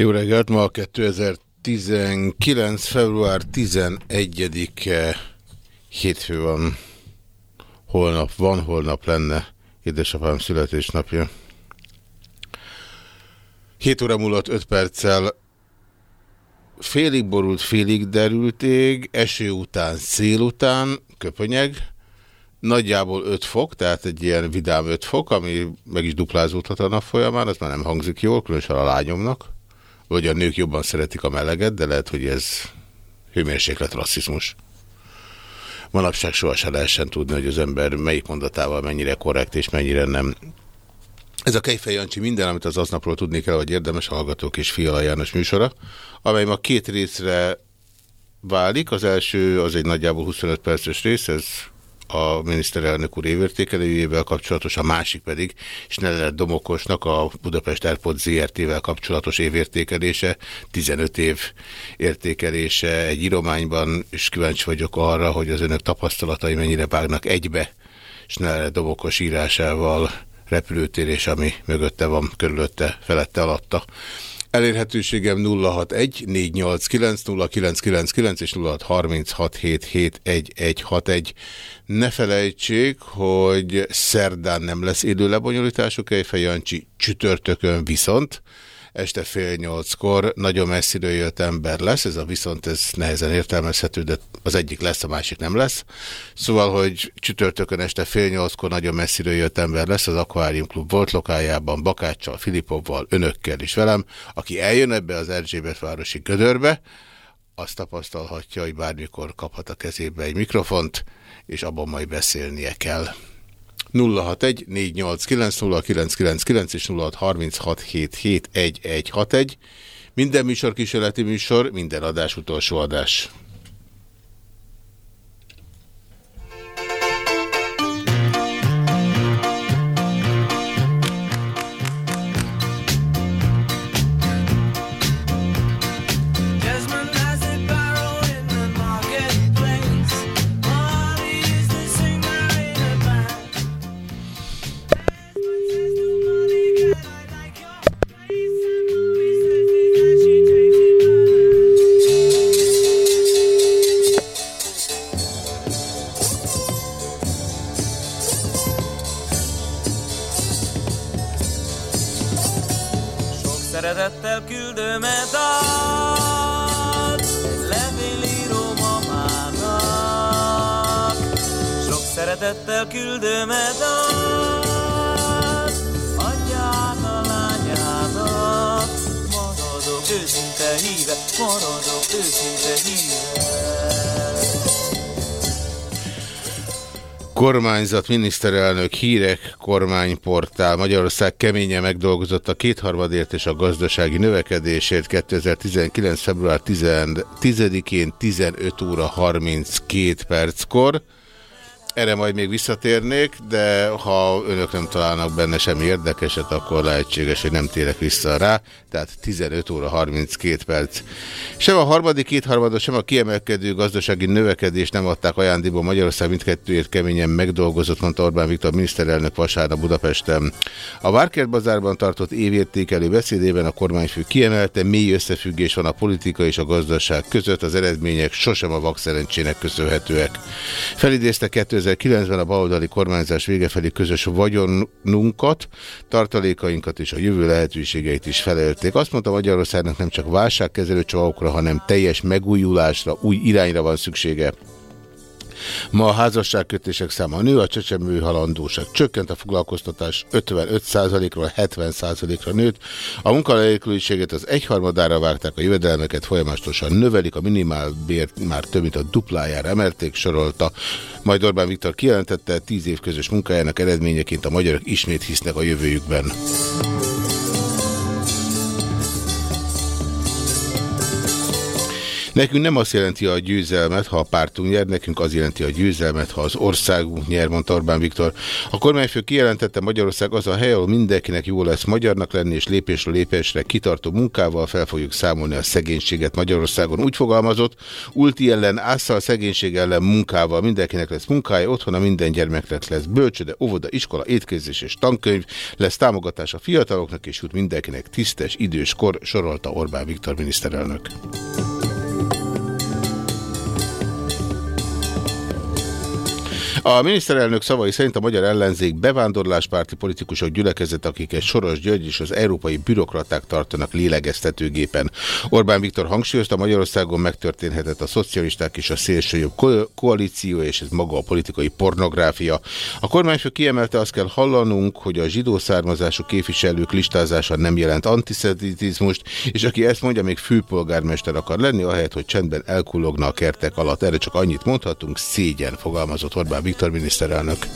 Jó reggelt, ma 2019. február 11-e hétfő van. Holnap van, holnap lenne édesapám születésnapja. 7 óra múlott 5 perccel félig borult, félig derült ég, eső után, szél után, köpönyeg, nagyjából 5 fok, tehát egy ilyen vidám 5 fok, ami meg is duplázódhat a nap folyamán, az már nem hangzik jól, különösen a lányomnak, vagy a nők jobban szeretik a meleget, de lehet, hogy ez hőmérséklet rasszizmus. Manapság sohasem lehessen tudni, hogy az ember melyik mondatával mennyire korrekt és mennyire nem. Ez a Kejfej Jancsi minden, amit az aznapról tudni kell, vagy érdemes hallgatók és Fiala János műsora, amely ma két részre válik. Az első az egy nagyjából 25 perces rész, ez a miniszterelnök úr évértékelőjével kapcsolatos, a másik pedig Sneller Domokosnak a Budapest Airport ZRT-vel kapcsolatos évértékelése, 15 év értékelése egy írományban, és kíváncsi vagyok arra, hogy az önök tapasztalatai mennyire vágnak egybe Sneller Domokos írásával, repülőtér és ami mögötte van, körülötte, felette, alatta. Elérhetőségem 061 489 0999 és 0636771161. Ne felejtsék, hogy szerdán nem lesz élő lebonyolítású Kejfej Jancsi, csütörtökön viszont este fél nyolckor nagyon messziről jött ember lesz, ez a viszont ez nehezen értelmezhető, de az egyik lesz, a másik nem lesz. Szóval, hogy csütörtökön este fél nyolckor nagyon messziről jött ember lesz az Aquarium Klub volt lokájában, Bakáccsal, Filipovval, önökkel is velem, aki eljön ebbe az Erzsébet városi gödörbe, azt tapasztalhatja, hogy bármikor kaphat a kezébe egy mikrofont, és abban majd beszélnie kell. 061 489 és 0636771161. Minden műsor kísérleti műsor, minden adás utolsó adás. E dalt, levélíró mamának. Sok szeretettel küldöm e dalt, adját a lányának. Maradok őszinte híve, maradok őszinte híve. Kormányzat, miniszterelnök, hírek, kormányportál. Magyarország keményen megdolgozott a kétharmadért és a gazdasági növekedésért 2019. február 10-én 15 óra 32 perckor. Erre majd még visszatérnék, de ha önök nem találnak benne semmi érdekeset, akkor lehetséges, hogy nem térek vissza rá. Tehát 15 óra 32 perc. Sem a harmadik kétharmados, sem a kiemelkedő gazdasági növekedést nem adták ajándékba Magyarország mindkettőért keményen megdolgozott, mondta Orbán Viktor miniszterelnök vasárnap Budapesten. A Várkert bazárban tartott évértékelő beszédében a kormányfő kiemelte, mély összefüggés van a politika és a gazdaság között, az eredmények sosem a vakszerencsének köszönhetőek. Felidézte 2009-ben a baloldali kormányzás vége felé közös vagyonunkat, tartalékainkat és a jövő lehetőségeit is felelték. Azt mondta Magyarországnak nem csak válságkezelő csavakra, hanem teljes megújulásra, új irányra van szüksége. Ma a házasságkötések száma nő, a csecsemő halandóság csökkent, a foglalkoztatás 55%-ról 70%-ra nőtt, a munkanélküliséget az egyharmadára várták, a jövedelmeket folyamatosan növelik, a minimálbért már több mint a duplájára emelték, sorolta. Majd Orbán Viktor kijelentette, 10 év közös munkájának eredményeként a magyarok ismét hisznek a jövőjükben. Nekünk nem azt jelenti a győzelmet, ha a pártunk nyer, nekünk az jelenti a győzelmet, ha az országunk nyer, mondta Orbán Viktor. A kormányfő kijelentette, Magyarország az a hely, ahol mindenkinek jó lesz magyarnak lenni, és lépésről lépésre kitartó munkával fel fogjuk számolni a szegénységet Magyarországon. Úgy fogalmazott, ulti ellen, ásszal, szegénység ellen munkával mindenkinek lesz munkája, otthon minden gyermeknek lesz bölcsöde, óvoda, iskola, étkezés és tankönyv, lesz támogatás a fiataloknak, és jut mindenkinek tisztes, idős kor, sorolta Orbán Viktor miniszterelnök. A miniszterelnök szavai szerint a magyar ellenzék bevándorláspárti politikusok gyülekezet, akiket Soros György és az európai bürokraták tartanak lélegeztetőgépen. Orbán Viktor hangsúlyozta, Magyarországon megtörténhetett a szocialisták és a szélsőjobb ko koalíció, és ez maga a politikai pornográfia. A kormányfő kiemelte, azt kell hallanunk, hogy a zsidó származású képviselők listázása nem jelent antiszemitizmust, és aki ezt mondja, még főpolgármester akar lenni, ahelyett, hogy csendben elkullogna a kertek alatt. Erre csak annyit mondhatunk, szégyen fogalmazott Orbán Viktor miniszterelnök.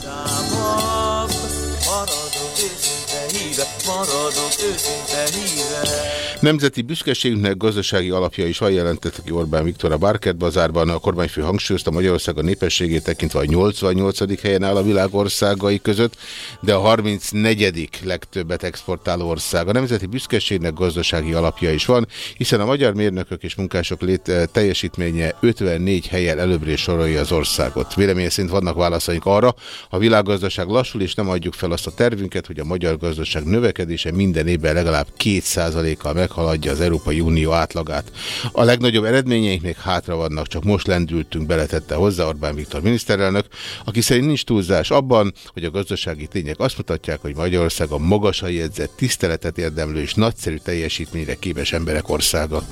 Nemzeti büszkeségünknek gazdasági alapja is jelentette ki Orbán Viktor a Barket bazárban. A kormányfő hangsúlyozta Magyarország a népességét tekintve a 88. helyen áll a világ országai között, de a 34. legtöbbet exportáló ország. A nemzeti büszkeségnek gazdasági alapja is van, hiszen a magyar mérnökök és munkások lét teljesítménye 54 helyen előbbre sorolja az országot. Vélemény szerint vannak válaszaink arra, a világgazdaság lassul és nem adjuk fel azt a tervünket, hogy a magyar gazdaság növekedése minden évben legalább 2%-kal meghaladja az Európai Unió átlagát. A legnagyobb eredményeink még hátra vannak, csak most lendültünk, beletette hozzá Orbán Viktor miniszterelnök, aki szerint nincs túlzás abban, hogy a gazdasági tények azt mutatják, hogy Magyarország a magasan jegyzett, tiszteletet érdemlő és nagyszerű teljesítményre képes emberek országa.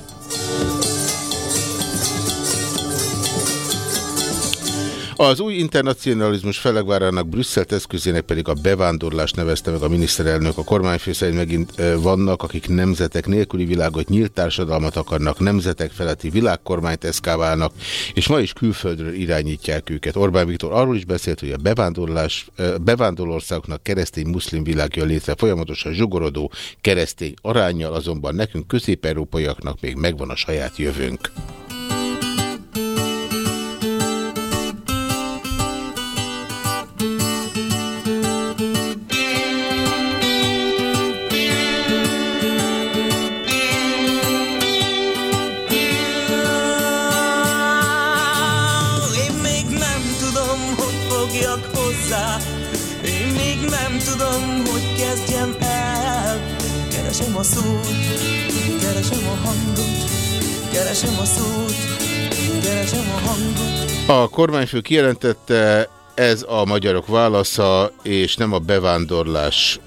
Az új internacionalizmus felegvárának Brüsszelt eszközének pedig a bevándorlás nevezte meg a miniszterelnök. A kormányfő szerint megint vannak, akik nemzetek nélküli világot, nyílt társadalmat akarnak, nemzetek feletti világkormányt eszkáválnak, és ma is külföldről irányítják őket. Orbán Viktor arról is beszélt, hogy a bevándorlás, bevándorló országoknak keresztény-muszlim világ jön létre folyamatosan zsugorodó keresztény arányjal, azonban nekünk közép-európaiaknak még megvan a saját jövőnk. Keresem a szót, keresem a hangot. A kormányfő kijelentette, ez a magyarok válasza, és nem a bevándorlás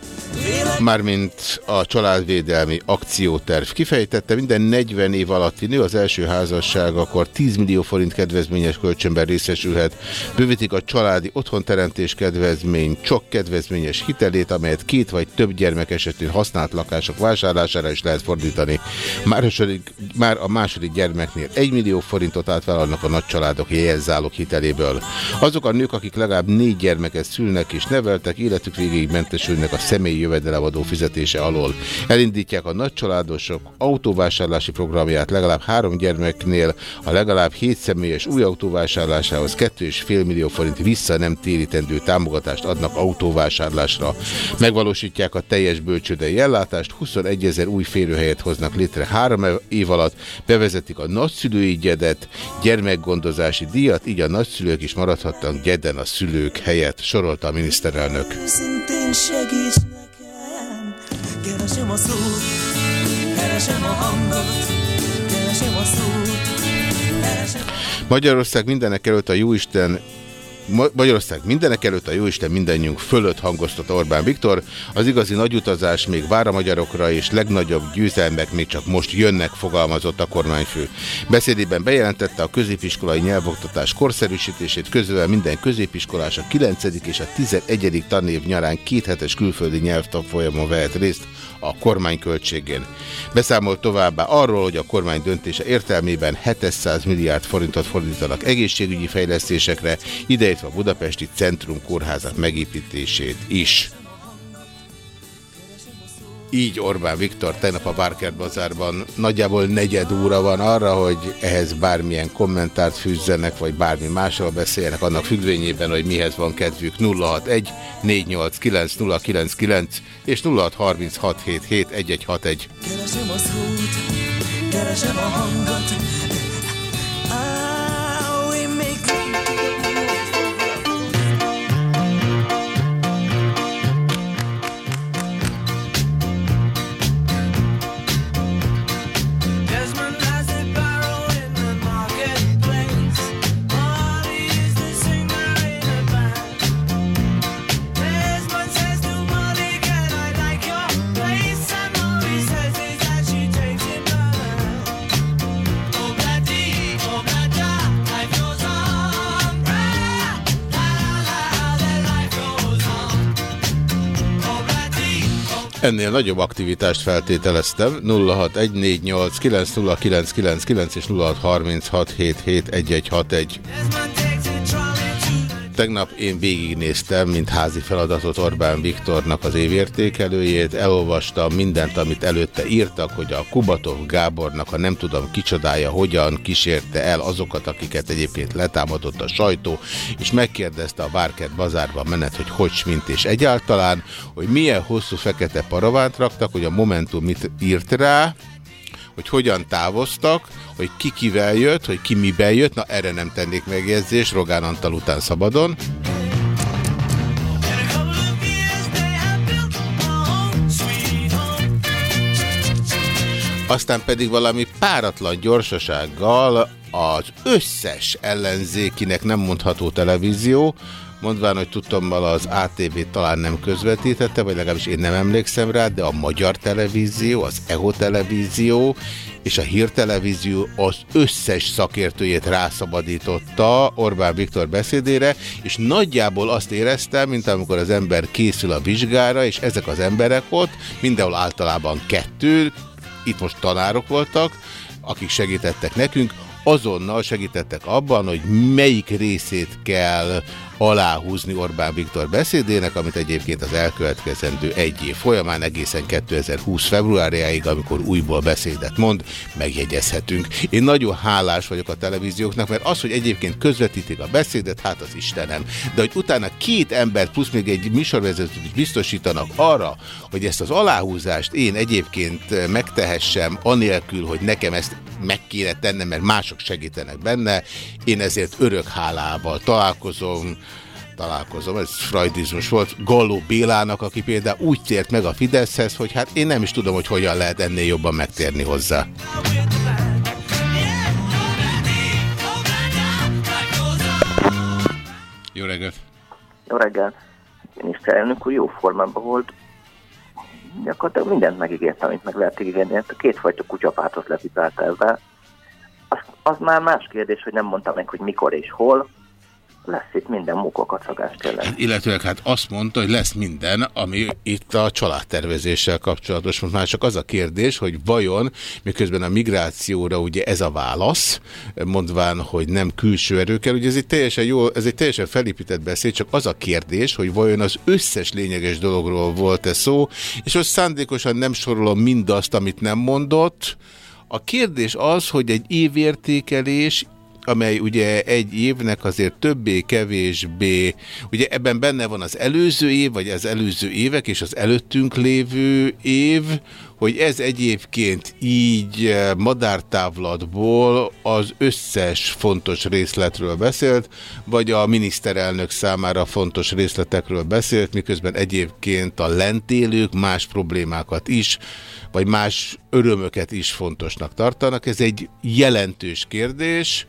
mármint a családvédelmi akcióterv. Kifejtette, minden 40 év alatti nő az első házasság, akkor 10 millió forint kedvezményes kölcsönben részesülhet. Bővítik a családi otthonteremtés kedvezmény, csak kedvezményes hitelét, amelyet két vagy több gyermek esetén használt lakások vásárlására is lehet fordítani. Már a, második gyermeknél 1 millió forintot átvállalnak a nagy családok jelzálog hiteléből. Azok a nők, akik legalább négy gyermeket szülnek és neveltek, életük végéig mentesülnek a személyi jövedelemadó fizetése alól. Elindítják a nagycsaládosok autóvásárlási programját legalább három gyermeknél a legalább 7 személyes új autóvásárlásához 2,5 millió forint vissza nem térítendő támogatást adnak autóvásárlásra. Megvalósítják a teljes bölcsődei ellátást, 21 ezer új férőhelyet hoznak létre három év alatt, bevezetik a nagyszülői gyedet, gyermekgondozási díjat, így a nagyszülők is maradhatnak gyeden a szülők helyett, sorolta a miniszterelnök. segíts Keresem a szót, keresem a hangot, keresem a szót, keresem. Magyarország mindenek előtt a Jóisten Magyarország mindenek előtt a Jóisten mindannyiunk fölött hangoztat Orbán Viktor. Az igazi nagyutazás még vár a magyarokra, és legnagyobb győzelmek még csak most jönnek, fogalmazott a kormányfő. Beszédében bejelentette a középiskolai nyelvoktatás korszerűsítését, közül minden középiskolás a 9. és a 11. tanév nyarán kéthetes külföldi nyelvtanfolyamon vehet részt a kormány költségén. Beszámolt továbbá arról, hogy a kormány döntése értelmében 700 milliárd forintot fordítanak egészségügyi fejlesztésekre, ideértve a budapesti centrum kórházak megépítését is. Így Orbán Viktor tegnap a Barker bazárban nagyjából negyed óra van arra, hogy ehhez bármilyen kommentárt fűzzenek, vagy bármi másról beszéljenek, annak függvényében, hogy mihez van kedvük 061 489 099 és 0636771161. Keresem a szót, keresem a hangot Ennél nagyobb aktivitást feltételeztem. 0614890999 és 0636771161. Tegnap én végignéztem, mint házi feladatot Orbán Viktornak az évértékelőjét, elolvastam mindent, amit előtte írtak, hogy a Kubatov Gábornak a nem tudom kicsodája hogyan kísérte el azokat, akiket egyébként letámadott a sajtó, és megkérdezte a Várkert bazárban menet, hogy hogy, mint és egyáltalán, hogy milyen hosszú fekete paravánt raktak, hogy a Momentum mit írt rá, hogy hogyan távoztak, hogy ki kivel jött, hogy ki miben jött, na erre nem tennék megjegyzést, Rogán Antal után szabadon. Aztán pedig valami páratlan gyorsasággal az összes ellenzékinek nem mondható televízió, mondván, hogy tudtommal az ATV talán nem közvetítette, vagy legalábbis én nem emlékszem rá, de a Magyar Televízió, az EHO Televízió és a Hírtelevízió az összes szakértőjét rászabadította Orbán Viktor beszédére, és nagyjából azt éreztem, mint amikor az ember készül a vizsgára, és ezek az emberek ott, mindenhol általában kettő, itt most tanárok voltak, akik segítettek nekünk, azonnal segítettek abban, hogy melyik részét kell aláhúzni Orbán Viktor beszédének, amit egyébként az elkövetkezendő egy év folyamán egészen 2020 februárjáig, amikor újból beszédet mond, megjegyezhetünk. Én nagyon hálás vagyok a televízióknak, mert az, hogy egyébként közvetítik a beszédet, hát az Istenem. De hogy utána két ember plusz még egy műsorvezetőt is biztosítanak arra, hogy ezt az aláhúzást én egyébként megtehessem, anélkül, hogy nekem ezt meg kéne tennem, mert mások segítenek benne, én ezért örök hálával találkozom, találkozom, ez freudizmus volt, Galló Bélának, aki például úgy tért meg a Fideszhez, hogy hát én nem is tudom, hogy hogyan lehet ennél jobban megtérni hozzá. Jó reggelt! Jó reggel! Miniszterelnök úr jó formában volt. Gyakorlatilag mindent megígért, amit meg lehet ígérni. Hát a kétfajta kutyapátot lepipált ezzel. Az, az már más kérdés, hogy nem mondta meg, hogy mikor és hol. Lesz itt minden munkakacagás tényleg. Illetőleg hát azt mondta, hogy lesz minden, ami itt a családtervezéssel kapcsolatos. Most már csak az a kérdés, hogy vajon, miközben a migrációra ugye ez a válasz, mondván, hogy nem külső erőkkel, ugye ez egy teljesen jó, ez egy teljesen felépített beszéd, csak az a kérdés, hogy vajon az összes lényeges dologról volt-e szó, és most szándékosan nem sorolom mindazt, amit nem mondott. A kérdés az, hogy egy évértékelés amely ugye egy évnek azért többé-kevésbé, ugye ebben benne van az előző év, vagy az előző évek és az előttünk lévő év, hogy ez egyébként így eh, madártávlatból az összes fontos részletről beszélt, vagy a miniszterelnök számára fontos részletekről beszélt, miközben egyébként a lentélők más problémákat is, vagy más örömöket is fontosnak tartanak. Ez egy jelentős kérdés,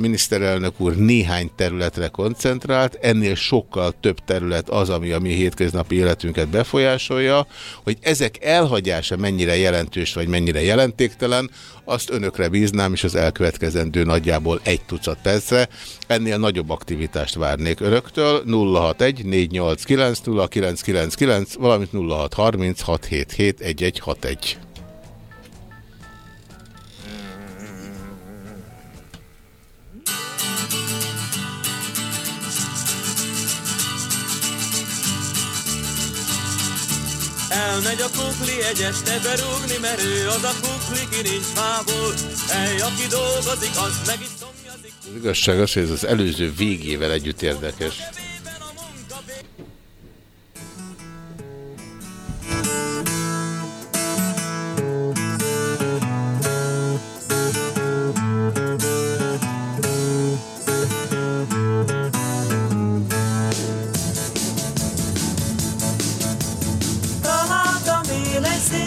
miniszterelnök úr néhány területre koncentrált, ennél sokkal több terület az, ami a mi hétköznapi életünket befolyásolja, hogy ezek elhagyása mennyire jelentős vagy mennyire jelentéktelen, azt önökre bíznám, és az elkövetkezendő nagyjából egy tucat percre. Ennél nagyobb aktivitást várnék önöktől. 061 489 0999, valamint 0630 Elmegy a kukli egy este berúgni, mert ő az a kukli, ki nincs fából. Ej, aki dolgozik, az meg is szomjazik. Az igazság az, hogy ez az előző végével együtt érdekes.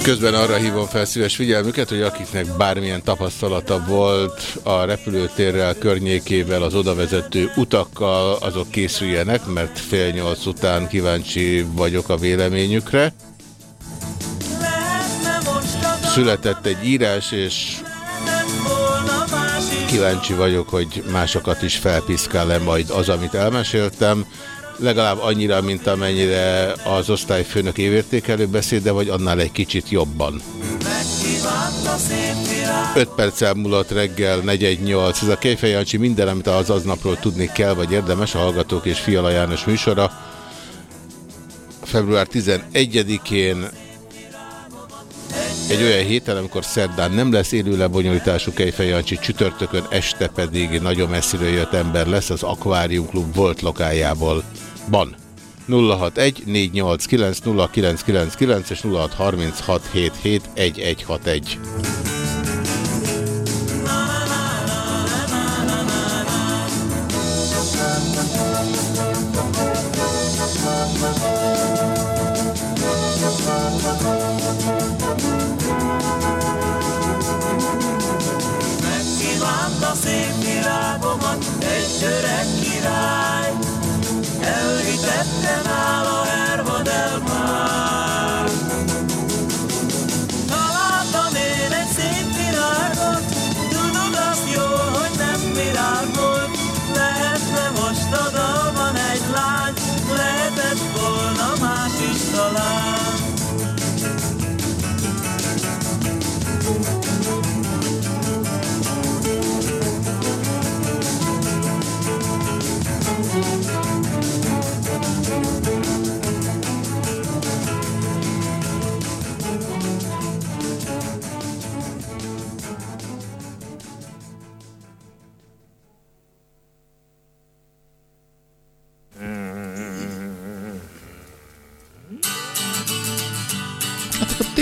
Közben arra hívom fel szíves figyelmüket, hogy akiknek bármilyen tapasztalata volt a repülőtérrel, környékével, az odavezető utakkal, azok készüljenek, mert fél nyolc után kíváncsi vagyok a véleményükre. Született egy írás, és kíváncsi vagyok, hogy másokat is felpiszkál-e majd az, amit elmeséltem. Legalább annyira, mint amennyire az osztályfőnök évértékelő beszéde, vagy annál egy kicsit jobban. Megkívánt a szép világ. 5 perccel múlott reggel 418. Ez a Kejfej Jancsi minden, amit az aznapról tudni kell, vagy érdemes, a Hallgatók és Fiala János műsora. Február 11-én egy olyan héten, amikor szerdán nem lesz élő lebonyolítású Kejfej Jancsi, csütörtökön este pedig nagyon messziről jött ember lesz az Aquarium Klub volt lokájából. Ban. 061 489 0999 és 0636771161.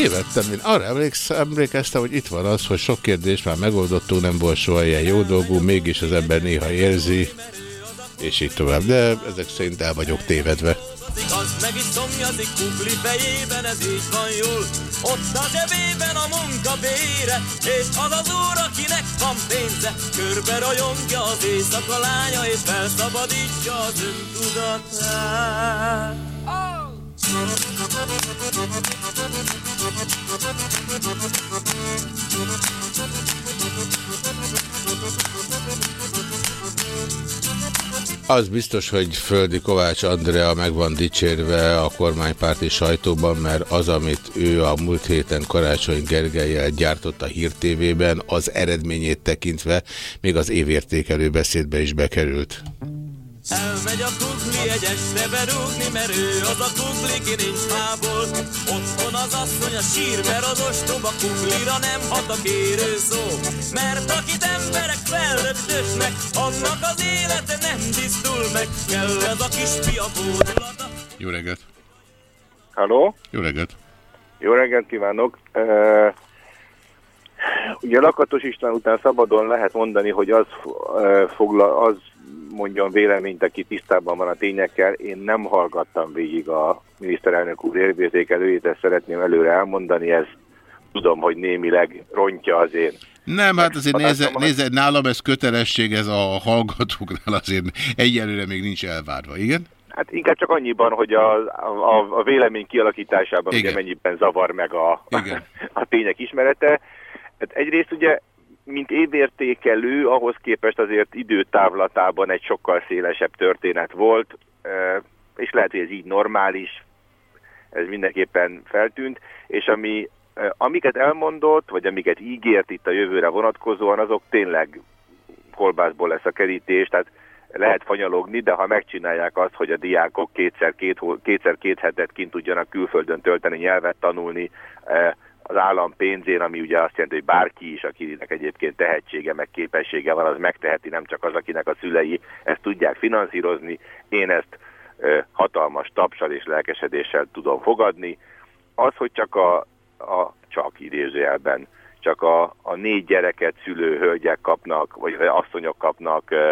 Tévedtem, én arra emléksz, emlékeztem, hogy itt van az, hogy sok kérdés már megoldottunk, nem volt soha ilyen jó dolgú, mégis az ember néha érzi, és így tovább. De ezek szerint el vagyok tévedve. Az meg is szomjazik kukli fejében, ez így van jól. Ott a zsebében a munka bére, és az az úr, akinek van pénze, körbe rajongja az éjszaka lánya, és felszabadítja az öntudatát. Az biztos, hogy Földi Kovács Andrea meg van dicsérve a kormánypárti sajtóban, mert az, amit ő a múlt héten Karácsony Gergelyel gyártott a Hír TV-ben, az eredményét tekintve még az évértékelő beszédbe is bekerült. Elmegy a kukli egy este berúgni, mert ő az a kukli, ki nincs fából. Otthon az asszony a sír, mert az ostoba kuklira nem hat a kérő szó. Mert akit emberek fellöptösnek, annak az élete nem tisztul meg. Kell ez a kis bódulata. Jó reggelt! Halló? Jó reggelt! Jó reggelt kívánok! Uh, ugye Lakatos István után szabadon lehet mondani, hogy az, fogla, az mondjon véleményt, aki tisztában van a tényekkel. Én nem hallgattam végig a miniszterelnök úr érvérzékelőjét, ezt szeretném előre elmondani, ez tudom, hogy némileg rontja az én. Nem, hát azért nézze, nézze, nálam ez kötelesség, ez a hallgatóknál azért egyelőre még nincs elvárva, igen? Hát inkább csak annyiban, hogy a, a, a vélemény kialakításában Igen. ugye mennyiben zavar meg a, Igen. a tények ismerete. Hát egyrészt ugye, mint évértékelő, ahhoz képest azért időtávlatában egy sokkal szélesebb történet volt, és lehet, hogy ez így normális, ez mindenképpen feltűnt, és ami, amiket elmondott, vagy amiket ígért itt a jövőre vonatkozóan, azok tényleg kolbászból lesz a kerítés, tehát lehet fanyalogni, de ha megcsinálják azt, hogy a diákok kétszer két, hó- kétszer két hetet kint tudjanak külföldön tölteni, nyelvet tanulni, az állam pénzén, ami ugye azt jelenti, hogy bárki is, akinek egyébként tehetsége, meg képessége van, az megteheti, nem csak az, akinek a szülei ezt tudják finanszírozni. Én ezt ö, hatalmas tapsal és lelkesedéssel tudom fogadni. Az, hogy csak a, a csak idézőjelben, csak a, a négy gyereket szülő hölgyek kapnak, vagy asszonyok kapnak ö,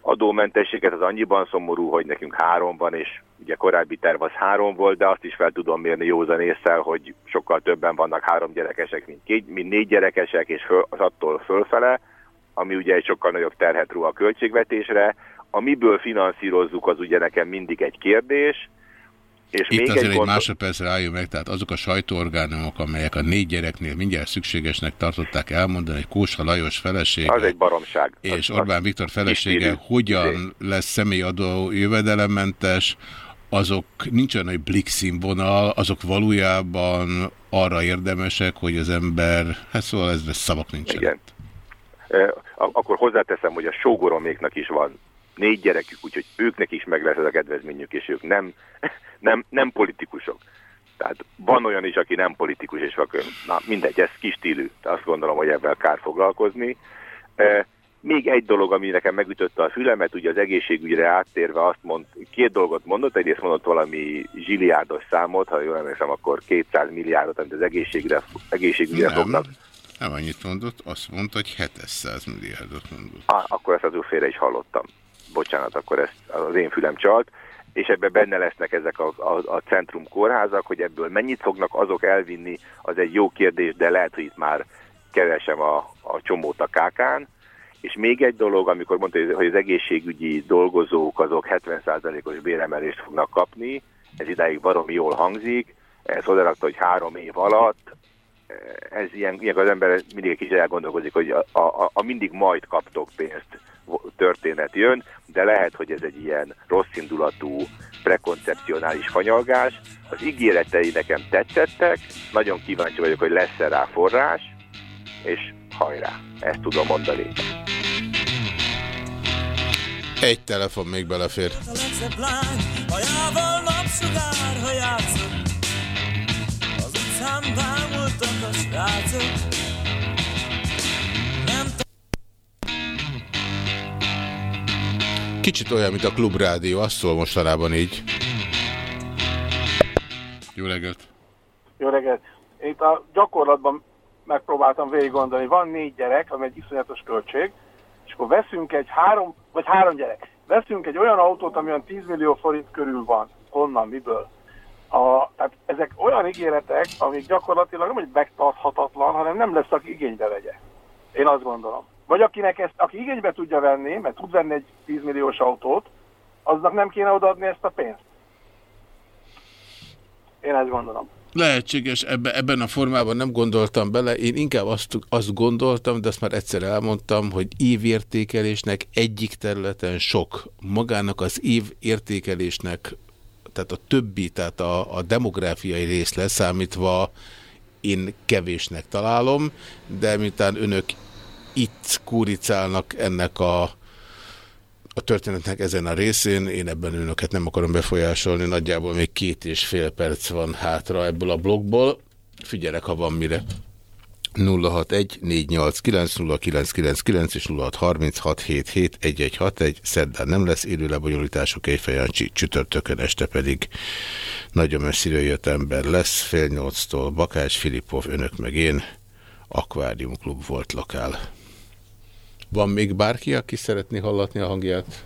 adómentességet, az annyiban szomorú, hogy nekünk három van, és ugye korábbi terv az három volt, de azt is fel tudom mérni józan észsel, hogy sokkal többen vannak három gyerekesek, mint, két, mint négy gyerekesek, és föl, az attól fölfele, ami ugye egy sokkal nagyobb terhet ró a költségvetésre. Amiből finanszírozzuk, az ugye nekem mindig egy kérdés, és Itt még azért egy egy másodpercre álljunk meg, tehát azok a sajtóorgánumok, amelyek a négy gyereknél mindjárt szükségesnek tartották elmondani, hogy Kósa Lajos felesége Az egy baromság. és Az- Orbán Viktor felesége Kis hogyan lesz személyadó jövedelemmentes, azok nincs olyan, hogy blik színvonal, azok valójában arra érdemesek, hogy az ember, hát szóval ez szavak nincsenek. Igen. Ak- Akkor hozzáteszem, hogy a sógoroméknak is van négy gyerekük, úgyhogy őknek is meg lesz ez a kedvezményük, és ők nem, nem, nem politikusok. Tehát van olyan is, aki nem politikus, és akkor, na mindegy, ez kis stílű. Azt gondolom, hogy ebben kár foglalkozni. Eh, Még egy dolog, ami nekem megütötte a fülemet, ugye az egészségügyre áttérve azt mond, két dolgot mondott, egyrészt mondott valami zsiliárdos számot, ha jól emlékszem, akkor 200 milliárdot, amit az egészségre, egészségügyre Nem, fognak. nem annyit mondott, azt mondta, hogy 700 milliárdot mondott. Ah, akkor ezt az félre is hallottam. Bocsánat, akkor ezt az én fülem csalt. És ebben benne lesznek ezek a, a, a centrum kórházak, hogy ebből mennyit fognak azok elvinni, az egy jó kérdés, de lehet, hogy itt már keresem a, a csomót a kákán. És még egy dolog, amikor mondta, hogy az egészségügyi dolgozók azok 70%-os béremelést fognak kapni, ez idáig baromi jól hangzik, ez hozzárakta, hogy három év alatt, ez ilyen, ilyen az ember mindig egy kicsit elgondolkozik, hogy a, a, a mindig majd kaptok pénzt történet jön, de lehet, hogy ez egy ilyen rossz indulatú, prekoncepcionális fanyalgás. Az ígéretei nekem tetszettek, nagyon kíváncsi vagyok, hogy lesz-e rá forrás, és hajrá, ezt tudom mondani. Egy telefon még belefér. A legszebb lány, hajával napsugár, ha játszott. Az utcán bámultak a srácok. Kicsit olyan, mint a klubrádió, azt szól mostanában így. Jó reggelt! Jó reggelt! Itt a gyakorlatban megpróbáltam végig gondolni. Van négy gyerek, ami egy iszonyatos költség, és akkor veszünk egy három, vagy három gyerek. Veszünk egy olyan autót, ami olyan 10 millió forint körül van. Honnan, miből? A, tehát ezek olyan ígéretek, amik gyakorlatilag nem, hogy megtarthatatlan, hanem nem lesz, aki igénybe vegye. Én azt gondolom. Vagy akinek ezt, aki igénybe tudja venni, mert tud venni egy 10 milliós autót, aznak nem kéne odaadni ezt a pénzt. Én ezt gondolom. Lehetséges, ebbe, ebben a formában nem gondoltam bele, én inkább azt, azt gondoltam, de azt már egyszer elmondtam, hogy évértékelésnek egyik területen sok, magának az évértékelésnek, tehát a többi, tehát a, a demográfiai rész leszámítva én kevésnek találom, de miután önök itt kúricálnak ennek a a történetnek ezen a részén, én ebben önöket nem akarom befolyásolni, nagyjából még két és fél perc van hátra ebből a blogból. Figyelek, ha van mire. 061 489 0999 és 0636771161. Szerdán nem lesz élő lebonyolítások egy fejancsi, csütörtökön este pedig nagyon messziről jött ember lesz, fél nyolctól Bakács Filipov, önök meg én, Aquarium Klub volt lokál. Van még bárki, aki szeretné hallatni a hangját?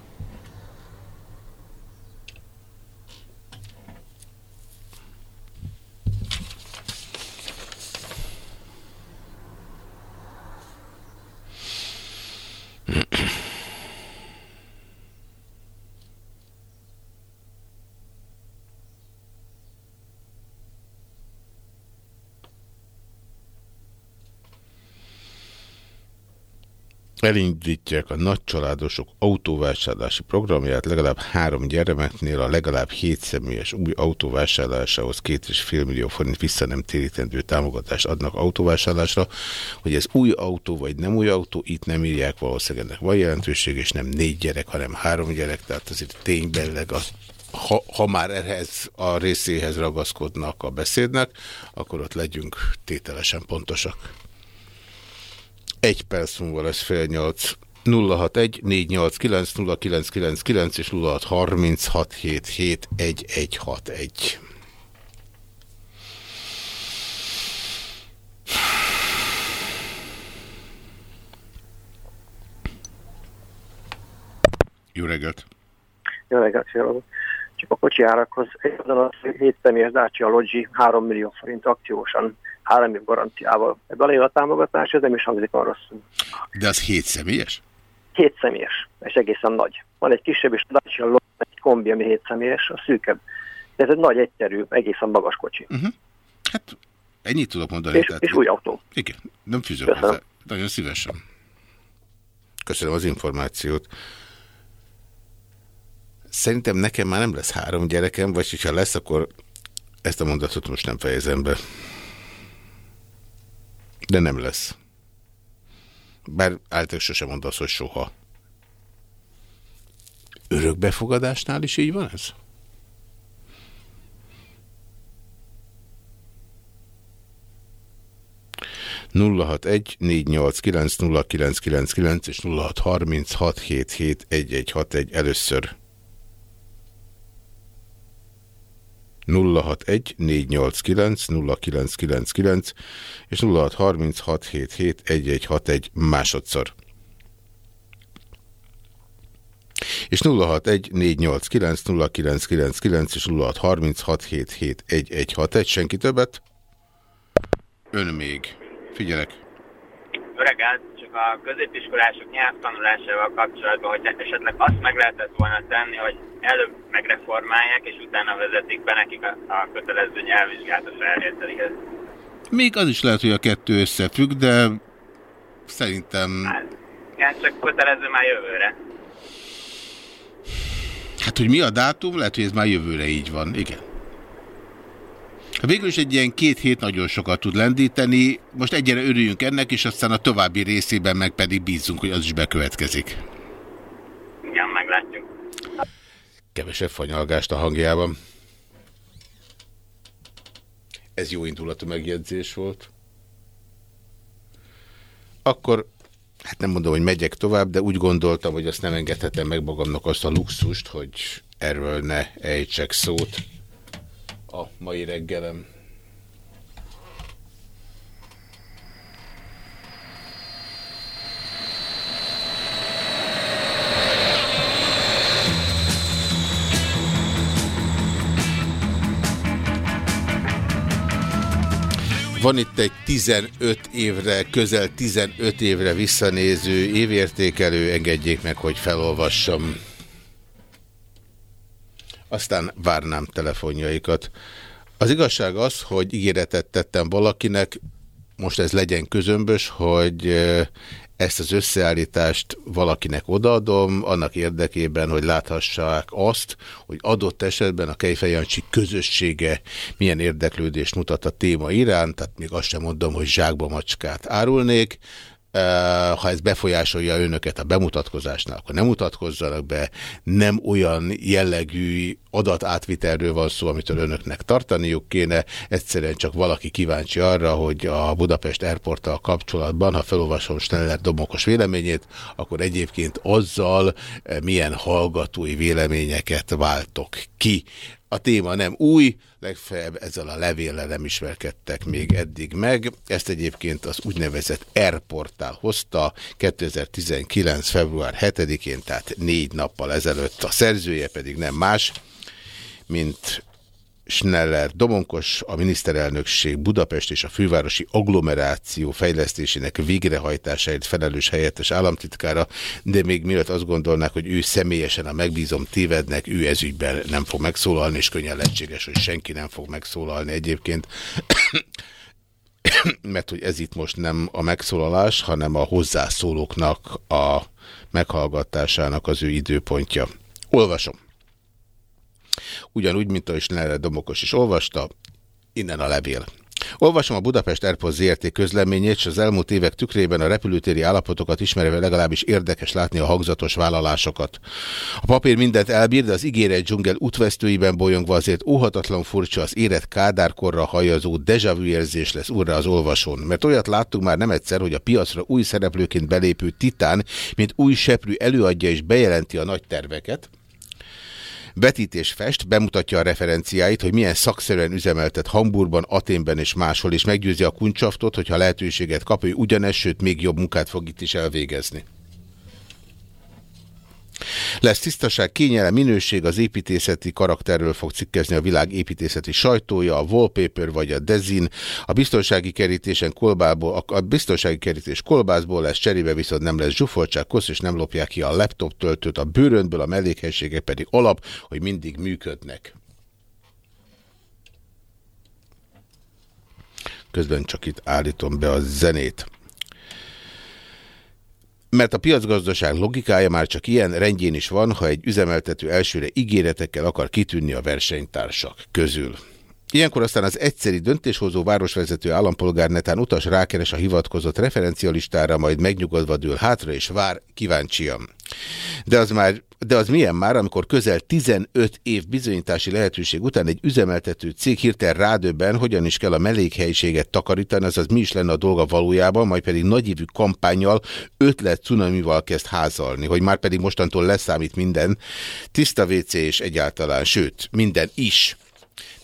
Elindítják a nagycsaládosok autóvásárlási programját legalább három gyermeknél a legalább hét személyes új autóvásárlásához két és fél millió forint vissza nem térítendő támogatást adnak autóvásárlásra. Hogy ez új autó vagy nem új autó, itt nem írják, valószínűleg ennek van jelentőség, és nem négy gyerek, hanem három gyerek, tehát azért tényleg az ha, ha már ehhez a részéhez ragaszkodnak a beszédnek, akkor ott legyünk tételesen pontosak. Egy perc múlva lesz fél nyolc. 061 489 0999 és 0636771161. Jó reggelt! Jó reggelt, Fiala. Csak a kocsi árakhoz egy a 7 személyes Dacia Logi 3 millió forint akciósan, 3 év garanciával. Ebből a támogatás, ez nem is hangzik olyan rosszul. De az 7 személyes? 7 személyes, és egészen nagy. Van egy kisebb és Dacia Logi, egy kombi, ami 7 személyes, a szűkebb. De ez egy nagy, egyterű, egészen magas kocsi. Uh -huh. Hát ennyit tudok mondani. És, tehát, és új autó. Igen, nem fűzök hozzá. Nagyon szívesen. Köszönöm az információt. Szerintem nekem már nem lesz három gyerekem, vagy ha lesz, akkor ezt a mondatot most nem fejezem be. De nem lesz. Bár általában sosem mondasz, hogy soha. Örökbefogadásnál is így van ez? nulla egy négy nyolc kilenc nulla kilenc kilenc kilenc és nulla hat harminc hat hét hét egy egy hat egy először 061 489 0999 és 0636771161 másodszor. És 061 489 0999 és 0636771161 senki többet? Ön még. Figyelek. Öregelt, csak a középiskolások nyelvtanulásával kapcsolatban, hogy esetleg azt meg lehetett volna tenni, hogy előbb megreformálják, és utána vezetik be nekik a, a kötelező nyelvvizsgát a felvételihez. Még az is lehet, hogy a kettő összefügg, de szerintem... Hát, igen, csak kötelező már jövőre. Hát, hogy mi a dátum, lehet, hogy ez már jövőre így van, igen. Végül is egy ilyen két hét nagyon sokat tud lendíteni. Most egyre örüljünk ennek, és aztán a további részében meg pedig bízunk, hogy az is bekövetkezik. Igen, meglátjuk. Kevesebb fanyalgást a hangjában. Ez jó indulatú megjegyzés volt. Akkor, hát nem mondom, hogy megyek tovább, de úgy gondoltam, hogy azt nem engedhetem meg magamnak azt a luxust, hogy erről ne ejtsek szót a mai reggelem. Van itt egy 15 évre, közel 15 évre visszanéző évértékelő, engedjék meg, hogy felolvassam. Aztán várnám telefonjaikat. Az igazság az, hogy ígéretet tettem valakinek, most ez legyen közömbös, hogy ezt az összeállítást valakinek odaadom, annak érdekében, hogy láthassák azt, hogy adott esetben a Kejfejancsi közössége milyen érdeklődést mutat a téma iránt, tehát még azt sem mondom, hogy zsákba macskát árulnék, ha ez befolyásolja önöket a bemutatkozásnál, akkor nem mutatkozzanak be, nem olyan jellegű adatátvitelről van szó, amitől önöknek tartaniuk kéne, egyszerűen csak valaki kíváncsi arra, hogy a Budapest Airporttal kapcsolatban, ha felolvasom Steller Domokos véleményét, akkor egyébként azzal milyen hallgatói véleményeket váltok ki. A téma nem új, legfeljebb ezzel a levéllel nem ismerkedtek még eddig meg. Ezt egyébként az úgynevezett R-portál hozta 2019. február 7-én, tehát négy nappal ezelőtt. A szerzője pedig nem más, mint Schneller Domonkos, a miniszterelnökség Budapest és a fővárosi agglomeráció fejlesztésének végrehajtásáért felelős helyettes államtitkára, de még mielőtt azt gondolnák, hogy ő személyesen a megbízom tévednek, ő ezügyben nem fog megszólalni, és könnyen lehetséges, hogy senki nem fog megszólalni egyébként. mert hogy ez itt most nem a megszólalás, hanem a hozzászólóknak a meghallgatásának az ő időpontja. Olvasom. Ugyanúgy, mint ahogy Schneller Domokos is olvasta, innen a levél. Olvasom a Budapest Airport ZRT közleményét, és az elmúlt évek tükrében a repülőtéri állapotokat ismerve legalábbis érdekes látni a hangzatos vállalásokat. A papír mindent elbír, de az ígéret dzsungel útvesztőiben bolyongva azért óhatatlan furcsa az érett kádárkorra hajazó déjà vu érzés lesz úrra az olvasón. Mert olyat láttunk már nem egyszer, hogy a piacra új szereplőként belépő titán, mint új seprű előadja és bejelenti a nagy terveket, Vetítés fest, bemutatja a referenciáit, hogy milyen szakszerűen üzemeltet Hamburgban, Aténben és máshol, és meggyőzi a kuncsaftot, hogyha lehetőséget kap, hogy ugyanez, sőt még jobb munkát fog itt is elvégezni. Lesz tisztaság, kényelem, minőség, az építészeti karakterről fog cikkezni a világ építészeti sajtója, a wallpaper vagy a dezin, a biztonsági kerítésen kolbából, a biztonsági kerítés kolbászból lesz, cserébe viszont nem lesz zsúfoltság, kosz, és nem lopják ki a laptop töltőt, a bőröntből, a mellékhelységek pedig alap, hogy mindig működnek. Közben csak itt állítom be a zenét. Mert a piacgazdaság logikája már csak ilyen rendjén is van, ha egy üzemeltető elsőre ígéretekkel akar kitűnni a versenytársak közül. Ilyenkor aztán az egyszeri döntéshozó városvezető állampolgár netán utas rákeres a hivatkozott referencialistára, majd megnyugodva dől hátra és vár kíváncsian. De az, már, de az milyen már, amikor közel 15 év bizonyítási lehetőség után egy üzemeltető cég hirtelen rádöbben, hogyan is kell a mellékhelyiséget takarítani, azaz mi is lenne a dolga valójában, majd pedig nagyívű kampányjal, ötlet cunamival kezd házalni, hogy már pedig mostantól leszámít minden, tiszta WC és egyáltalán, sőt, minden is.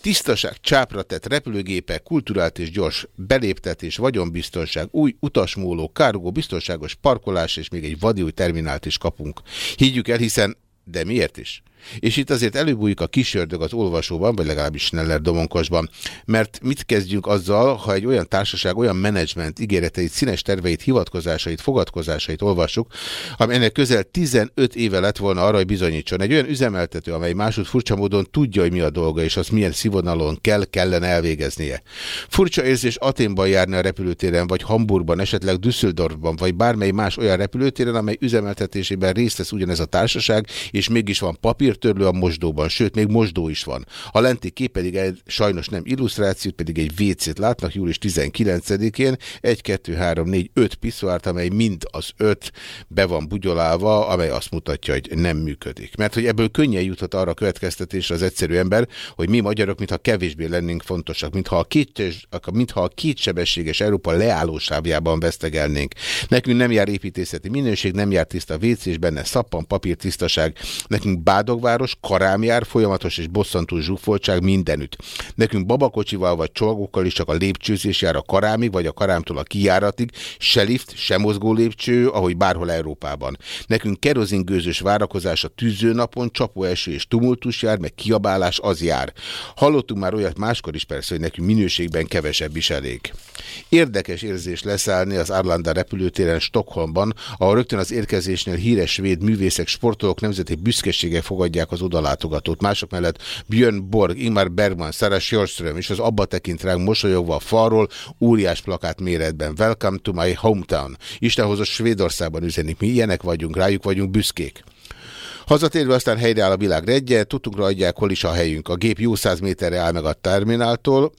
Tisztaság, csápra tett repülőgépek, kulturált és gyors beléptetés, vagyonbiztonság, új utasmóló, kárgó, biztonságos parkolás és még egy vadi új terminált is kapunk. Higgyük el, hiszen, de miért is? És itt azért előbújik a kisördög az olvasóban, vagy legalábbis Schneller Domonkosban. Mert mit kezdjünk azzal, ha egy olyan társaság, olyan menedzsment ígéreteit, színes terveit, hivatkozásait, fogadkozásait olvassuk, ami közel 15 éve lett volna arra, hogy bizonyítson. Egy olyan üzemeltető, amely másod furcsa módon tudja, hogy mi a dolga, és azt milyen szívonalon kell, kellene elvégeznie. Furcsa érzés Aténban járni a repülőtéren, vagy Hamburgban, esetleg Düsseldorfban, vagy bármely más olyan repülőtéren, amely üzemeltetésében részt vesz ugyanez a társaság, és mégis van papír, papírtörlő a mosdóban, sőt, még mosdó is van. A lenti kép pedig egy, sajnos nem illusztrációt, pedig egy WC-t látnak július 19-én, 1, 2, 3, 4, 5 piszoárt, amely mind az 5 be van bugyolálva, amely azt mutatja, hogy nem működik. Mert hogy ebből könnyen juthat arra a következtetésre az egyszerű ember, hogy mi magyarok, mintha kevésbé lennénk fontosak, mintha a, két, mintha a kétsebességes Európa leállósávjában vesztegelnénk. Nekünk nem jár építészeti minőség, nem jár tiszta WC, és benne szappan, papír, tisztaság. Nekünk Bádogváros, Karám jár, folyamatos és bosszantó zsúfoltság mindenütt. Nekünk babakocsival vagy csolgokkal is csak a lépcsőzés jár a Karámig, vagy a Karámtól a kijáratig, se lift, se mozgó lépcső, ahogy bárhol Európában. Nekünk kerozingőzös várakozás a tűzőnapon, csapóeső és tumultus jár, meg kiabálás az jár. Hallottunk már olyat máskor is persze, hogy nekünk minőségben kevesebb is elég. Érdekes érzés leszállni az Arlanda repülőtéren Stockholmban, ahol rögtön az érkezésnél híres svéd művészek, sportolók nemzeti büszkeséggel fogadják az odalátogatót. Mások mellett Björn Borg, Ingmar Bergman, Sarah Sjörström és az abba tekint ránk mosolyogva a falról óriás plakát méretben. Welcome to my hometown. Isten hozott Svédországban üzenik. Mi ilyenek vagyunk, rájuk vagyunk büszkék. Hazatérve aztán helyreáll a világ regge, tudtukra adják, hol is a helyünk. A gép jó száz méterre áll meg a termináltól,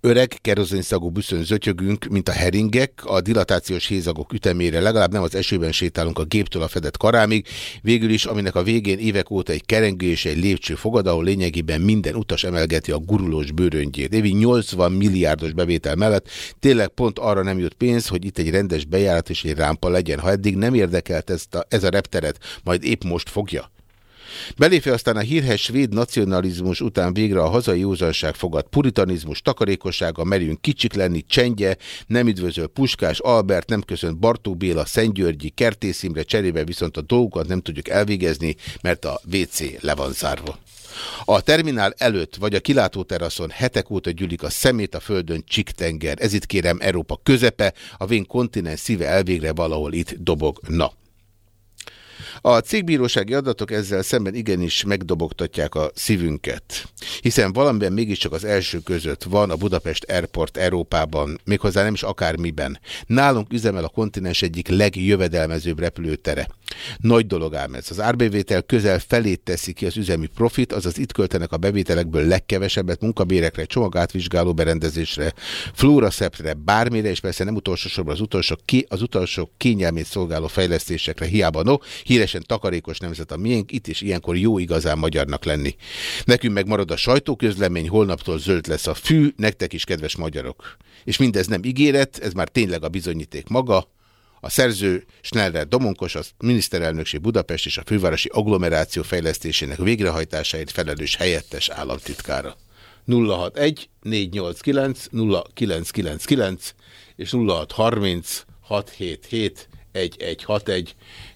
Öreg, kerozinszagú büszön zötyögünk, mint a heringek, a dilatációs hézagok ütemére legalább nem az esőben sétálunk a géptől a fedett karámig, végül is, aminek a végén évek óta egy kerengő és egy lépcső fogad, ahol lényegében minden utas emelgeti a gurulós bőröngyét. Évi 80 milliárdos bevétel mellett tényleg pont arra nem jut pénz, hogy itt egy rendes bejárat és egy rámpa legyen. Ha eddig nem érdekelt ezt a, ez a repteret, majd épp most fogja. Belépve aztán a hírhes svéd nacionalizmus után végre a hazai józanság fogad puritanizmus, takarékossága, merjünk kicsik lenni, csendje, nem üdvözöl Puskás, Albert, nem köszönt Bartó Béla, Szentgyörgyi, Kertész cserébe viszont a dolgokat nem tudjuk elvégezni, mert a WC le van zárva. A terminál előtt vagy a kilátóteraszon hetek óta gyűlik a szemét a földön Csiktenger. Ez itt kérem Európa közepe, a vén kontinens szíve elvégre valahol itt dobog. Na. A cégbírósági adatok ezzel szemben igenis megdobogtatják a szívünket, hiszen valamiben mégiscsak az első között van a Budapest Airport Európában, méghozzá nem is akármiben. Nálunk üzemel a kontinens egyik legjövedelmezőbb repülőtere. Nagy dolog ám ez. Az árbevétel közel felét teszi ki az üzemi profit, azaz itt költenek a bevételekből legkevesebbet munkabérekre, csomagátvizsgáló berendezésre, flóraszeptre, bármire, és persze nem utolsó sorban az utolsó, ki, az utolsó kényelmét szolgáló fejlesztésekre hiába no, híresen takarékos nemzet a miénk, itt is ilyenkor jó igazán magyarnak lenni. Nekünk meg marad a sajtóközlemény, holnaptól zöld lesz a fű, nektek is kedves magyarok. És mindez nem ígéret, ez már tényleg a bizonyíték maga, a szerző Schneller Domonkos, a miniszterelnökség Budapest és a fővárosi agglomeráció fejlesztésének végrehajtásáért felelős helyettes államtitkára. 061 489 0999 és 0630 677 1161.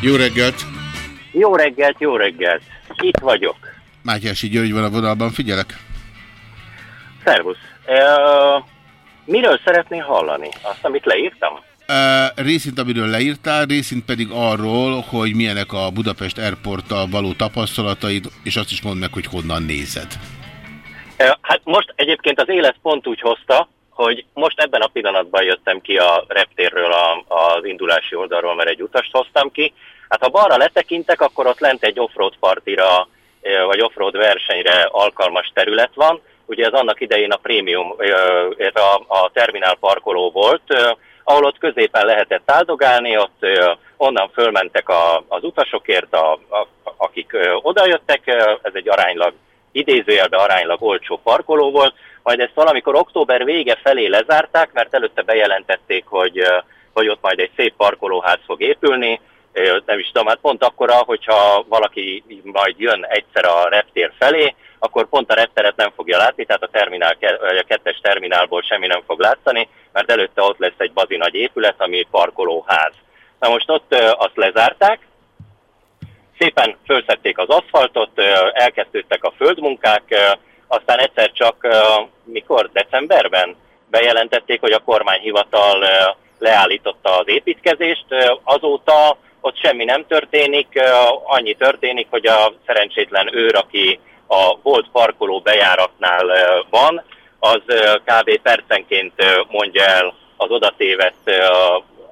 Jó reggelt! jó reggelt, jó reggelt. Itt vagyok. Mátyási György van a vonalban, figyelek. Szervusz. Uh, miről szeretnél hallani? Azt, amit leírtam? Uh, részint, amiről leírtál, részint pedig arról, hogy milyenek a Budapest Airporttal való tapasztalataid, és azt is mondd meg, hogy honnan nézed. Uh, hát most egyébként az élet pont úgy hozta, hogy most ebben a pillanatban jöttem ki a reptérről a, az indulási oldalról, mert egy utast hoztam ki. Hát ha balra letekintek, akkor ott lent egy offroad partira, vagy offroad versenyre alkalmas terület van. Ugye ez annak idején a prémium, a, a terminál parkoló volt, ahol ott középen lehetett áldogálni, ott onnan fölmentek a, az utasokért, a, a, akik odajöttek, ez egy aránylag idézőjelben aránylag olcsó parkoló volt, majd ezt valamikor október vége felé lezárták, mert előtte bejelentették, hogy, hogy ott majd egy szép parkolóház fog épülni, nem is tudom, hát pont akkora, hogyha valaki majd jön egyszer a reptér felé, akkor pont a repteret nem fogja látni, tehát a, terminál, a kettes terminálból semmi nem fog látszani, mert előtte ott lesz egy bazi nagy épület, ami parkolóház. Na most ott azt lezárták, szépen fölszedték az aszfaltot, elkezdődtek a földmunkák, aztán egyszer csak mikor decemberben bejelentették, hogy a kormányhivatal leállította az építkezést, azóta ott semmi nem történik, annyi történik, hogy a szerencsétlen őr, aki a volt parkoló bejáratnál van, az kb. percenként mondja el az odatévedt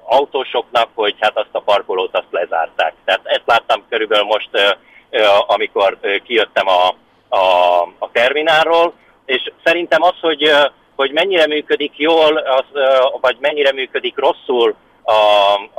autósoknak, hogy hát azt a parkolót azt lezárták. Tehát ezt láttam körülbelül most, amikor kijöttem a, a, a terminálról, és szerintem az, hogy, hogy mennyire működik jól, az, vagy mennyire működik rosszul a,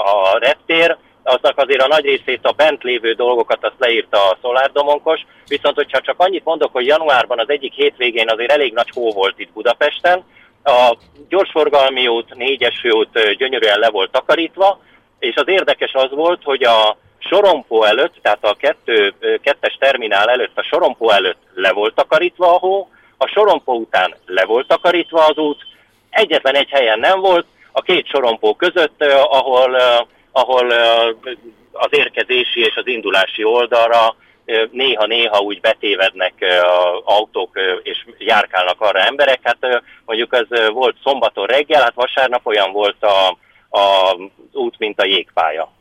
a reptér, aznak azért a nagy részét a bent lévő dolgokat azt leírta a szolárdomonkos, viszont hogyha csak annyit mondok, hogy januárban az egyik hétvégén azért elég nagy hó volt itt Budapesten, a gyorsforgalmi út, négyes ö, gyönyörűen le volt takarítva, és az érdekes az volt, hogy a sorompó előtt, tehát a kettő, kettes terminál előtt, a sorompó előtt le volt takarítva a hó, a sorompó után le volt takarítva az út, egyetlen egy helyen nem volt, a két sorompó között, ahol, ahol az érkezési és az indulási oldalra néha-néha úgy betévednek autók és járkálnak arra emberek. Hát mondjuk ez volt szombaton reggel, hát vasárnap olyan volt a, a út, mint a jégpálya.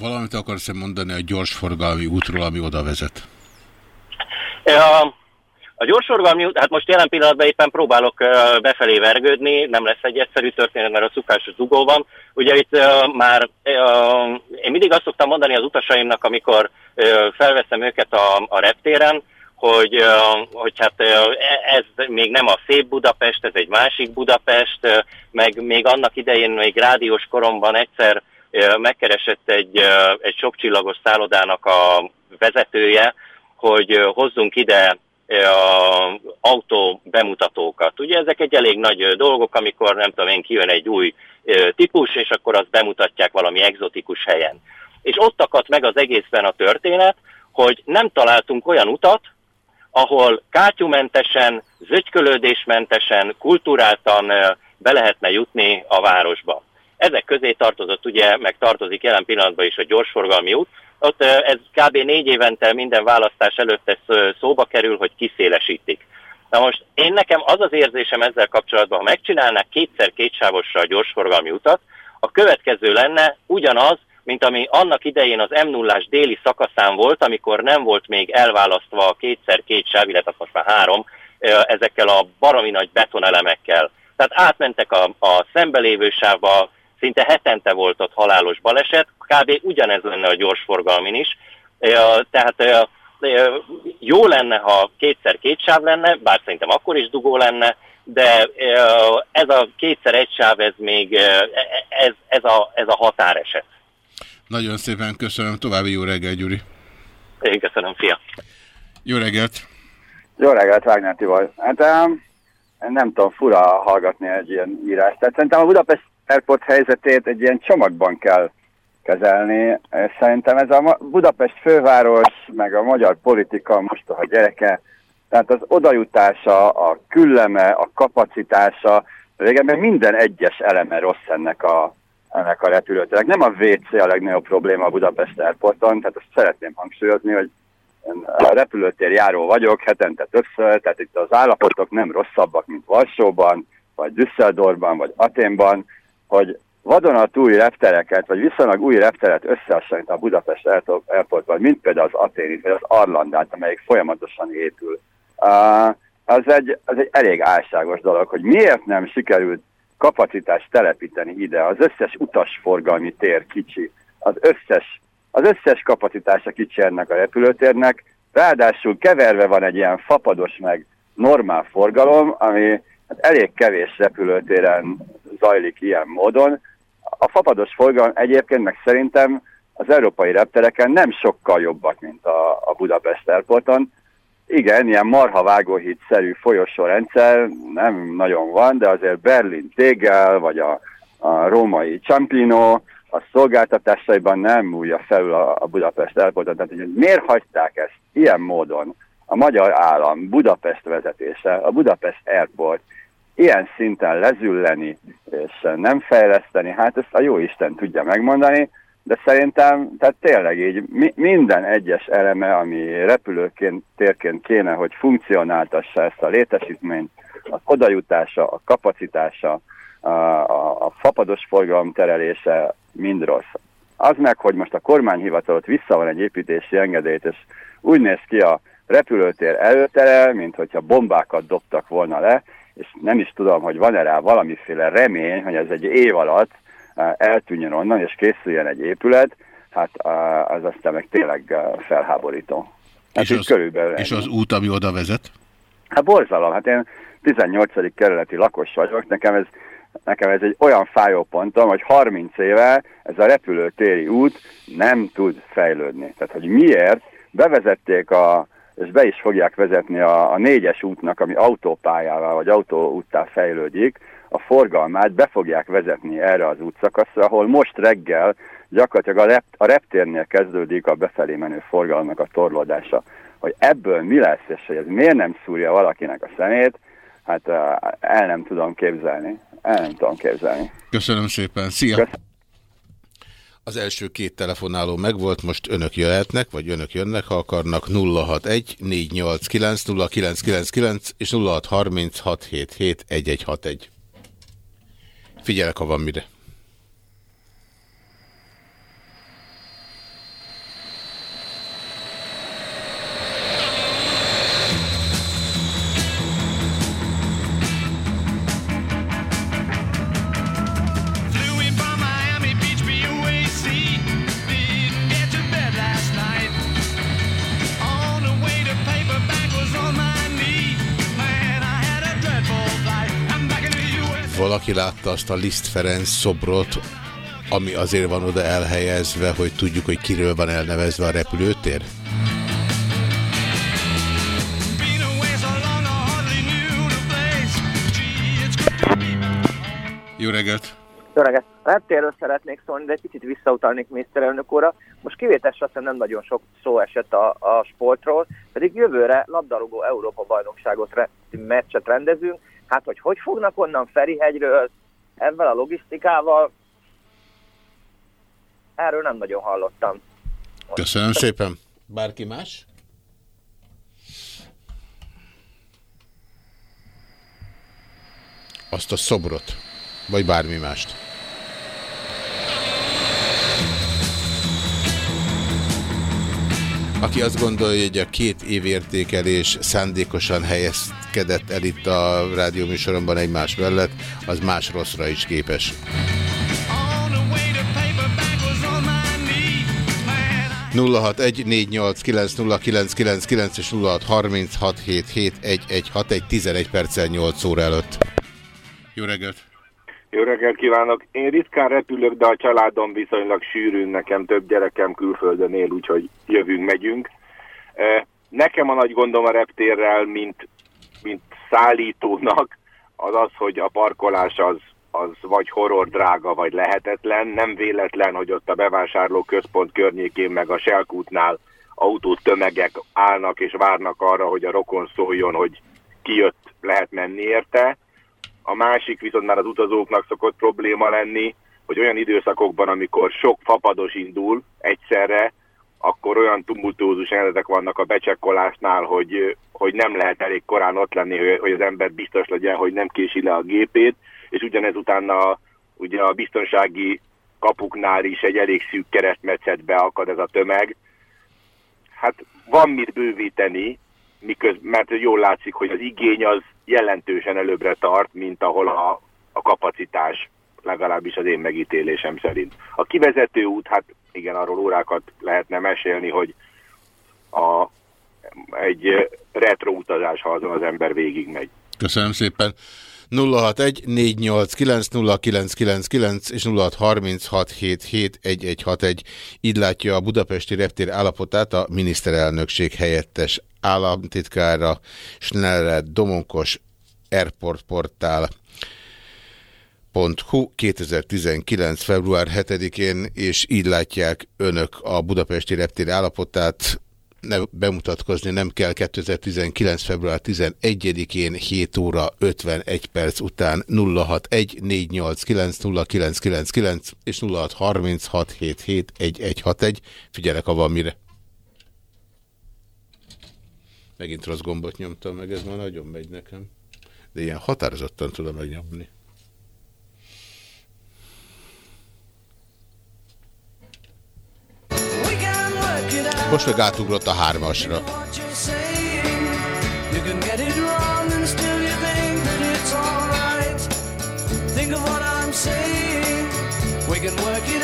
Valamit akarsz-e mondani a gyorsforgalmi útról, ami oda vezet? A, a gyorsforgalmi út, hát most jelen pillanatban éppen próbálok befelé vergődni, nem lesz egy egyszerű történet, mert a szukásos dugó van. Ugye itt már, én mindig azt szoktam mondani az utasaimnak, amikor felveszem őket a, a reptéren, hogy, hogy hát ez még nem a szép Budapest, ez egy másik Budapest, meg még annak idején, még rádiós koromban egyszer megkeresett egy, egy sokcsillagos szállodának a vezetője, hogy hozzunk ide a autó bemutatókat. Ugye ezek egy elég nagy dolgok, amikor nem tudom én, kijön egy új típus, és akkor azt bemutatják valami egzotikus helyen. És ott akadt meg az egészben a történet, hogy nem találtunk olyan utat, ahol kátyumentesen, zögykölődésmentesen, kulturáltan be lehetne jutni a városba. Ezek közé tartozott ugye, meg tartozik jelen pillanatban is a gyorsforgalmi út. Ott ez kb. négy évente minden választás előtt ez szóba kerül, hogy kiszélesítik. Na most én nekem az az érzésem ezzel kapcsolatban, ha megcsinálnák kétszer kétsávosra a gyorsforgalmi utat, a következő lenne ugyanaz, mint ami annak idején az m 0 déli szakaszán volt, amikor nem volt még elválasztva a kétszer két sáv, illetve most már három, ezekkel a baromi nagy betonelemekkel. Tehát átmentek a, a szembelévő sávba, szinte hetente volt ott halálos baleset, kb. ugyanez lenne a gyorsforgalmin is. Tehát jó lenne, ha kétszer két sáv lenne, bár szerintem akkor is dugó lenne, de ez a kétszer egy sáv, ez még ez, ez, a, ez a határeset. Nagyon szépen köszönöm. További jó reggel, Gyuri. Én köszönöm, fia. Jó reggelt. Jó reggelt, Wagner Tibor. Hát um, nem tudom, fura hallgatni egy ilyen írást. Tehát szerintem a Budapest Airport helyzetét egy ilyen csomagban kell kezelni. Szerintem ez a Budapest főváros, meg a magyar politika mostoha gyereke, tehát az odajutása, a külleme, a kapacitása, régebben minden egyes eleme rossz ennek a, ennek a repülőtérnek. Nem a WC a legnagyobb probléma a Budapest Airporton, tehát azt szeretném hangsúlyozni, hogy én repülőtér járó vagyok, hetente többször, tehát itt az állapotok nem rosszabbak, mint Varsóban, vagy Düsseldorfban, vagy Aténban, hogy vadonatúj reptereket, vagy viszonylag új repteret összehasonlít a Budapest Airportban, mint például az Aténit, vagy az Arlandát, amelyik folyamatosan épül. Az egy, az egy elég álságos dolog, hogy miért nem sikerült kapacitást telepíteni ide. Az összes utasforgalmi tér kicsi, az összes, az összes kapacitása kicsi ennek a repülőtérnek, ráadásul keverve van egy ilyen fapados meg normál forgalom, ami hát elég kevés repülőtéren zajlik ilyen módon. A fapados forgalom egyébként meg szerintem az európai reptereken nem sokkal jobbak, mint a, a Budapest Airporton. Igen, ilyen marhavágóhíd-szerű folyosórendszer nem nagyon van, de azért Berlin Tegel, vagy a, a római Ciampino, a szolgáltatásaiban nem múlja felül a, a Budapest Airporton. Tehát, hogy miért hagyták ezt ilyen módon a magyar állam, Budapest vezetése, a Budapest Airport ilyen szinten lezülleni és nem fejleszteni, hát ezt a jó Isten tudja megmondani, de szerintem, tehát tényleg így mi, minden egyes eleme, ami repülőként, térként kéne, hogy funkcionáltassa ezt a létesítményt, az odajutása, a kapacitása, a, a, a fapados forgalom terelése mind rossz. Az meg, hogy most a kormányhivatalot visszavon egy építési engedélyt, és úgy néz ki a repülőtér előtere, mint hogyha bombákat dobtak volna le, és nem is tudom, hogy van-e rá valamiféle remény, hogy ez egy év alatt eltűnjön onnan, és készüljen egy épület, hát az aztán meg tényleg felháborító. Hát És az, körülbelül és az út, ami oda vezet? Hát borzalom, hát én 18. kerületi lakos vagyok, nekem ez, nekem ez egy olyan fájó pontom, hogy 30 éve ez a repülőtéri út nem tud fejlődni. Tehát, hogy miért bevezették a, és be is fogják vezetni a, a négyes útnak, ami autópályával vagy autóúttá fejlődik, a forgalmát be fogják vezetni erre az útszakaszra, ahol most reggel gyakorlatilag a, rep, a reptérnél kezdődik a befelé menő forgalomnak a torlódása. Hogy ebből mi lesz, és hogy ez miért nem szúrja valakinek a szemét, hát eh, el nem tudom képzelni. El nem tudom képzelni. Köszönöm szépen. Szia! Az első két telefonáló megvolt, most önök jöhetnek, vagy önök jönnek, ha akarnak 061 489 0999 és 0636771161. Figyelek, ha van mire. valaki látta azt a Liszt Ferenc szobrot, ami azért van oda elhelyezve, hogy tudjuk, hogy kiről van elnevezve a repülőtér? Jó reggelt! Jó reggelt! Hát Reptérről szeretnék szólni, de egy picit visszautalnék miniszterelnök úrra. Most kivétesre azt nem nagyon sok szó esett a, a sportról, pedig jövőre labdarúgó Európa bajnokságot re meccset rendezünk, Hát, hogy hogy fognak onnan Ferihegyről, ezzel a logisztikával, erről nem nagyon hallottam. Köszönöm szépen. Bárki más? Azt a szobrot, vagy bármi mást. Aki azt gondolja, hogy a két évértékelés szándékosan helyezkedett el itt a rádióműsoromban egymás mellett, az más rosszra is képes. On the way to paperback was on my knee. 0614890999 és 0636771161 11 perccel 8 óra előtt. Jó reggelt! Jó reggelt kívánok! Én ritkán repülök, de a családom viszonylag sűrűn, nekem több gyerekem külföldön él, úgyhogy jövünk, megyünk. Eh, Nekem a nagy gondom a reptérrel, mint, mint szállítónak, az az, hogy a parkolás az, az vagy horror drága, vagy lehetetlen. Nem véletlen, hogy ott a bevásárló központ környékén, meg a Selkútnál autó tömegek állnak és várnak arra, hogy a rokon szóljon, hogy kijött, lehet menni érte. A másik viszont már az utazóknak szokott probléma lenni, hogy olyan időszakokban, amikor sok fapados indul egyszerre, akkor olyan tumultuózus helyzetek vannak a becsekkolásnál, hogy, hogy nem lehet elég korán ott lenni, hogy az ember biztos legyen, hogy nem kési le a gépét, és ugyanez utána ugye a biztonsági kapuknál is egy elég szűk keresztmetszetbe akad ez a tömeg. Hát van mit bővíteni, miköz, mert jól látszik, hogy az igény az jelentősen előbbre tart, mint ahol a, a kapacitás, legalábbis az én megítélésem szerint. A kivezető út, hát igen, arról órákat lehetne mesélni, hogy a, egy retro utazás, ha azon az ember végigmegy. Köszönöm szépen. 061 489 0999 és 0636771161. Így látja a budapesti reptér állapotát a miniszterelnökség helyettes államtitkára Schnellred Domonkos Airport Portál. .hu 2019. február 7-én, és így látják önök a budapesti reptér állapotát. Ne, bemutatkozni nem kell 2019. február 11-én 7 óra 51 perc után 061 489 0999 és 0636771161. Figyelek, ha van mire. Megint rossz gombot nyomtam meg, ez már nagyon megy nekem. De ilyen határozottan tudom megnyomni. Most meg átugrott a hármasra. We can work it.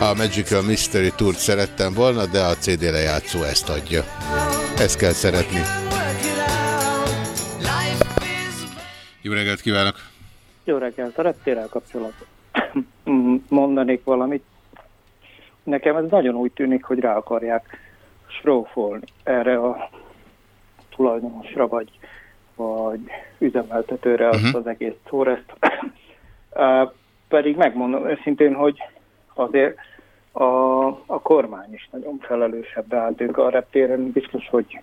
A Magical Mystery Tour-t szerettem volna, de a CD lejátszó ezt adja. Ezt kell szeretni. Jó reggelt kívánok! Jó reggelt, a reptérrel kapcsolatban mondanék valamit. Nekem ez nagyon úgy tűnik, hogy rá akarják strófolni erre a tulajdonosra, vagy, vagy üzemeltetőre azt az egész. Uh, pedig megmondom őszintén, hogy azért a, a kormány is nagyon felelősebb állt ők a reptéren, biztos, hogy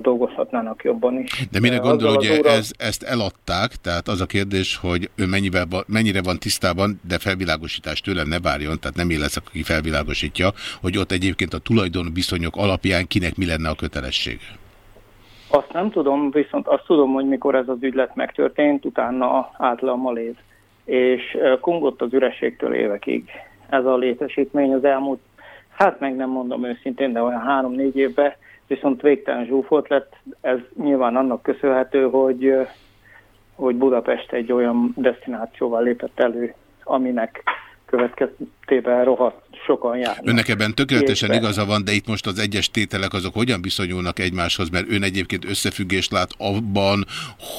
dolgozhatnának jobban is. De mire gondol, hogy óra- ez, ezt eladták, tehát az a kérdés, hogy ő mennyivel, mennyire van tisztában, de felvilágosítást tőlem ne várjon, tehát nem én leszek, aki felvilágosítja, hogy ott egyébként a tulajdonviszonyok alapján kinek mi lenne a kötelessége. Azt nem tudom, viszont azt tudom, hogy mikor ez az ügylet megtörtént, utána állt le a malév. És kongott az ürességtől évekig. Ez a létesítmény az elmúlt, hát meg nem mondom őszintén, de olyan három-négy évben viszont végtelen zsúfolt lett. Ez nyilván annak köszönhető, hogy, hogy Budapest egy olyan destinációval lépett elő, aminek következtében rohadt sokan járnak. Önnek ebben tökéletesen Értve. igaza van, de itt most az egyes tételek azok hogyan viszonyulnak egymáshoz, mert ön egyébként összefüggést lát abban,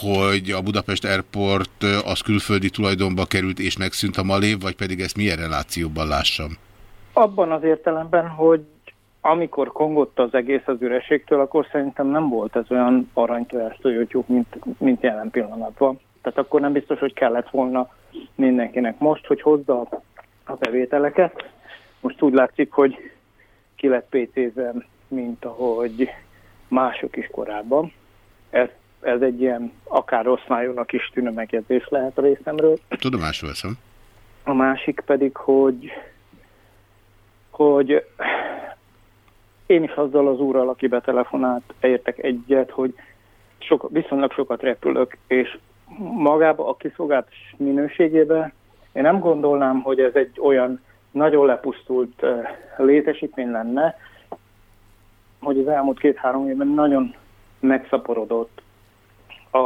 hogy a Budapest Airport ö, az külföldi tulajdonba került és megszűnt a malév, vagy pedig ezt milyen relációban lássam? Abban az értelemben, hogy amikor kongott az egész az ürességtől, akkor szerintem nem volt ez olyan aranytojás tojótyúk, mint, mint jelen pillanatban. Tehát akkor nem biztos, hogy kellett volna mindenkinek. Most, hogy hozza a bevételeket, most úgy látszik, hogy ki lett PC-zen, mint ahogy mások is korábban. Ez, ez egy ilyen akár rossz májónak is tűnő megjegyzés lehet a részemről. Tudomásul veszem. A másik pedig, hogy, hogy én is azzal az úrral, aki betelefonált, értek egyet, hogy sok, viszonylag sokat repülök, és magába a kiszolgáltatás minőségébe én nem gondolnám, hogy ez egy olyan nagyon lepusztult uh, létesítmény lenne, hogy az elmúlt két-három évben nagyon megszaporodott a,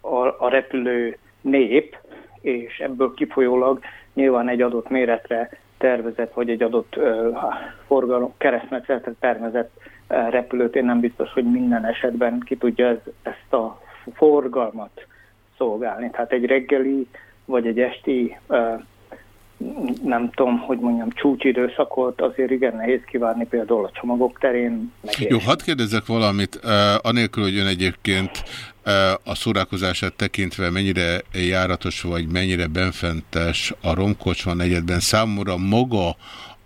a, a repülő nép, és ebből kifolyólag nyilván egy adott méretre tervezett, vagy egy adott uh, forgalom, keresztmetszetre tervezett uh, repülőt, én nem biztos, hogy minden esetben ki tudja ez, ezt a forgalmat szolgálni. Tehát egy reggeli, vagy egy esti nem tudom, hogy mondjam, csúcsidőszakot azért igen nehéz kivárni például a csomagok terén. Jó, hadd kérdezzek valamit, anélkül, hogy ön egyébként a szórakozását tekintve mennyire járatos vagy mennyire benfentes a Romkocsma negyedben számomra maga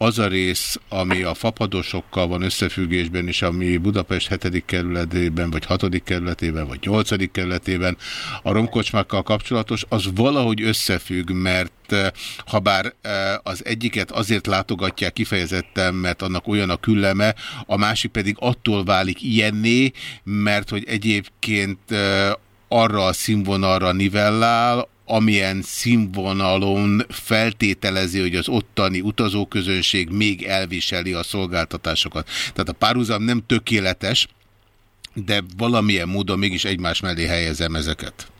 az a rész, ami a fapadosokkal van összefüggésben, és ami Budapest 7. kerületében, vagy 6. kerületében, vagy 8. kerületében a romkocsmákkal kapcsolatos, az valahogy összefügg, mert eh, ha bár eh, az egyiket azért látogatják kifejezetten, mert annak olyan a külleme, a másik pedig attól válik ilyenné, mert hogy egyébként eh, arra a színvonalra nivellál, amilyen színvonalon feltételezi, hogy az ottani utazóközönség még elviseli a szolgáltatásokat. Tehát a párhuzam nem tökéletes, de valamilyen módon mégis egymás mellé helyezem ezeket.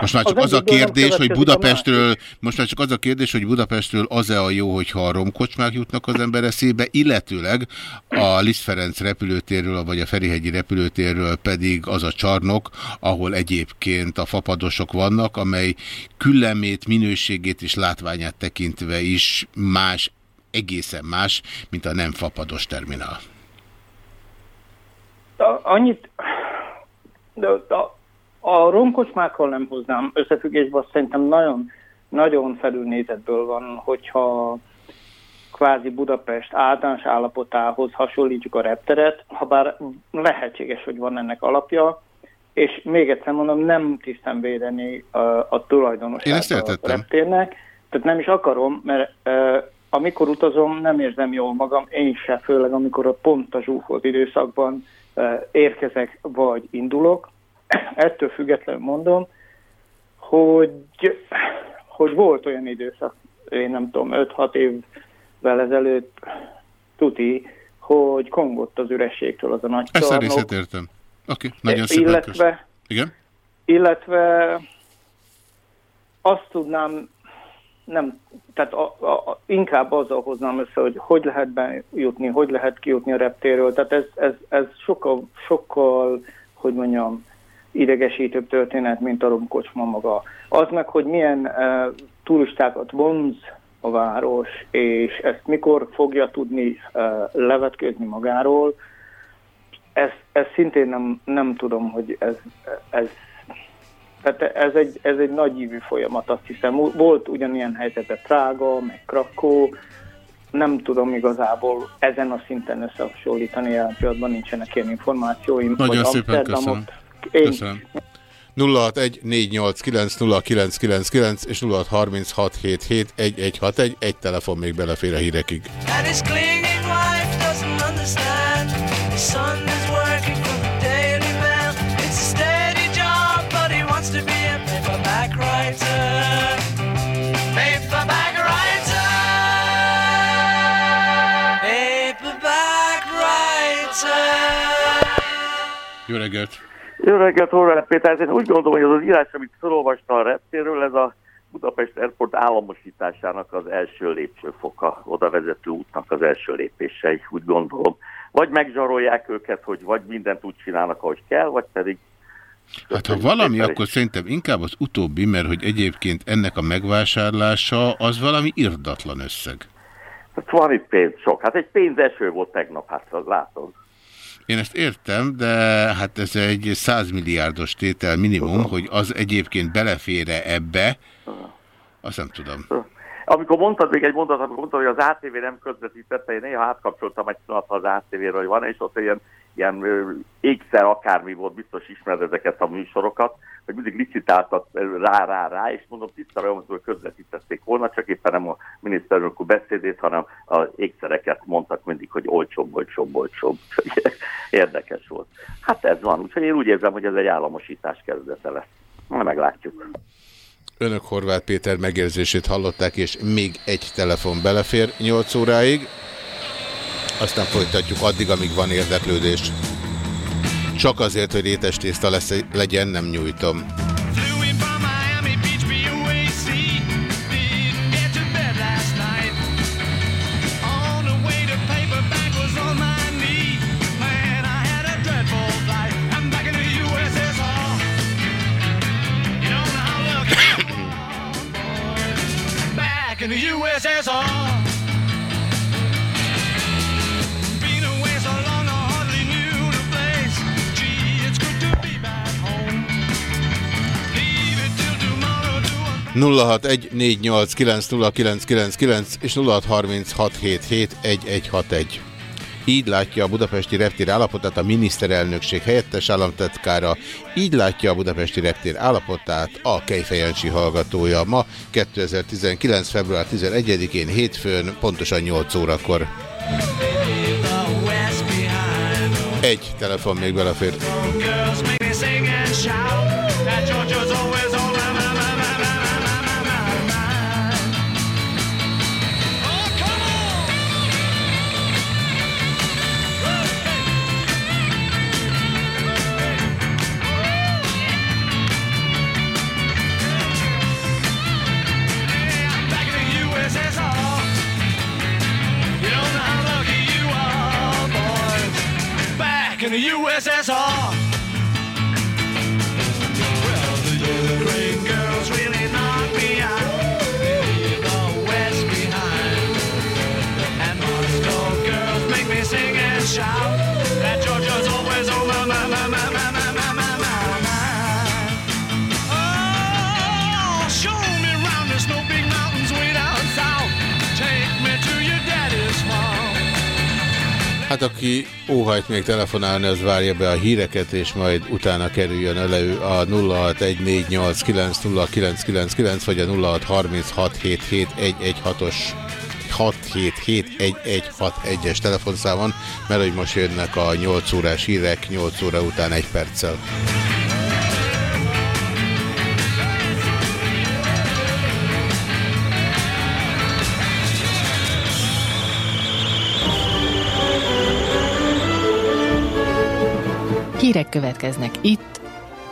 Most már csak az, a kérdés, hogy Budapestről, most már csak az a kérdés, hogy Budapestről az-e a jó, hogyha a romkocsmák jutnak az ember eszébe, illetőleg a Liszt Ferenc repülőtérről, vagy a Ferihegyi repülőtérről pedig az a csarnok, ahol egyébként a fapadosok vannak, amely küllemét, minőségét és látványát tekintve is más, egészen más, mint a nem fapados terminál. A, annyit, de, de, a romkocsmákkal nem hoznám összefüggésbe, azt szerintem nagyon, nagyon felülnézetből van, hogyha kvázi Budapest általános állapotához hasonlítjuk a repteret, ha bár lehetséges, hogy van ennek alapja, és még egyszer mondom, nem tisztem védeni a, a tulajdonosát a reptérnek, tehát nem is akarom, mert uh, amikor utazom, nem érzem jól magam, én se, főleg amikor a pont a zsúfolt időszakban uh, érkezek vagy indulok, ettől függetlenül mondom, hogy, hogy volt olyan időszak, én nem tudom, 5-6 évvel ezelőtt tuti, hogy kongott az ürességtől az a nagy Ezt csarnok. részét értem. Oké, okay, nagyon szépen illetve. Igen? illetve azt tudnám, nem, tehát a, a, inkább azzal hoznám össze, hogy hogy lehet bejutni, hogy lehet kijutni a reptéről. Tehát ez, ez, ez sokkal, sokkal, hogy mondjam, idegesítőbb történet, mint a romkocsma maga. Az meg, hogy milyen uh, turistákat vonz a város, és ezt mikor fogja tudni uh, levetkőzni magáról, ez, ez szintén nem, nem tudom, hogy ez, ez tehát ez egy, ez egy nagy ívű folyamat, azt hiszem. Volt ugyanilyen helyzete Prága, meg Krakó, nem tudom igazából ezen a szinten összehasonlítani, jelen pillanatban nincsenek ilyen információim. Nagyon szépen köszönöm. Én, Köszönöm. 0614890999 és 0636771161, egy telefon még belefér a hírekig. Jó reggelt! Jó reggelt, Horváth Péter. Én úgy gondolom, hogy az az írás, amit felolvastam a reptéről, ez a Budapest Airport államosításának az első lépcsőfoka, oda vezető útnak az első lépései, úgy gondolom. Vagy megzsarolják őket, hogy vagy mindent úgy csinálnak, ahogy kell, vagy pedig... Hát ha valami, akkor szerintem inkább az utóbbi, mert hogy egyébként ennek a megvásárlása az valami irdatlan összeg. Hát van itt pénz sok. Hát egy pénzeső volt tegnap, hát látod. Én ezt értem, de hát ez egy 100 milliárdos tétel minimum, hogy az egyébként belefére ebbe, azt nem tudom. Amikor mondtad még egy mondatot, amikor mondtad, hogy az ATV nem közvetítette, én néha átkapcsoltam egy pillanatra az ATV-ről, hogy van, és ott ilyen, ilyen ékszer akármi volt, biztos ismered ezeket a műsorokat, hogy mindig licitáltat rá, rá, rá, és mondom, tisztára olyan, hogy közvetítették volna, csak éppen nem a miniszterelnök úr beszédét, hanem az ékszereket mondtak mindig, hogy olcsóbb, olcsóbb, olcsóbb. Érdekes volt. Hát ez van, úgyhogy én úgy érzem, hogy ez egy államosítás kezdete lesz. Na, meglátjuk. Önök Horváth Péter megérzését hallották, és még egy telefon belefér 8 óráig. Aztán folytatjuk addig, amíg van érdeklődés. Csak azért, hogy rétes tészta lesz, legyen, nem nyújtom. 0614890999 és 0636771161. Így látja a budapesti reptér állapotát a miniszterelnökség helyettes államtetkára, így látja a budapesti reptér állapotát a Kejfejancsi hallgatója ma 2019. február 11-én hétfőn pontosan 8 órakor. Egy telefon még belefér. In the USSR. Hát aki óhajt még telefonálni, az várja be a híreket, és majd utána kerüljön elő a 0614890999 vagy a 0636771161-os 6771161-es telefonszámon, mert hogy most jönnek a 8 órás hírek 8 óra után egy perccel. Hírek következnek itt,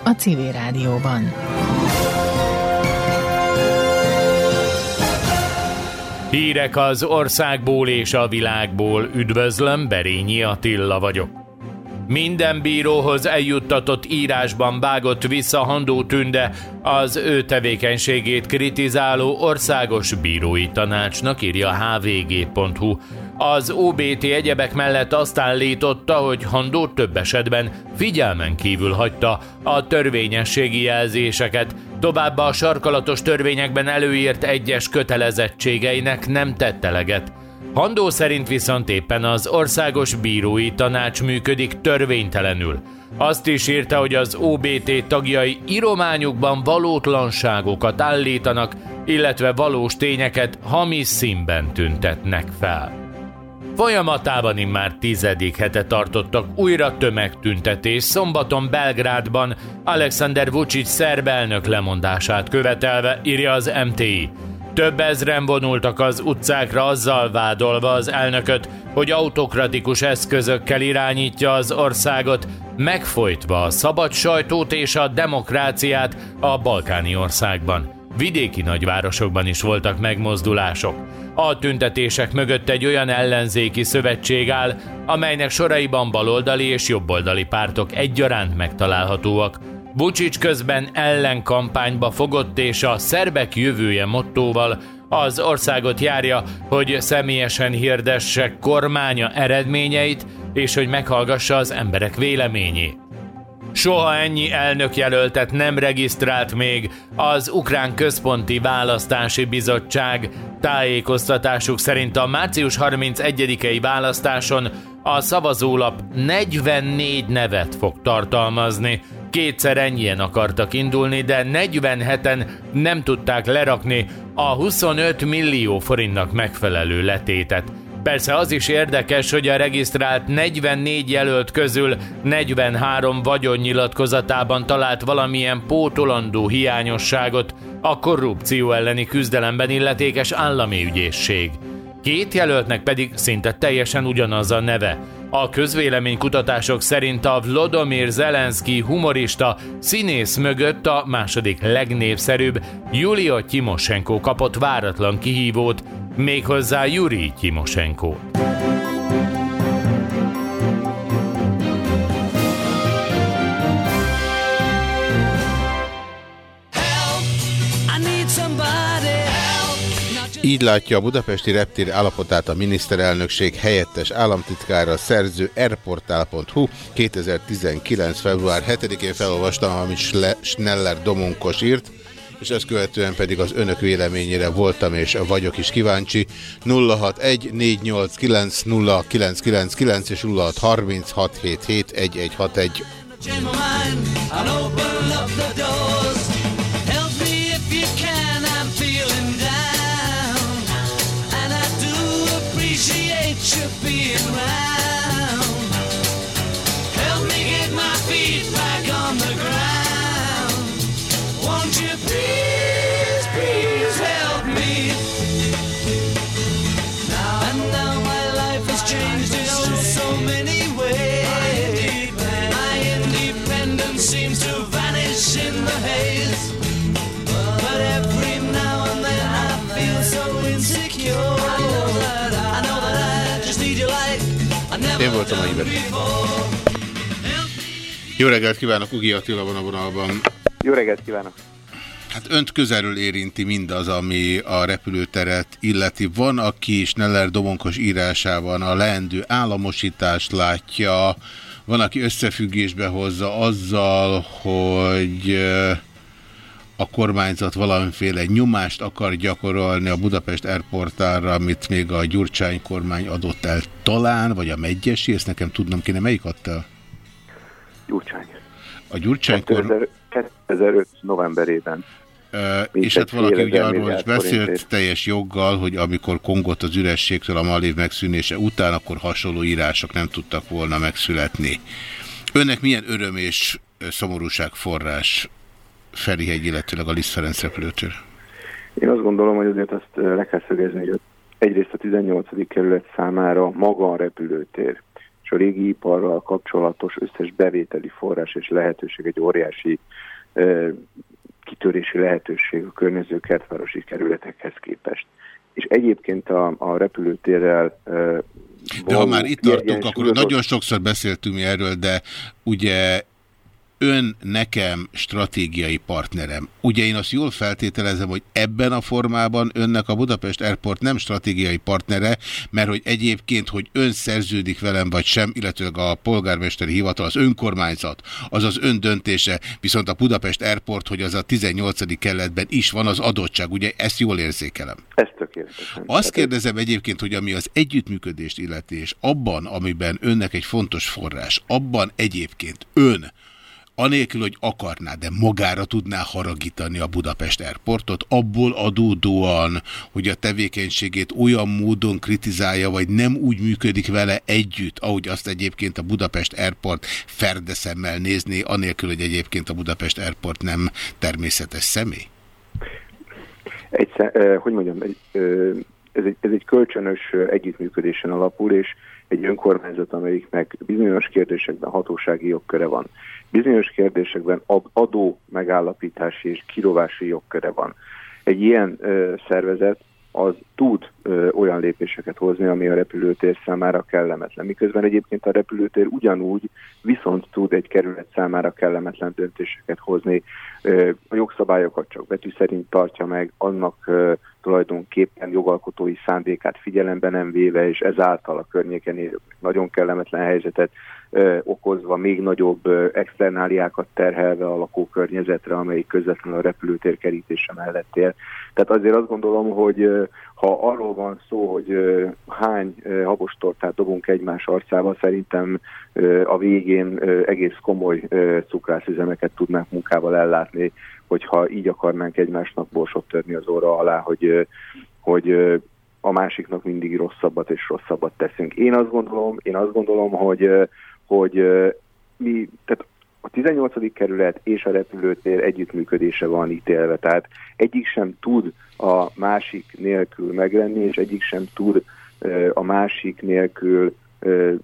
a Civil Rádióban. Hírek az országból és a világból. Üdvözlöm, Berényi Attila vagyok. Minden bíróhoz eljuttatott írásban vágott vissza Handó Tünde az ő tevékenységét kritizáló országos bírói tanácsnak írja hvg.hu. Az OBT egyebek mellett azt állította, hogy Handó több esetben figyelmen kívül hagyta a törvényességi jelzéseket, továbbá a sarkalatos törvényekben előírt egyes kötelezettségeinek nem tett eleget. Handó szerint viszont éppen az országos bírói tanács működik törvénytelenül. Azt is írta, hogy az OBT tagjai írományukban valótlanságokat állítanak, illetve valós tényeket hamis színben tüntetnek fel. Folyamatában immár tizedik hete tartottak újra tömegtüntetés szombaton Belgrádban Alexander Vucic szerb elnök lemondását követelve, írja az MTI. Több ezren vonultak az utcákra azzal vádolva az elnököt, hogy autokratikus eszközökkel irányítja az országot, megfojtva a szabad sajtót és a demokráciát a balkáni országban. Vidéki nagyvárosokban is voltak megmozdulások. A tüntetések mögött egy olyan ellenzéki szövetség áll, amelynek soraiban baloldali és jobboldali pártok egyaránt megtalálhatóak. Vucic közben ellenkampányba fogott és a szerbek jövője mottóval az országot járja, hogy személyesen hirdesse kormánya eredményeit, és hogy meghallgassa az emberek véleményét. Soha ennyi elnökjelöltet nem regisztrált még az Ukrán Központi Választási Bizottság. Tájékoztatásuk szerint a március 31-i választáson a szavazólap 44 nevet fog tartalmazni. Kétszer ennyien akartak indulni, de 47-en nem tudták lerakni a 25 millió forintnak megfelelő letétet. Persze az is érdekes, hogy a regisztrált 44 jelölt közül 43 vagyonnyilatkozatában talált valamilyen pótolandó hiányosságot a korrupció elleni küzdelemben illetékes állami ügyészség. Két jelöltnek pedig szinte teljesen ugyanaz a neve. A közvéleménykutatások szerint a Vlodomir Zelenszky humorista színész mögött a második legnépszerűbb Julia Timoshenko kapott váratlan kihívót, méghozzá Yuri Timoshenko. I need somebody help. Így látja a budapesti reptér állapotát a miniszterelnökség helyettes államtitkára, szerző rportál.hu 2019. február 7-én felolvastam, amit Schneller Domonkos írt, és ezt követően pedig az önök véleményére voltam és vagyok is kíváncsi. 061 489 0999 és 0636771161. Change my mind and open up the doors. Voltam a before. Jó reggelt kívánok, Ugi Attila van a vonalban. Jó reggelt kívánok! Hát önt közelről érinti mindaz, ami a repülőteret illeti. Van, aki Schneller Domonkos írásában a leendő államosítást látja, van, aki összefüggésbe hozza azzal, hogy a kormányzat valamiféle nyomást akar gyakorolni a Budapest Airportára, amit még a Gyurcsány kormány adott el talán, vagy a Megyesi, ezt nekem tudnom kéne, melyik adta el? Gyurcsány. A Gyurcsány kormány... 2005 novemberében. Mint és hát valaki ugye arról is beszélt forintért. teljes joggal, hogy amikor kongott az ürességtől a malév megszűnése után, akkor hasonló írások nem tudtak volna megszületni. Önnek milyen öröm és szomorúság forrás Ferihegy, illetőleg a Liszt Ferenc repülőtől? Én azt gondolom, hogy azért azt le kell szögezni, hogy egyrészt a 18. kerület számára maga a repülőtér és a régi iparral kapcsolatos összes bevételi forrás és lehetőség egy óriási kitörési lehetőség a környező kertvárosi kerületekhez képest. És egyébként a, a repülőtérrel De ha már itt tartunk, akkor nagyon sokszor beszéltünk mi erről, de ugye ön nekem stratégiai partnerem. Ugye én azt jól feltételezem, hogy ebben a formában önnek a Budapest Airport nem stratégiai partnere, mert hogy egyébként, hogy ön szerződik velem vagy sem, illetőleg a polgármesteri hivatal, az önkormányzat, az az ön döntése, viszont a Budapest Airport, hogy az a 18. kerületben is van az adottság, ugye ezt jól érzékelem. Ez tökéletesen. Azt kérdezem egyébként, hogy ami az együttműködést illeti, és abban, amiben önnek egy fontos forrás, abban egyébként ön, anélkül, hogy akarná, de magára tudná haragítani a Budapest Airportot, abból adódóan, hogy a tevékenységét olyan módon kritizálja, vagy nem úgy működik vele együtt, ahogy azt egyébként a Budapest Airport ferdeszemmel nézné, anélkül, hogy egyébként a Budapest Airport nem természetes személy? egy, sze- ö, hogy mondjam, ez egy, ez egy kölcsönös együttműködésen alapul, és egy önkormányzat, amelyik meg bizonyos kérdésekben hatósági jogköre van, bizonyos kérdésekben ad- adó megállapítási és kirovási jogköre van. Egy ilyen ö, szervezet az tud ö, olyan lépéseket hozni, ami a repülőtér számára kellemetlen. Miközben egyébként a repülőtér ugyanúgy viszont tud egy kerület számára kellemetlen döntéseket hozni. Ö, a jogszabályokat csak betű szerint tartja meg, annak ö, tulajdonképpen jogalkotói szándékát figyelembe nem véve, és ezáltal a környéken élőknek nagyon kellemetlen helyzetet okozva, még nagyobb externáliákat terhelve a lakókörnyezetre, amelyik közvetlenül a repülőtér kerítése mellett él. Tehát azért azt gondolom, hogy ha arról van szó, hogy hány habostortát dobunk egymás arcába, szerintem a végén egész komoly cukrászüzemeket tudnánk munkával ellátni, hogyha így akarnánk egymásnak borsot törni az óra alá, hogy, hogy a másiknak mindig rosszabbat és rosszabbat teszünk. Én azt gondolom, én azt gondolom, hogy, hogy mi, tehát a 18. kerület és a repülőtér együttműködése van ítélve, tehát egyik sem tud a másik nélkül meglenni, és egyik sem tud a másik nélkül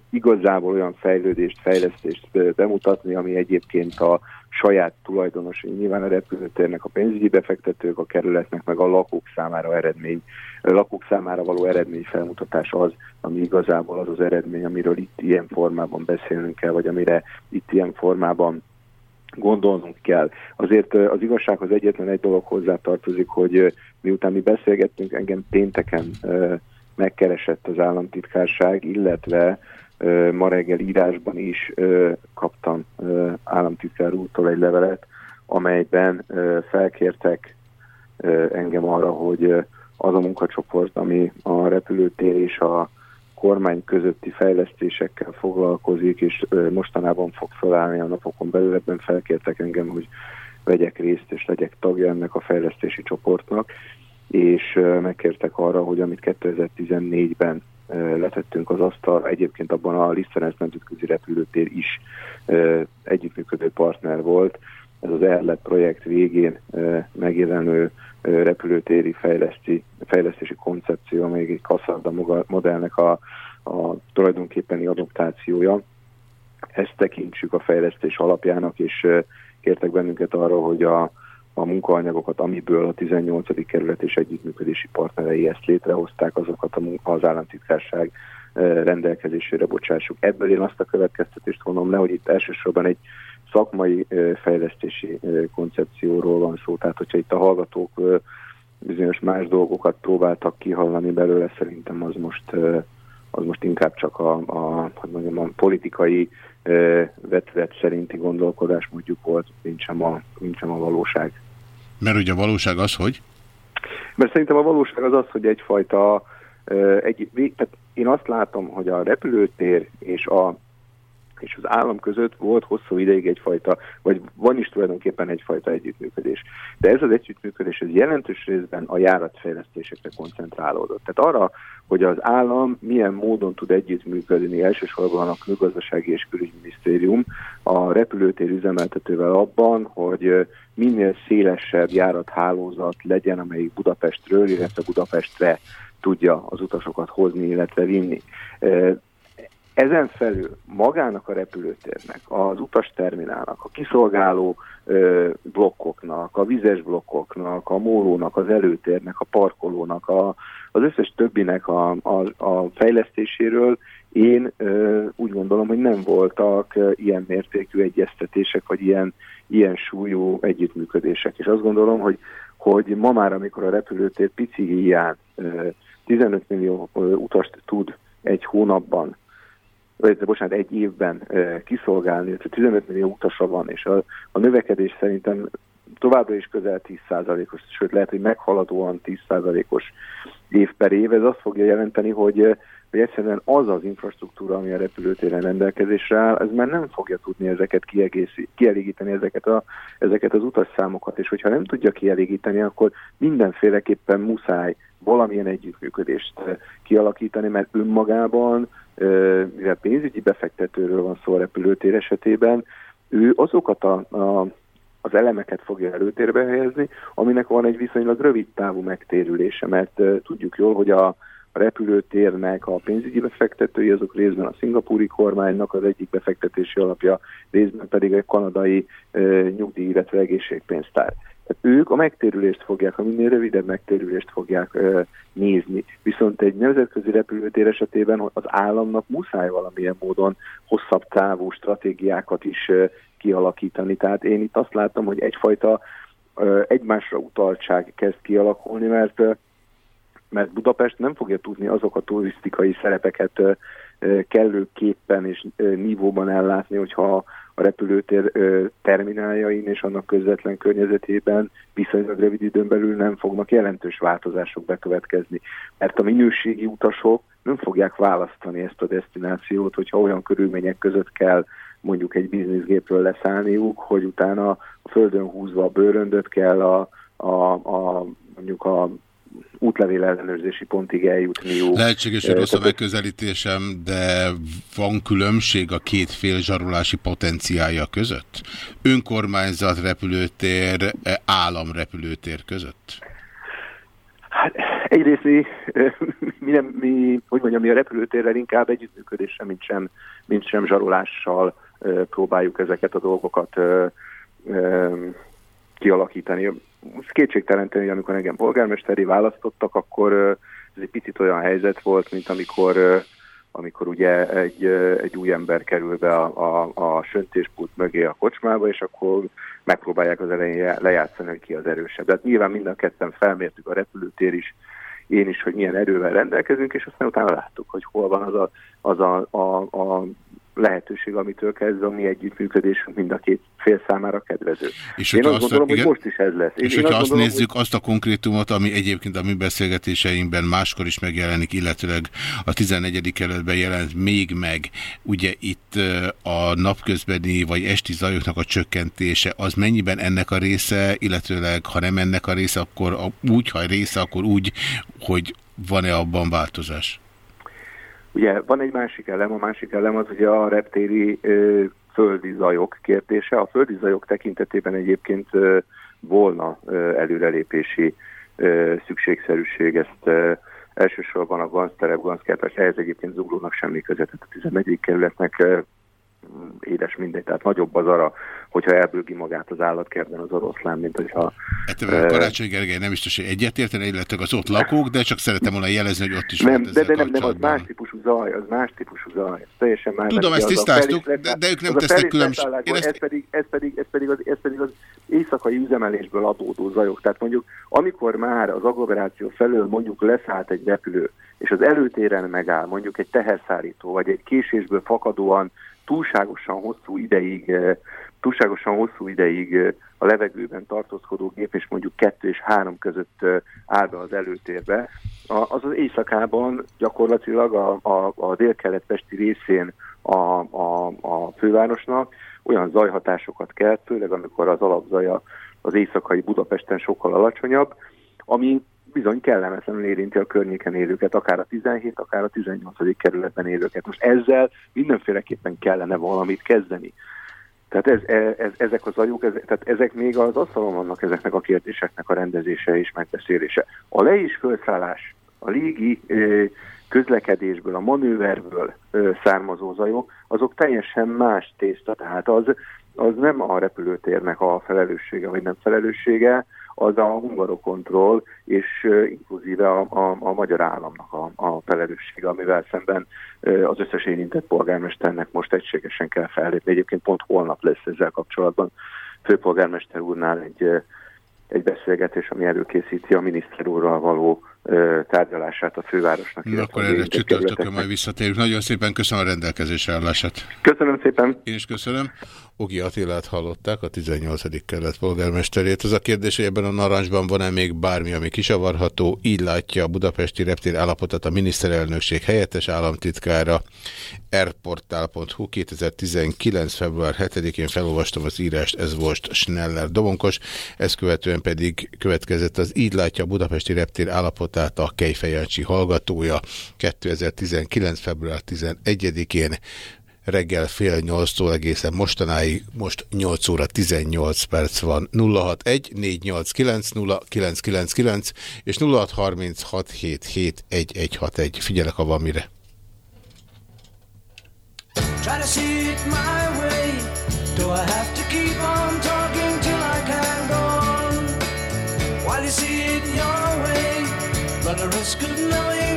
igazából olyan fejlődést, fejlesztést bemutatni, ami egyébként a saját tulajdonosai, nyilván a repülőtérnek, a pénzügyi befektetők, a kerületnek, meg a lakók számára eredmény, lakók számára való eredmény felmutatás az, ami igazából az az eredmény, amiről itt ilyen formában beszélnünk kell, vagy amire itt ilyen formában gondolnunk kell. Azért az igazsághoz egyetlen egy dolog hozzátartozik, hogy miután mi beszélgettünk, engem pénteken ö, megkeresett az államtitkárság, illetve ma reggel írásban is kaptam államtitkár úrtól egy levelet, amelyben felkértek engem arra, hogy az a munkacsoport, ami a repülőtér és a kormány közötti fejlesztésekkel foglalkozik, és mostanában fog felállni a napokon belül, ebben felkértek engem, hogy vegyek részt és legyek tagja ennek a fejlesztési csoportnak, és megkértek arra, hogy amit 2014-ben ö, letettünk az asztal, egyébként abban a Liszterenc nemzetközi repülőtér is együttműködő partner volt, ez az ERLET projekt végén megjelenő repülőtéri fejleszti, fejlesztési koncepció, amely egy Kasszarda moga- modellnek a, a tulajdonképpeni adaptációja. Ezt tekintsük a fejlesztés alapjának, és kértek bennünket arra, hogy a, a munkaanyagokat, amiből a 18. kerület és együttműködési partnerei ezt létrehozták, azokat a az államtitkárság rendelkezésére bocsássuk. Ebből én azt a következtetést vonom le, hogy itt elsősorban egy szakmai fejlesztési koncepcióról van szó, tehát hogyha itt a hallgatók bizonyos más dolgokat próbáltak kihallani belőle, szerintem az most, az most inkább csak a, a, hogy mondjam, a politikai vetület szerinti gondolkodás mondjuk volt, mint sem a, mint sem a valóság. Mert ugye a valóság az, hogy? Mert szerintem a valóság az az, hogy egyfajta, egy, tehát én azt látom, hogy a repülőtér és a és az állam között volt hosszú ideig egyfajta, vagy van is tulajdonképpen egyfajta együttműködés. De ez az együttműködés ez jelentős részben a járatfejlesztésekre koncentrálódott. Tehát arra, hogy az állam milyen módon tud együttműködni, elsősorban a külgazdasági és külügyminisztérium a repülőtér üzemeltetővel abban, hogy minél szélesebb járathálózat legyen, amelyik Budapestről, illetve Budapestre tudja az utasokat hozni, illetve vinni. Ezen felül magának a repülőtérnek, az utasterminálnak, a kiszolgáló ö, blokkoknak, a vizes blokkoknak, a mólónak, az előtérnek, a parkolónak, a, az összes többinek a, a, a fejlesztéséről én ö, úgy gondolom, hogy nem voltak ilyen mértékű egyeztetések, vagy ilyen, ilyen súlyú együttműködések. És azt gondolom, hogy, hogy ma már, amikor a repülőtér pici híján ö, 15 millió utast tud egy hónapban vagy bocsánat, egy évben kiszolgálni, illetve 15 millió utasa van, és a, a növekedés szerintem továbbra is közel 10%-os, sőt lehet, hogy meghaladóan 10%-os év per év. Ez azt fogja jelenteni, hogy, hogy egyszerűen az az infrastruktúra, ami a repülőtéren rendelkezésre áll, ez már nem fogja tudni ezeket kiegészi, kielégíteni, ezeket, a, ezeket az utasszámokat, és hogyha nem tudja kielégíteni, akkor mindenféleképpen muszáj valamilyen együttműködést kialakítani, mert önmagában mivel pénzügyi befektetőről van szó a repülőtér esetében, ő azokat a, a, az elemeket fogja előtérbe helyezni, aminek van egy viszonylag rövid távú megtérülése, mert tudjuk jól, hogy a, repülőtérnek a pénzügyi befektetői, azok részben a szingapúri kormánynak az egyik befektetési alapja, részben pedig a kanadai uh, nyugdíj, illetve egészségpénztár. Tehát ők a megtérülést fogják, a minél rövidebb megtérülést fogják ö, nézni. Viszont egy nemzetközi repülőtér esetében az államnak muszáj valamilyen módon hosszabb távú stratégiákat is ö, kialakítani. Tehát én itt azt látom, hogy egyfajta ö, egymásra utaltság kezd kialakulni, mert ö, mert Budapest nem fogja tudni azok a turisztikai szerepeket kellőképpen és nívóban ellátni, hogyha a repülőtér termináljain és annak közvetlen környezetében viszonylag rövid időn belül nem fognak jelentős változások bekövetkezni. Mert a minőségi utasok nem fogják választani ezt a destinációt, hogyha olyan körülmények között kell mondjuk egy bizniszgépről leszállniuk, hogy utána a földön húzva a bőröndöt kell a, a, a mondjuk a útlevél ellenőrzési pontig eljutniuk. Lehetséges, hogy rossz a megközelítésem, de van különbség a két fél zsarolási potenciája között? Önkormányzat repülőtér, e, államrepülőtér között? Egyrészt mi, mi, nem, mi, hogy mondjam, mi a repülőtérrel inkább együttműködésre, mint sem, mint sem zsarolással próbáljuk ezeket a dolgokat kialakítani. Ez kétségtelen, hogy amikor engem polgármesteri választottak, akkor ez egy picit olyan helyzet volt, mint amikor amikor ugye egy, egy új ember kerül be a, a, a söntéspult mögé a kocsmába, és akkor megpróbálják az elején lejátszani, hogy ki az erősebb. De hát nyilván mind a ketten felmértük a repülőtér is, én is, hogy milyen erővel rendelkezünk, és aztán utána láttuk, hogy hol van az a, az a, a, a lehetőség, amitől kezdve a mi együttműködésünk mind a két fél számára kedvező. És én azt azt- gondolom, hogy igen. most is ez lesz. Én, És én hogyha azt gondolom, nézzük, azt a konkrétumot, ami egyébként a mi beszélgetéseinkben máskor is megjelenik, illetőleg a 14. kerületben jelent még meg, ugye itt a napközbeni vagy esti zajoknak a csökkentése, az mennyiben ennek a része, illetőleg ha nem ennek a része, akkor a- úgy, ha része, akkor úgy, hogy van-e abban változás? Ugye van egy másik elem, a másik elem az ugye a reptéri ö, földi zajok kérdése. A földi zajok tekintetében egyébként ö, volna ö, előrelépési ö, szükségszerűség, ezt ö, elsősorban a Ganz terep, Ganz kertes, ehhez egyébként zuglónak semmi köze, tehát a 14. kerületnek édes mindegy, tehát nagyobb az ara, hogyha elbőgi magát az állatkertben az oroszlán, mint hogyha... Hát ö, Karácsony Gergely nem biztos, hogy egyetértene, illetve az ott lakók, de csak szeretem volna jelezni, hogy ott is nem, de, de nem, nem, az más típusú zaj, az más típusú zaj, ez teljesen más. Tudom, ezt a tisztáztuk, de- de ők nem a tesznek felis különbség- leszállásból, én ezt- Ez pedig, ez, pedig, ez, pedig az, ez pedig az éjszakai üzemelésből adódó zajok. Tehát mondjuk, amikor már az agglomeráció felől mondjuk leszállt egy repülő, és az előtéren megáll mondjuk egy teherszállító, vagy egy késésből fakadóan túlságosan hosszú ideig, eh, túlságosan hosszú ideig eh, a levegőben tartózkodó gép, és mondjuk kettő és három között eh, áll be az előtérbe, az az éjszakában gyakorlatilag a, a, a délkelet-pesti részén a, a, a fővárosnak olyan zajhatásokat kelt, főleg amikor az alapzaja az éjszakai Budapesten sokkal alacsonyabb, ami bizony kellemetlenül érinti a környéken élőket, akár a 17, akár a 18. kerületben élőket. Most ezzel mindenféleképpen kellene valamit kezdeni. Tehát ez, ez, ezek az zajok, ez, tehát ezek még az asztalon vannak ezeknek a kérdéseknek a rendezése és megbeszélése. A le- és felszállás, a légi ö, közlekedésből, a manőverből ö, származó zajok, azok teljesen más tészta, tehát az, az nem a repülőtérnek a felelőssége vagy nem felelőssége, az a hungarokontroll és inkluzíve a, a, a magyar államnak a, a felelőssége, amivel szemben az összes érintett polgármesternek most egységesen kell fellépni. Egyébként pont holnap lesz ezzel kapcsolatban főpolgármester úrnál egy, egy beszélgetés, ami előkészíti a miniszter úrral való tárgyalását a fővárosnak. Na, akkor erre csütörtökön majd visszatérünk. Nagyon szépen köszönöm a rendelkezésre állását. Köszönöm szépen. Én is köszönöm. Ogi Attilát hallották, a 18. kerület polgármesterét. Az a kérdés, hogy ebben a narancsban van-e még bármi, ami kisavarható. Így látja a budapesti reptér állapotát a miniszterelnökség helyettes államtitkára. rportál.hu 2019. február 7-én felolvastam az írást, ez volt Schneller Domonkos, ezt követően pedig következett az Így látja a budapesti reptér állapotát a Kejfejancsi hallgatója 2019. február 11-én reggel fél nyolctól egészen mostanáig, most 8 óra 18 perc van. 061 489 0999 és 0636771161. Figyelek, ha van mire. A risk of knowing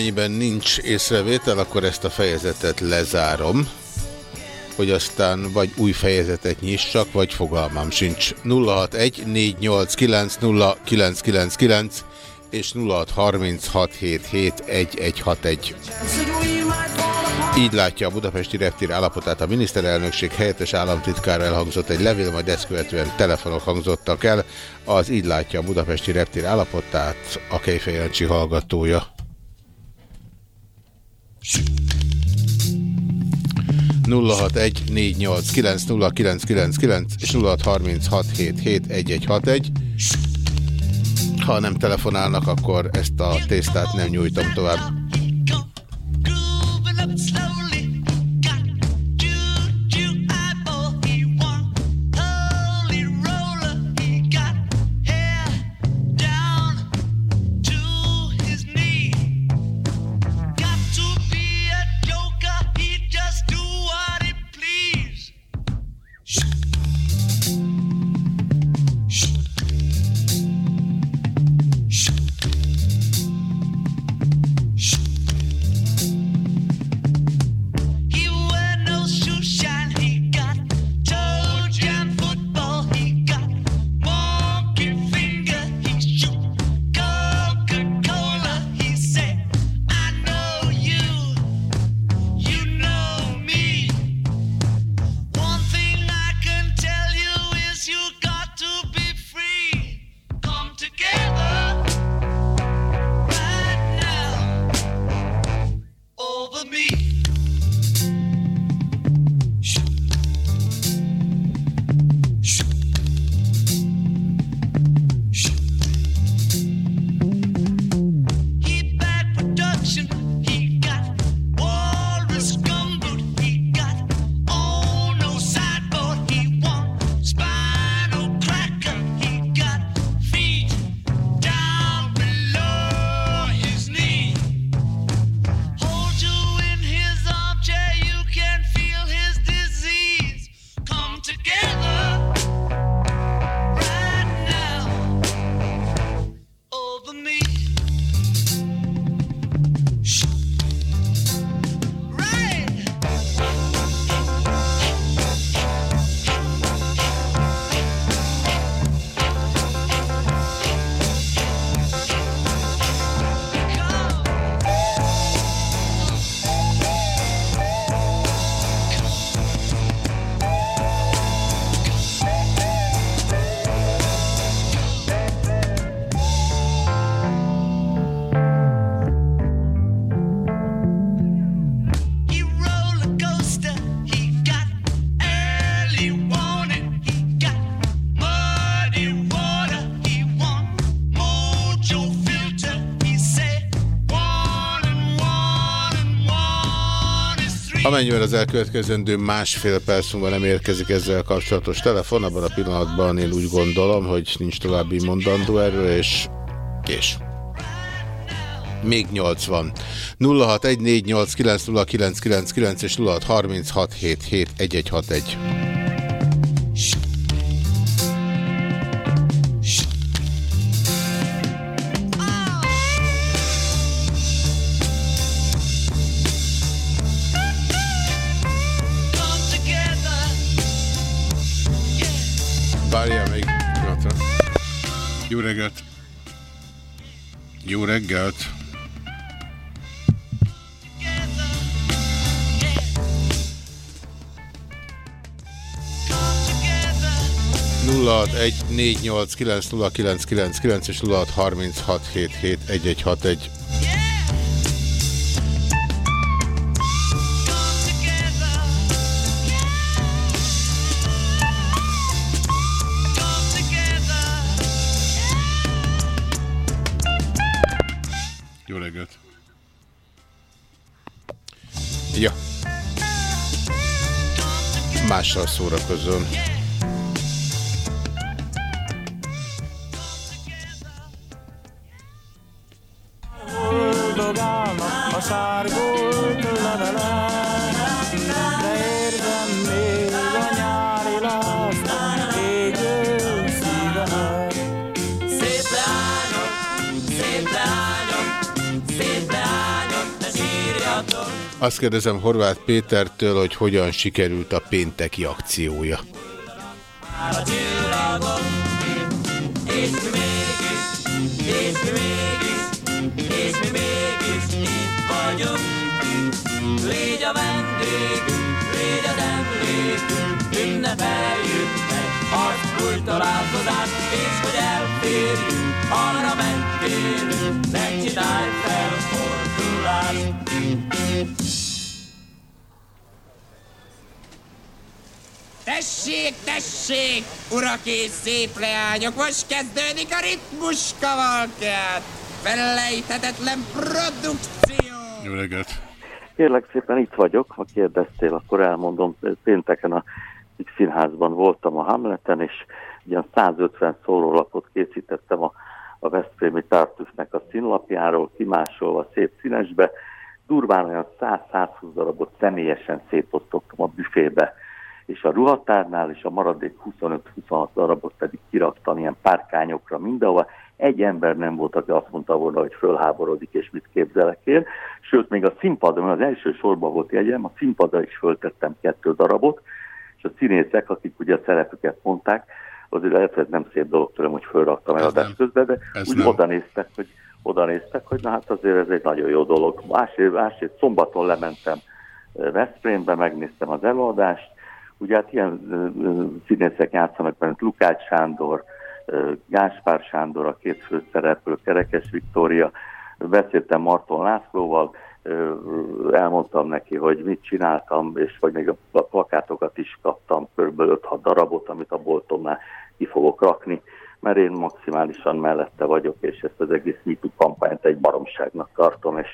amennyiben nincs észrevétel, akkor ezt a fejezetet lezárom, hogy aztán vagy új fejezetet nyissak, vagy fogalmam sincs. 061 489 és 0636771161. Így látja a budapesti reptér állapotát a miniszterelnökség helyettes államtitkára elhangzott egy levél, majd ezt követően telefonok hangzottak el. Az így látja a budapesti reptér állapotát a Kejfejancsi hallgatója. 061 és 0636771161. Ha nem telefonálnak, akkor ezt a tésztát nem nyújtom tovább. Amennyiben az elkövetkezendő másfél perc múlva nem érkezik ezzel kapcsolatos telefon, abban a pillanatban én úgy gondolom, hogy nincs további mondandó erről, és kés. Még 80. 0614890999 és 0636771161. Jó reggelt! egy és 0636771161 Mással szórakozom. Azt kérdezem Horváth Pétertől, hogy hogyan sikerült a pénteki akciója. Légy a vendégünk, légy az emlékünk, ünnepeljük meg arcúj találkozást, és hogy elférjünk, arra mentél, ne csinálj fel Tessék, tessék, urak és szép leányok, most kezdődik a ritmus kavalkát. Felejthetetlen produkció. Jó reggelt! Kérlek szépen itt vagyok, ha kérdeztél, akkor elmondom. Pénteken a színházban voltam a Hamleten, és ilyen 150 szórólapot készítettem a, a Veszprémi Tartufnek a színlapjáról, kimásolva szép színesbe. Durván olyan 100-120 darabot személyesen szétosztottam a büfébe, és a ruhatárnál, és a maradék 25-26 darabot pedig kiraktam ilyen párkányokra mindenhova. Egy ember nem volt, aki azt mondta volna, hogy fölháborodik, és mit képzelek én. Sőt, még a színpadon, az első sorban volt jegyem, a színpadra is föltettem kettő darabot, és a színészek, akik ugye a szerepüket mondták, azért lehet, hogy nem szép dolog tőlem, hogy fölraktam el adás közben, de Ez úgy nem. oda néztek, hogy oda néztek, hogy na hát azért ez egy nagyon jó dolog. Másért, másért szombaton lementem Veszprémbe, megnéztem az előadást, ugye hát ilyen színészek játszanak, mint Lukács Sándor, Gáspár Sándor, a két főszereplő, Kerekes Viktória, beszéltem Marton Lászlóval, elmondtam neki, hogy mit csináltam, és vagy még a plakátokat is kaptam, kb. 5-6 darabot, amit a boltomnál ki fogok rakni, mert én maximálisan mellette vagyok, és ezt az egész MeToo kampányt egy baromságnak tartom, és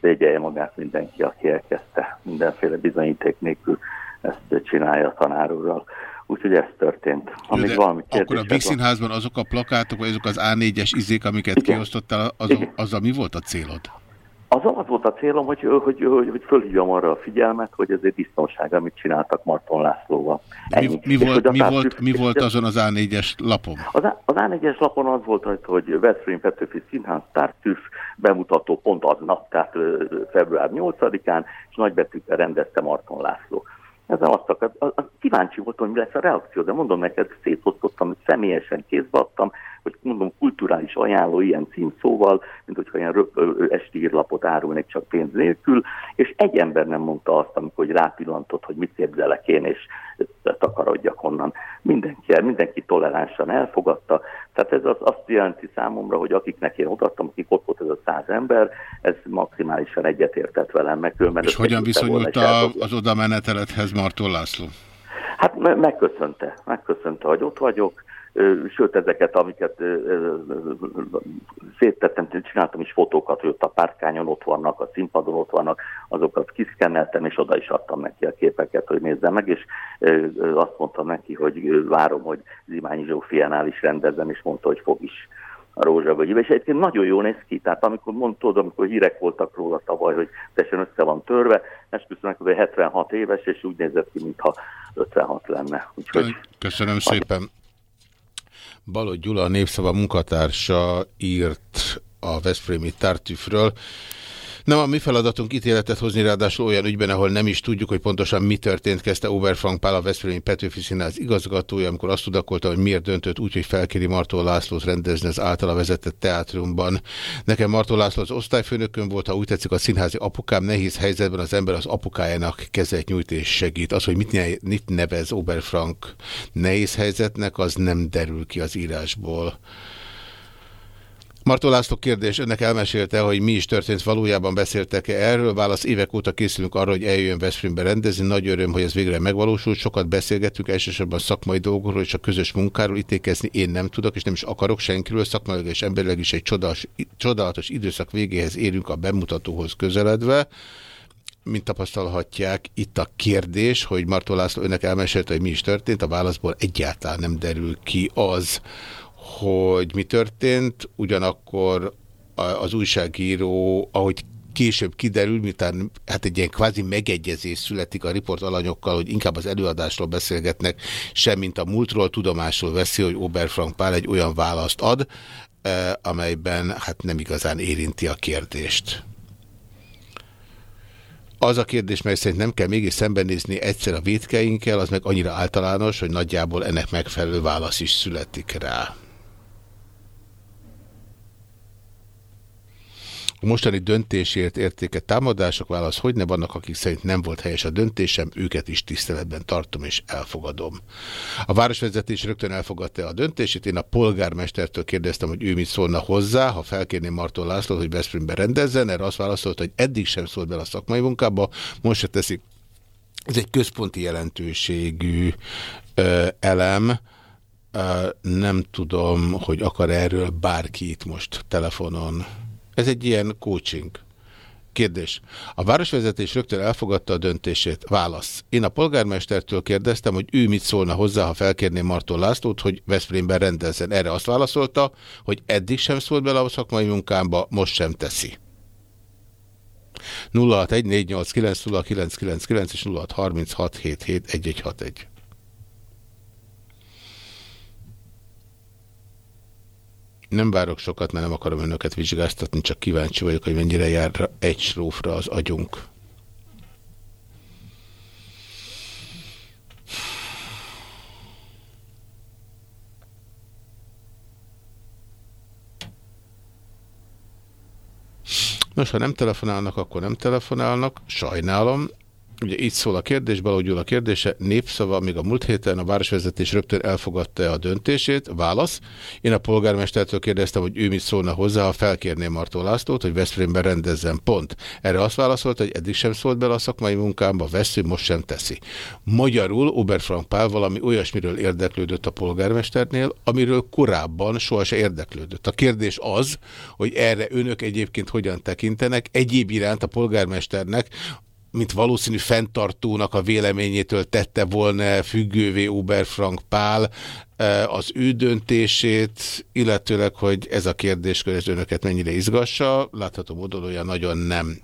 szégyelje magát mindenki, aki elkezdte mindenféle bizonyíték nélkül ezt csinálja a tanárúrral. Úgyhogy ez történt. Amíg De valami akkor a van- Vígszínházban azok a plakátok, vagy azok az A4-es izék, amiket kiosztottál, azok, azzal mi volt a célod? Az az volt a célom, hogy, hogy, hogy, hogy fölhívjam arra a figyelmet, hogy ez egy biztonság, amit csináltak Marton Lászlóval. Mi, Ennyi. mi, És volt, mi, volt, mi volt azon az A4-es lapon? Az, az A4-es lapon az volt hogy Veszprém Petőfi Színház Tártűf bemutató pont aznap, tehát február 8-án, és nagybetűkkel rendezte Marton László. Ezzel azt akar, a, a, kíváncsi voltam, hogy mi lesz a reakció, de mondom neked, szétosztottam, személyesen kézbe adtam, hogy mondom, kulturális ajánló ilyen címszóval, mint hogyha ilyen röp, esti írlapot árulnék csak pénz nélkül, és egy ember nem mondta azt, amikor hogy rápillantott, hogy mit képzelek én, és takarodjak onnan. Mindenki, mindenki toleránsan elfogadta, tehát ez az, azt jelenti számomra, hogy akiknek én odaadtam, akik ott volt ez a száz ember, ez maximálisan egyetértett velem, meg mert És hogyan viszonyult a, az oda menetelethez Marton László? Hát me- megköszönte, megköszönte, hogy ott vagyok, sőt ezeket, amiket széttettem, csináltam is fotókat, hogy ott a párkányon ott vannak, a színpadon ott vannak, azokat kiszkenneltem, és oda is adtam neki a képeket, hogy nézze meg, és azt mondtam neki, hogy várom, hogy Zimányi Zsófiánál is rendezem, és mondta, hogy fog is a rózsavölgyébe. És egyébként nagyon jól néz ki, tehát amikor mondtad, amikor hírek voltak róla tavaly, hogy teljesen össze van törve, esküszöm, hogy 76 éves, és úgy nézett ki, mintha 56 lenne. Úgyhogy Köszönöm szépen. Balogh Gyula, a Népszava munkatársa írt a Veszprémi Tartüfről. Nem a mi feladatunk ítéletet hozni, ráadásul olyan ügyben, ahol nem is tudjuk, hogy pontosan mi történt, kezdte Oberfrank Pál a Veszprémi Petőfi Színház igazgatója, amikor azt tudakolta, hogy miért döntött úgy, hogy felkéri Martó Lászlót rendezni az általa vezetett teátrumban. Nekem Martó László az osztályfőnökön volt, ha úgy tetszik a színházi apukám, nehéz helyzetben az ember az apukájának kezet nyújt és segít. Az, hogy mit, ne- mit nevez Oberfrank nehéz helyzetnek, az nem derül ki az írásból. Martó László kérdés, önnek elmesélte, hogy mi is történt, valójában beszéltek-e erről? Válasz, évek óta készülünk arra, hogy eljöjjön Veszprémbe rendezni. Nagy öröm, hogy ez végre megvalósult. Sokat beszélgettünk, elsősorban szakmai dolgokról és a közös munkáról ítélkezni én nem tudok, és nem is akarok senkiről. Szakmailag és emberileg is egy csodálatos, csodálatos időszak végéhez érünk a bemutatóhoz közeledve mint tapasztalhatják, itt a kérdés, hogy Martó László önnek elmesélte, hogy mi is történt, a válaszból egyáltalán nem derül ki az, hogy mi történt, ugyanakkor az újságíró, ahogy később kiderül, miután hát egy ilyen kvázi megegyezés születik a riport alanyokkal, hogy inkább az előadásról beszélgetnek, semmint a múltról tudomásul veszi, hogy Oberfrank Pál egy olyan választ ad, eh, amelyben hát nem igazán érinti a kérdést. Az a kérdés, mely szerint nem kell mégis szembenézni egyszer a védkeinkkel, az meg annyira általános, hogy nagyjából ennek megfelelő válasz is születik rá. A mostani döntésért értéke támadások válasz, hogy ne vannak, akik szerint nem volt helyes a döntésem, őket is tiszteletben tartom és elfogadom. A városvezetés rögtön elfogadta a döntését, én a polgármestertől kérdeztem, hogy ő mit szólna hozzá, ha felkérném Marton Lászlót, hogy Veszprémbe rendezzen, erre azt válaszolt, hogy eddig sem szólt bele a szakmai munkába, most se teszi. Ez egy központi jelentőségű ö, elem, nem tudom, hogy akar erről bárki itt most telefonon. Ez egy ilyen coaching. Kérdés. A városvezetés rögtön elfogadta a döntését. Válasz. Én a polgármestertől kérdeztem, hogy ő mit szólna hozzá, ha felkérném Marton Lászlót, hogy Veszprémben rendezzen. Erre azt válaszolta, hogy eddig sem szólt bele a szakmai munkámba, most sem teszi. 0614890999 és 0636771161. Nem várok sokat, mert nem akarom önöket vizsgáztatni, csak kíváncsi vagyok, hogy mennyire jár egy srófra az agyunk. Nos, ha nem telefonálnak, akkor nem telefonálnak. Sajnálom. Ugye így szól a kérdés, balaudjul a kérdése, népszava, még a múlt héten a városvezetés rögtön elfogadta a döntését. Válasz. Én a polgármestertől kérdeztem, hogy ő mit szólna hozzá, ha felkérném Martó Lászlót, hogy Veszprémben rendezzen. Pont. Erre azt válaszolt, hogy eddig sem szólt bele a szakmai munkámba, Vesző most sem teszi. Magyarul Oberfrank Pál valami olyasmiről érdeklődött a polgármesternél, amiről korábban sohasem érdeklődött. A kérdés az, hogy erre önök egyébként hogyan tekintenek. Egyéb iránt a polgármesternek mint valószínű fenntartónak a véleményétől tette volna függővé Oberfrank Pál eh, az ő döntését, illetőleg, hogy ez a kérdés az önöket mennyire izgassa, látható módon olyan nagyon nem.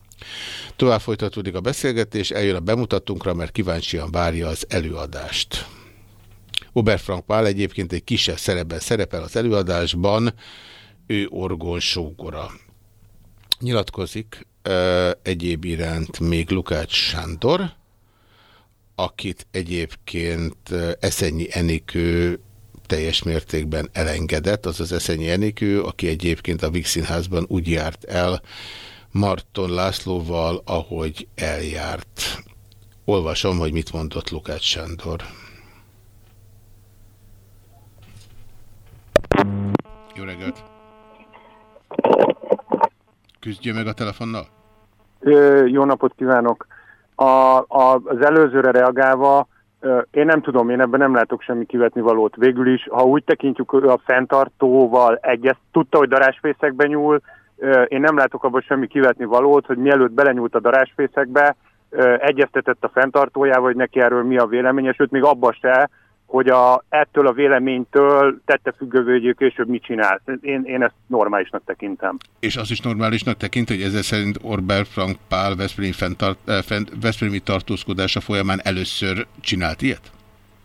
Tovább folytatódik a beszélgetés, eljön a bemutatónkra, mert kíváncsian várja az előadást. Oberfrank Pál egyébként egy kisebb szerepben szerepel az előadásban, ő orgon sógora. Nyilatkozik egyéb iránt még Lukács Sándor, akit egyébként Eszenyi Enikő teljes mértékben elengedett, az az Eszenyi Enikő, aki egyébként a Vix Színházban úgy járt el Marton Lászlóval, ahogy eljárt. Olvasom, hogy mit mondott Lukács Sándor. Jó reggelt! Küzdje meg a telefonnal? Jó napot kívánok! A, a, az előzőre reagálva, én nem tudom, én ebben nem látok semmi kivetni valót. Végül is, ha úgy tekintjük, ő a fenntartóval egyes, tudta, hogy darásfészekbe nyúl, én nem látok abban semmi kivetni valót, hogy mielőtt belenyúlt a darásfészekbe, egyeztetett a fenntartójával, hogy neki erről mi a véleménye, sőt, még abba se, hogy a, ettől a véleménytől tette függővé, hogy ő később mit csinál. Én, én ezt normálisnak tekintem. És az is normálisnak tekint, hogy ezzel szerint Orbán Frank Pál Veszprémi, fenntart, eh, Veszprémi tartózkodása folyamán először csinált ilyet?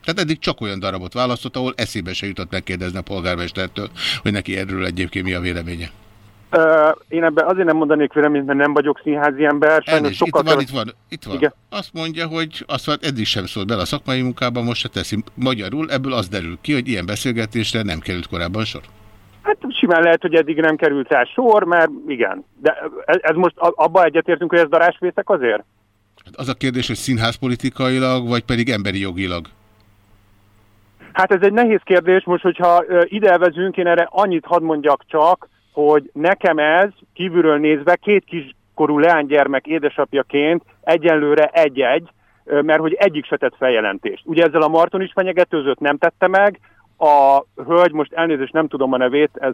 Tehát eddig csak olyan darabot választott, ahol eszébe se jutott megkérdezni a polgármestertől, hogy neki erről egyébként mi a véleménye. Ö, én ebben azért nem mondanék véleményt, mert nem vagyok színházi ember. Sajnos Elnézést, itt sokkal van, itt van, itt van. Igen. Azt mondja, hogy azt mondja, eddig sem szólt bele a szakmai munkában, most se teszi magyarul, ebből az derül ki, hogy ilyen beszélgetésre nem került korábban sor. Hát simán lehet, hogy eddig nem került rá sor, mert igen. De ez, ez most abba egyetértünk, hogy ez darásvészek azért? Hát az a kérdés, hogy színházpolitikailag, vagy pedig emberi jogilag. Hát ez egy nehéz kérdés, most hogyha ö, ide vezünk, én erre annyit hadd mondjak csak, hogy nekem ez kívülről nézve két kiskorú leánygyermek édesapjaként egyenlőre egy-egy, mert hogy egyik se tett feljelentést. Ugye ezzel a Marton is fenyegetőzött, nem tette meg, a hölgy, most elnézést nem tudom a nevét, ez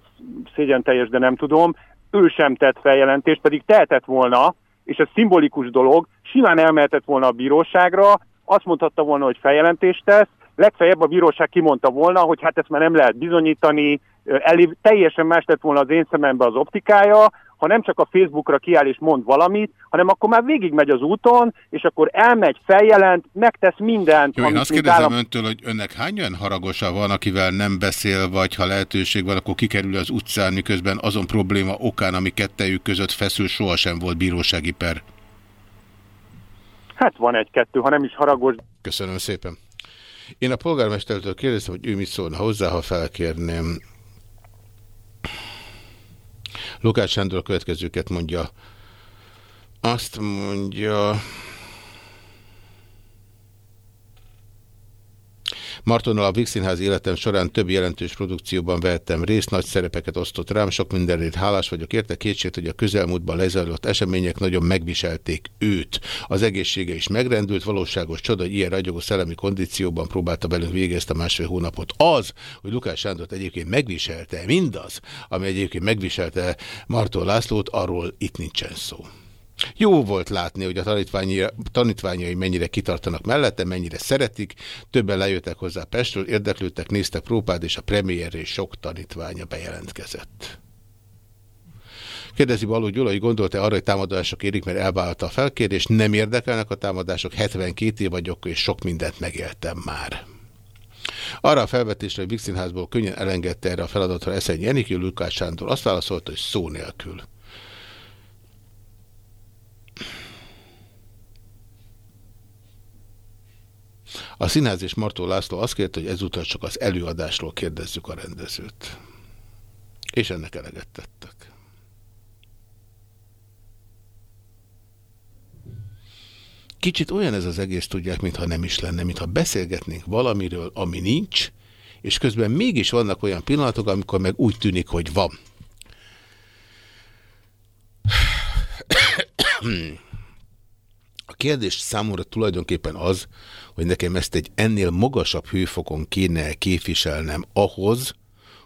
szégyen teljes, de nem tudom, ő sem tett feljelentést, pedig tehetett volna, és ez szimbolikus dolog, simán elmehetett volna a bíróságra, azt mondhatta volna, hogy feljelentést tesz, legfeljebb a bíróság kimondta volna, hogy hát ezt már nem lehet bizonyítani, elé, teljesen más lett volna az én szemembe az optikája, ha nem csak a Facebookra kiáll és mond valamit, hanem akkor már végigmegy az úton, és akkor elmegy, feljelent, megtesz mindent, Jó, én azt kérdezem állam- öntől, hogy önnek hány olyan haragosa van, akivel nem beszél, vagy ha lehetőség van, akkor kikerül az utcán, miközben azon probléma okán, ami kettejük között feszül, sohasem volt bírósági per. Hát van egy-kettő, ha nem is haragos. Köszönöm szépen. Én a polgármestertől kérdeztem, hogy ő mit szólna hozzá, ha felkérném. Lukács Sándor következőket mondja. Azt mondja... Martonnal a Vixinház életem során több jelentős produkcióban vehettem részt, nagy szerepeket osztott rám, sok mindenért hálás vagyok érte, kétség, hogy a közelmúltban lezajlott események nagyon megviselték őt. Az egészsége is megrendült, valóságos csoda, hogy ilyen ragyogó szellemi kondícióban próbálta velünk végezni a másfél hónapot. Az, hogy Lukás Sándort egyébként megviselte mindaz, ami egyébként megviselte Marton Lászlót, arról itt nincsen szó. Jó volt látni, hogy a tanítványi, tanítványai mennyire kitartanak mellette, mennyire szeretik, többen lejöttek hozzá Pestről, érdeklődtek, néztek próbád, és a premierre sok tanítványa bejelentkezett. Kérdezi Baló Gyula, hogy gondolta arra, hogy támadások érik, mert elvállalta a felkérést. Nem érdekelnek a támadások, 72 év vagyok, és sok mindent megéltem már. Arra a felvetésre, hogy Vixinházból könnyen elengedte erre a feladatra Eszenyi Enikő Lukács Sándor azt válaszolta, hogy szó nélkül. A színház és Martó László azt kérte, hogy ezúttal csak az előadásról kérdezzük a rendezőt. És ennek eleget tettek. Kicsit olyan ez az egész, tudják, mintha nem is lenne, mintha beszélgetnénk valamiről, ami nincs, és közben mégis vannak olyan pillanatok, amikor meg úgy tűnik, hogy van. A kérdés számomra tulajdonképpen az, hogy nekem ezt egy ennél magasabb hőfokon kéne képviselnem ahhoz,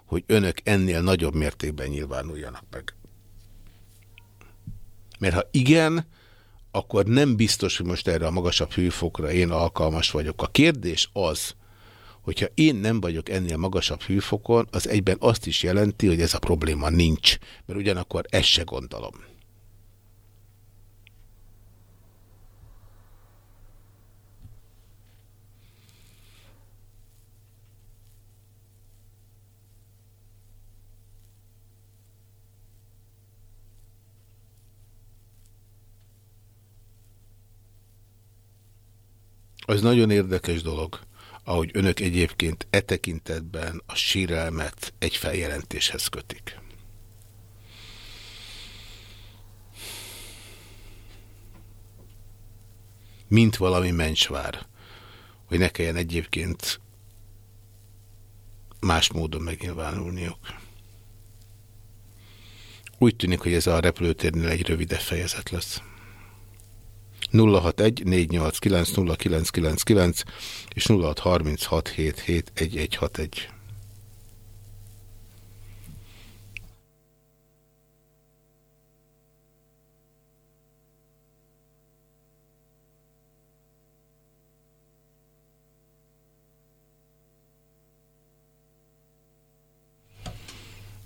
hogy önök ennél nagyobb mértékben nyilvánuljanak meg. Mert ha igen, akkor nem biztos, hogy most erre a magasabb hőfokra én alkalmas vagyok. A kérdés az, hogyha én nem vagyok ennél magasabb hőfokon, az egyben azt is jelenti, hogy ez a probléma nincs, mert ugyanakkor ezt se gondolom. Az nagyon érdekes dolog, ahogy önök egyébként e tekintetben a sírelmet egy feljelentéshez kötik. Mint valami mencsvár, hogy ne kelljen egyébként más módon megnyilvánulniuk. Úgy tűnik, hogy ez a repülőtérnél egy rövidebb fejezet lesz. 061 489 0999 és 0636771161.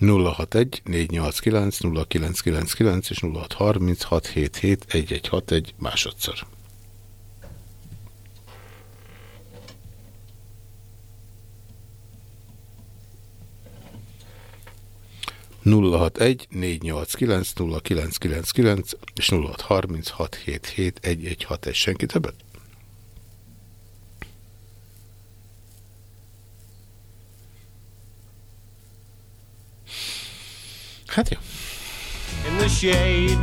061 489 0999 és 063677 1161 másodszor. nulla egy és nulla hat harminc Jó. in the shade.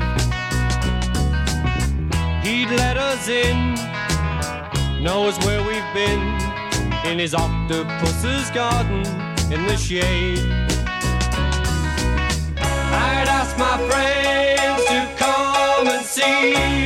He'd let us in, knows where we've been, in his octopus's garden in the shade. I'd ask my friends to come and see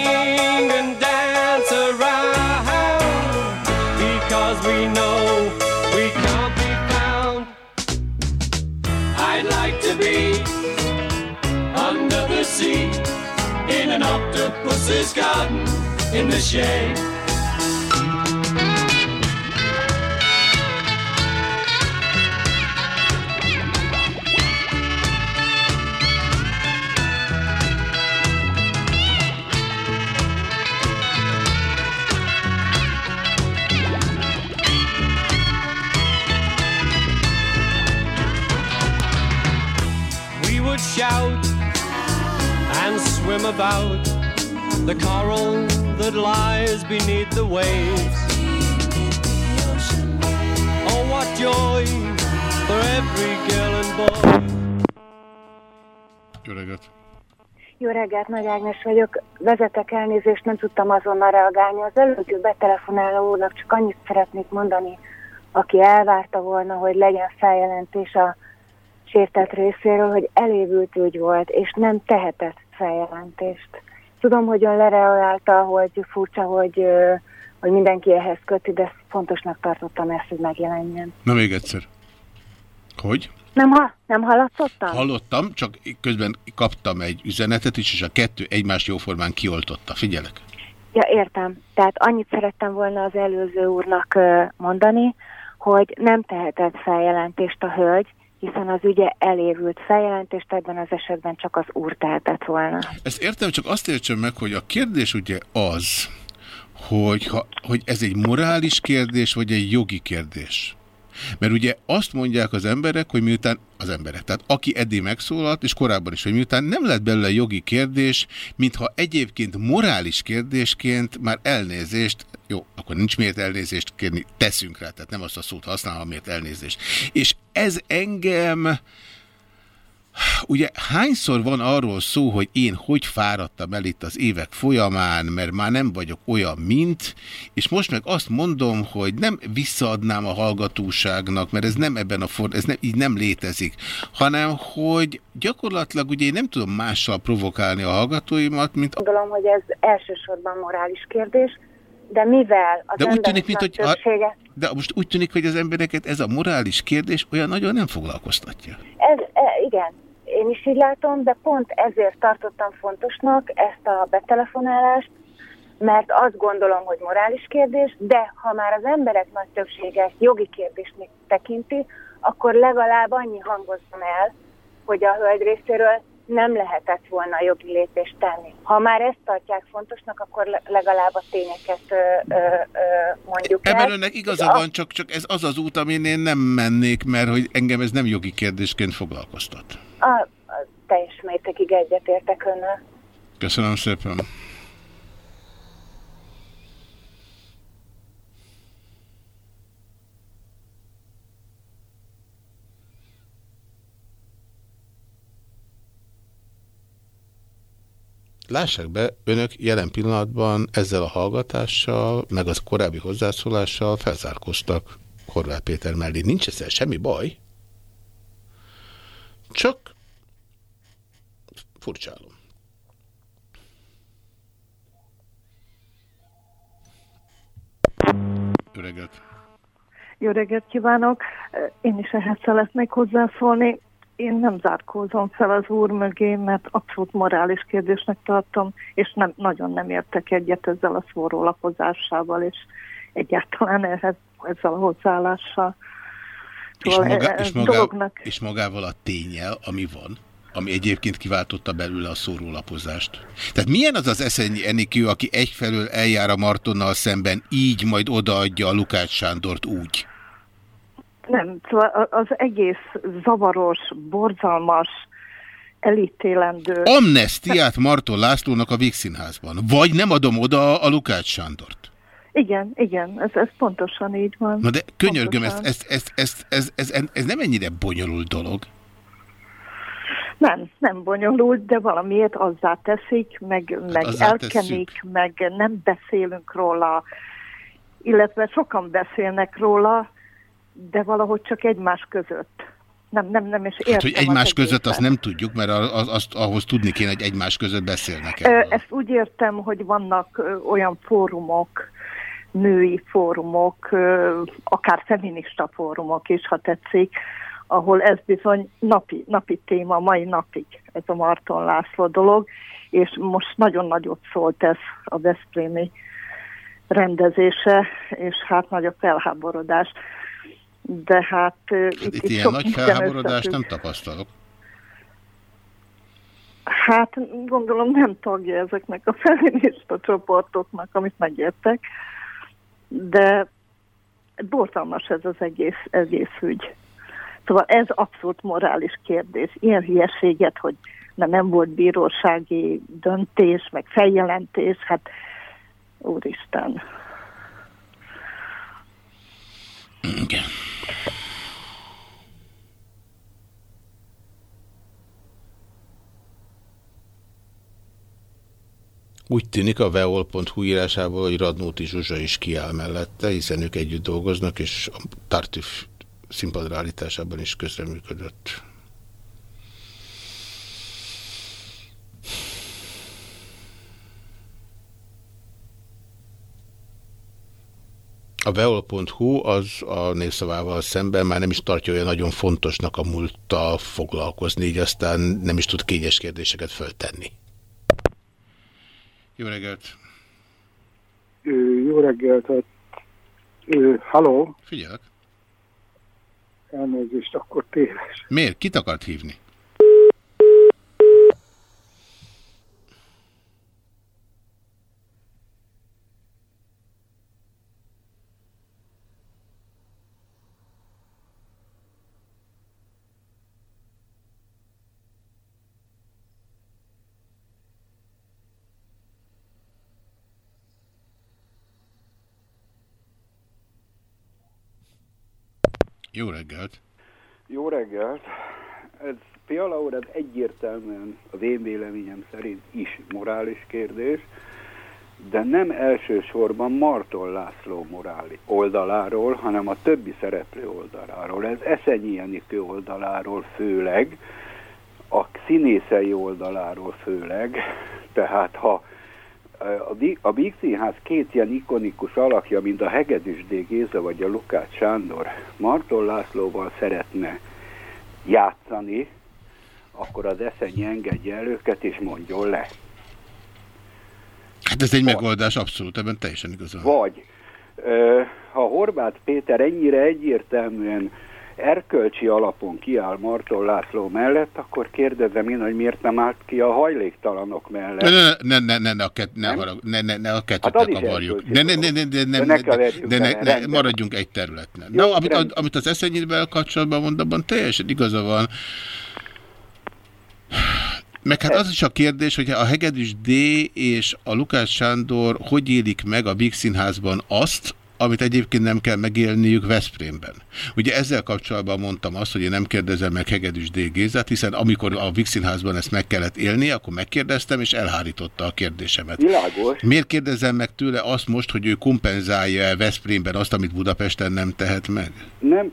in an octopus's garden in the shade. We would shout swim about the coral that lies beneath the waves. Oh, what joy for every girl and boy. Jó reggelt! Jó reggelt, Nagy Ágnes vagyok. Vezetek elnézést, nem tudtam azonnal reagálni. Az előző betelefonáló úrnak csak annyit szeretnék mondani, aki elvárta volna, hogy legyen feljelentés a sértett részéről, hogy elévült ügy volt, és nem tehetett feljelentést. Tudom, hogy ön lereagálta, hogy furcsa, hogy, hogy mindenki ehhez köti, de fontosnak tartottam ezt, hogy megjelenjen. Na még egyszer. Hogy? Nem, ha, nem hallatszottam? Hallottam, csak közben kaptam egy üzenetet is, és a kettő egymást jóformán kioltotta. Figyelek. Ja, értem. Tehát annyit szerettem volna az előző úrnak mondani, hogy nem tehetett feljelentést a hölgy, hiszen az ügye elévült feljelentést, ebben az esetben csak az úr tehetett volna. Ezt értem, csak azt értsem meg, hogy a kérdés ugye az, hogy, ha, hogy ez egy morális kérdés, vagy egy jogi kérdés. Mert ugye azt mondják az emberek, hogy miután az emberek, tehát aki eddig megszólalt, és korábban is, hogy miután nem lett belőle jogi kérdés, mintha egyébként morális kérdésként már elnézést, jó, akkor nincs miért elnézést kérni, teszünk rá, tehát nem azt a szót használom, miért elnézést. És ez engem, Ugye hányszor van arról szó, hogy én hogy fáradtam el itt az évek folyamán, mert már nem vagyok olyan, mint, és most meg azt mondom, hogy nem visszaadnám a hallgatóságnak, mert ez nem ebben a for, ez nem, így nem létezik, hanem hogy gyakorlatilag ugye én nem tudom mással provokálni a hallgatóimat, mint Gondolom, hogy ez elsősorban morális kérdés, de mivel az De úgy tűnik, mint hogy a- de most úgy tűnik, hogy az embereket ez a morális kérdés olyan nagyon nem foglalkoztatja. ez, e, igen, én is így látom, de pont ezért tartottam fontosnak ezt a betelefonálást, mert azt gondolom, hogy morális kérdés, de ha már az emberek nagy többsége ezt jogi kérdésnek tekinti, akkor legalább annyi hangozzon el, hogy a hölgy részéről nem lehetett volna jogi lépést tenni. Ha már ezt tartják fontosnak, akkor le- legalább a tényeket ö, ö, ö, mondjuk el. Ebben önnek igaza van, csak, csak ez az az út, amin én nem mennék, mert hogy engem ez nem jogi kérdésként foglalkoztat. A, a, teljes mértékig egyetértek önnel. Köszönöm szépen. Lássák be, önök jelen pillanatban ezzel a hallgatással, meg az korábbi hozzászólással felzárkoztak Horváth Péter mellé. Nincs ezzel semmi baj. Csak furcsálom. Jó reggelt! Jó reggelt kívánok! Én is ehhez szeretnék hozzászólni. Én nem zárkózom fel az úr mögé, mert abszolút morális kérdésnek tartom, és nem, nagyon nem értek egyet ezzel a szórólapozásával, és egyáltalán ehhez, ezzel a hozzáállással. És, Szóval, maga, e- és, e- maga, dolognak- és magával a tényel, ami van, ami egyébként kiváltotta belőle a szórólapozást. Tehát milyen az az Eszenyi Enikő, aki egyfelől eljár a Martonnal szemben, így majd odaadja a Lukács Sándort úgy? Nem, szóval az egész zavaros, borzalmas, elítélendő. Amnestiát Marton Lászlónak a Vígszínházban. Vagy nem adom oda a Lukács Sándort. Igen, igen, ez, ez pontosan így van. Na de könyörgöm, Pontosan. ezt, ezt, ezt, ez, ez, ez nem ennyire bonyolult dolog. Nem, nem bonyolult, de valamiért azzá teszik, meg, meg azzá elkenik, meg nem beszélünk róla, illetve sokan beszélnek róla, de valahogy csak egymás között. Nem, nem, nem, és értem Hát, hogy az egymás között egészet. azt nem tudjuk, mert az, azt ahhoz tudni kéne, hogy egymás között beszélnek el. Ezt úgy értem, hogy vannak olyan fórumok, női fórumok, akár feminista fórumok is, ha tetszik, ahol ez bizony napi, napi téma, mai napig ez a Marton László dolog, és most nagyon nagyot szólt ez a Veszprémi rendezése, és hát nagy a felháborodás. De hát ö, itt, Itt ilyen sok nagy felháborodást nem tapasztalok. Hát gondolom nem tagja ezeknek a feminista csoportoknak, amit megértek, de borzalmas ez az egész, egész ügy. Szóval ez abszolút morális kérdés. Ilyen hülyeséget, hogy na, nem volt bírósági döntés, meg feljelentés, hát úristen. Igen. Úgy tűnik a veol.hu írásából, hogy Radnóti Zsuzsa is kiáll mellette, hiszen ők együtt dolgoznak, és a Tartüf színpadra állításában is közreműködött. A veol.hu az a népszavával szemben már nem is tartja olyan nagyon fontosnak a múlttal foglalkozni, így aztán nem is tud kényes kérdéseket föltenni. Jó reggelt! Jó reggelt! hát, Halló, Figyelek! elnézést, akkor téves. Miért? Kit akart hívni? Jó reggelt! Jó reggelt! Ez Fiala úr, ez egyértelműen az én véleményem szerint is morális kérdés, de nem elsősorban Marton László morális oldaláról, hanem a többi szereplő oldaláról. Ez Eszenyi Enikő oldaláról főleg, a színészei oldaláról főleg, tehát ha a, a Víg Színház két ilyen ikonikus alakja, mint a Hegedűs D. Géza vagy a Lukács Sándor, Marton Lászlóval szeretne játszani, akkor az eszenyi engedje el őket és mondjon le. Hát ez egy megoldás, abszolút, ebben teljesen igazán. Vagy ha Horváth Péter ennyire egyértelműen erkölcsi alapon kiáll Marton László mellett, akkor kérdezem én, hogy miért nem állt ki a hajléktalanok mellett. Ne, ne, ne, ne, ne, a kett, ne, harag, ne, ne, ne a kettőt Hát ne kavarjuk. Ne, ne, ne, ne, ne, ne, ne ne, de ne, ne, maradjunk egy területen. Jó, Na, amit, amit az eszenyével kapcsolatban mond, abban teljesen igaza van. Meg hát az is a kérdés, hogy a Hegedűs D és a Lukács Sándor hogy élik meg a Víg Színházban azt, amit egyébként nem kell megélniük Veszprémben. Ugye ezzel kapcsolatban mondtam azt, hogy én nem kérdezem meg Hegedűs D. Gézát, hiszen amikor a Vixinházban ezt meg kellett élni, akkor megkérdeztem, és elhárította a kérdésemet. Világos. Miért kérdezem meg tőle azt most, hogy ő kompenzálja Veszprémben azt, amit Budapesten nem tehet meg? Nem,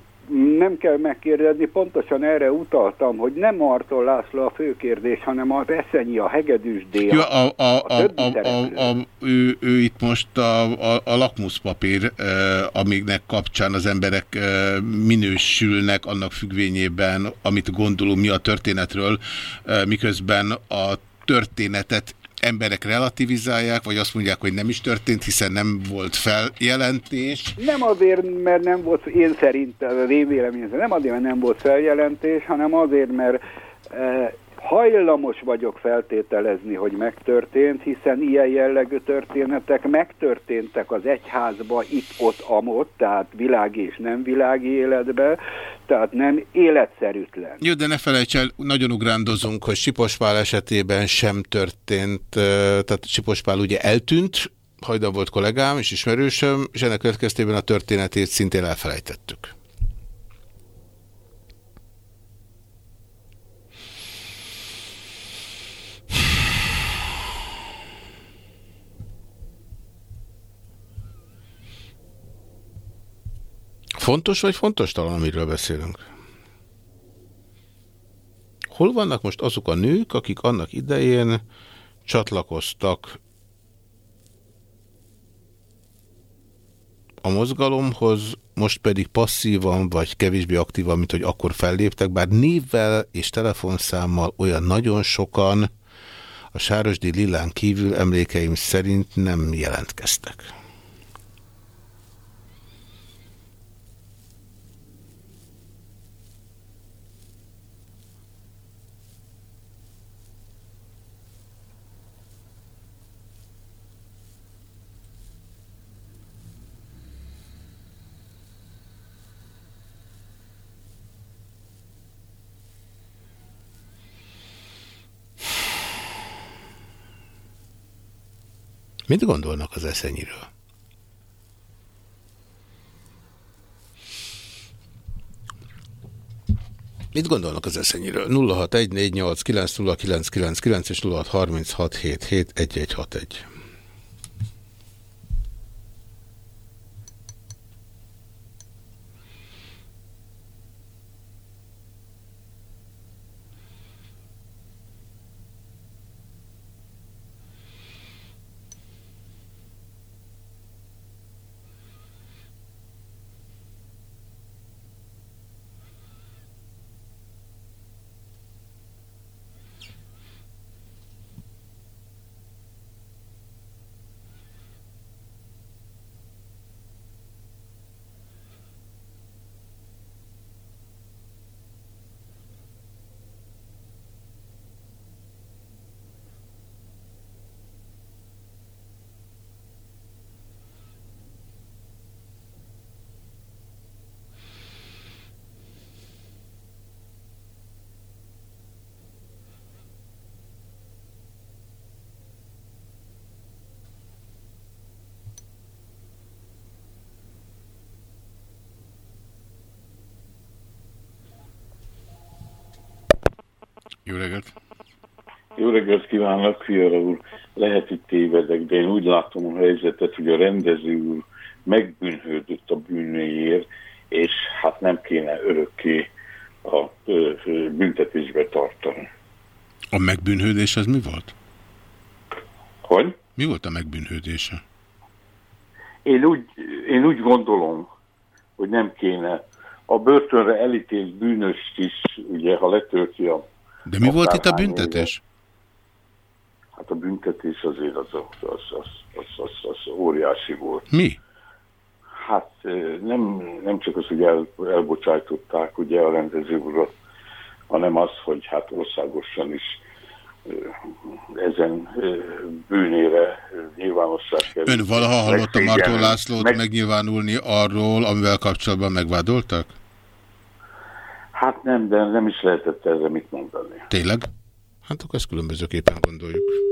nem kell megkérdezni, pontosan erre utaltam, hogy nem Marton László a fő kérdés, hanem a Reszenyi, a Hegedűs D. Jó, a, a, a, a, a, a, a, ő, ő itt most a, a, a lakmuszpapír, eh, amiknek kapcsán az emberek eh, minősülnek annak függvényében, amit gondolunk mi a történetről, eh, miközben a történetet emberek relativizálják, vagy azt mondják, hogy nem is történt, hiszen nem volt feljelentés. Nem azért, mert nem volt, én szerintem, az én véleményem, szerint nem azért, mert nem volt feljelentés, hanem azért, mert eh, hajlamos vagyok feltételezni, hogy megtörtént, hiszen ilyen jellegű történetek megtörténtek az egyházba, itt, ott, amott, tehát világi és nem világi életbe, tehát nem életszerűtlen. Jó, de ne felejts el, nagyon ugrándozunk, hogy Sipospál esetében sem történt, eh, tehát Sipospál ugye eltűnt, hajdan volt kollégám és ismerősöm, és ennek következtében a történetét szintén elfelejtettük. Fontos vagy fontos talán, amiről beszélünk? Hol vannak most azok a nők, akik annak idején csatlakoztak a mozgalomhoz, most pedig passzívan vagy kevésbé aktívan, mint hogy akkor felléptek, bár névvel és telefonszámmal olyan nagyon sokan a Sárosdi Lillán kívül emlékeim szerint nem jelentkeztek. Mit gondolnak az eszenyiről? Mit gondolnak az eszenyiről? 0614890999 és 0636771161. Jó reggelt! Jó reggelt kívánok, Fiala úr! Lehet itt tévedek, de én úgy látom a helyzetet, hogy a rendező úr megbűnhődött a bűnéért, és hát nem kéne örökké a büntetésbe tartani. A megbűnhődés az mi volt? Hogy? Mi volt a megbűnhődése? Én úgy, én úgy gondolom, hogy nem kéne. A börtönre elítélt bűnöst is, ugye, ha letölti a... De mi volt itt a büntetés? évet, Hát a büntetés azért az, az, az, az, az, az, az óriási volt. Mi? Hát nem, nem csak az, hogy el, elbocsájtották ugye a rendező urat, hanem az, hogy hát országosan is ezen bűnére ö, nyilvánossá kell. Ön valaha hallott a Megszégyenül- Marton Lászlót meg- megnyilvánulni arról, amivel kapcsolatban megvádoltak? Hát nem, de nem is lehetett erre mit mondani. Tényleg? Hát akkor ezt különbözőképpen gondoljuk.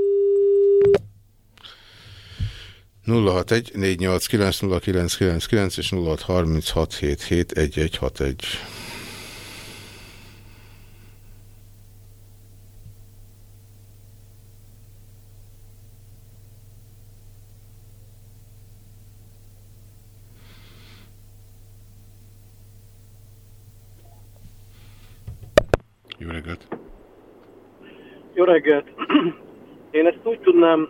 061 489 és 0636771161. Jó reggelt! Jó reggelt! Én ezt úgy tudnám,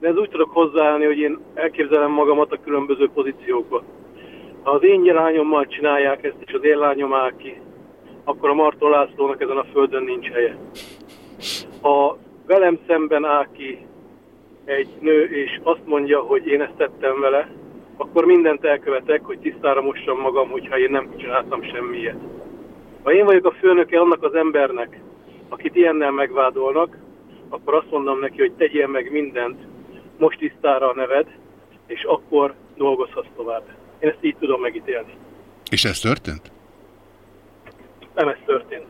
de ez úgy tudok hozzáállni, hogy én elképzelem magamat a különböző pozíciókba. Ha az én lányommal csinálják ezt, és az én lányom áll ki, akkor a Marton Lászlónak ezen a földön nincs helye. Ha velem szemben áll ki egy nő, és azt mondja, hogy én ezt tettem vele, akkor mindent elkövetek, hogy tisztára mossam magam, hogyha én nem csináltam semmiet. Ha én vagyok a főnöke annak az embernek, akit ilyennel megvádolnak, akkor azt mondom neki, hogy tegyél meg mindent, most tisztára a neved, és akkor dolgozhatsz tovább. Én ezt így tudom megítélni. És ez történt? Nem ez történt.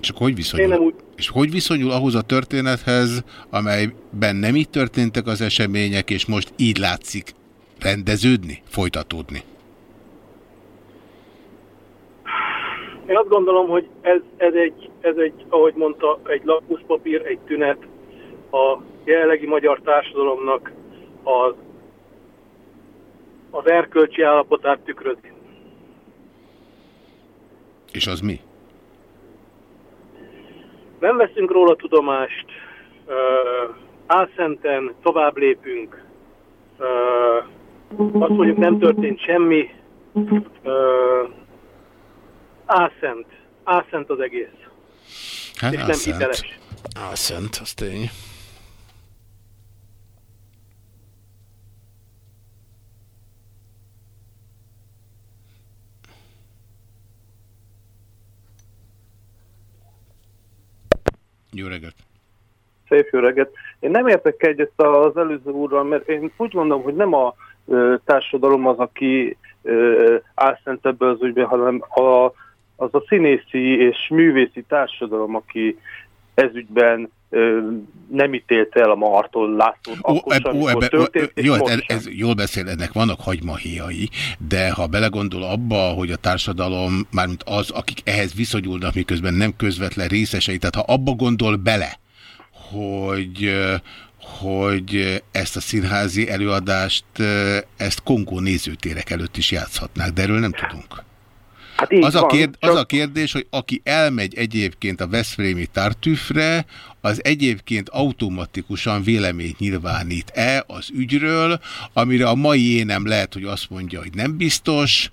És akkor hogy viszonyul? Én nem úgy- És hogy viszonyul ahhoz a történethez, amelyben nem így történtek az események, és most így látszik rendeződni, folytatódni? Én azt gondolom, hogy ez, ez, egy, ez egy, ahogy mondta, egy lakmuszpapír, egy tünet a jelenlegi magyar társadalomnak az, az erkölcsi állapotát tükrözi. És az mi? Nem veszünk róla tudomást, ö, álszenten tovább lépünk, ö, azt mondjuk nem történt semmi, ö, álszent, álszent az egész. Hát és nem álszent. hiteles. Álszent, az tény. Jó reggelt! Szép jó reggelt. Én nem értek egyet az előző úrral, mert én úgy gondolom, hogy nem a ö, társadalom az, aki álszent ebből az ügyben, hanem a, az a színészi és művészi társadalom, aki ezügyben ö, nem ítélte el a Marton Lászlót. Ó, akkor eb, ó, történt, jó, most ez, ez jól beszél, ennek vannak hagymahéjai, de ha belegondol abba, hogy a társadalom, mármint az, akik ehhez viszonyulnak, miközben nem közvetlen részesei, tehát ha abba gondol bele, hogy hogy ezt a színházi előadást, ezt Kongó nézőtérek előtt is játszhatnák, de erről nem tudunk. Hát így az, a kérd, az csak- a kérdés, hogy aki elmegy egyébként a Veszprémi Tartüfre, az egyébként automatikusan véleményt nyilvánít-e az ügyről, amire a mai énem lehet, hogy azt mondja, hogy nem biztos,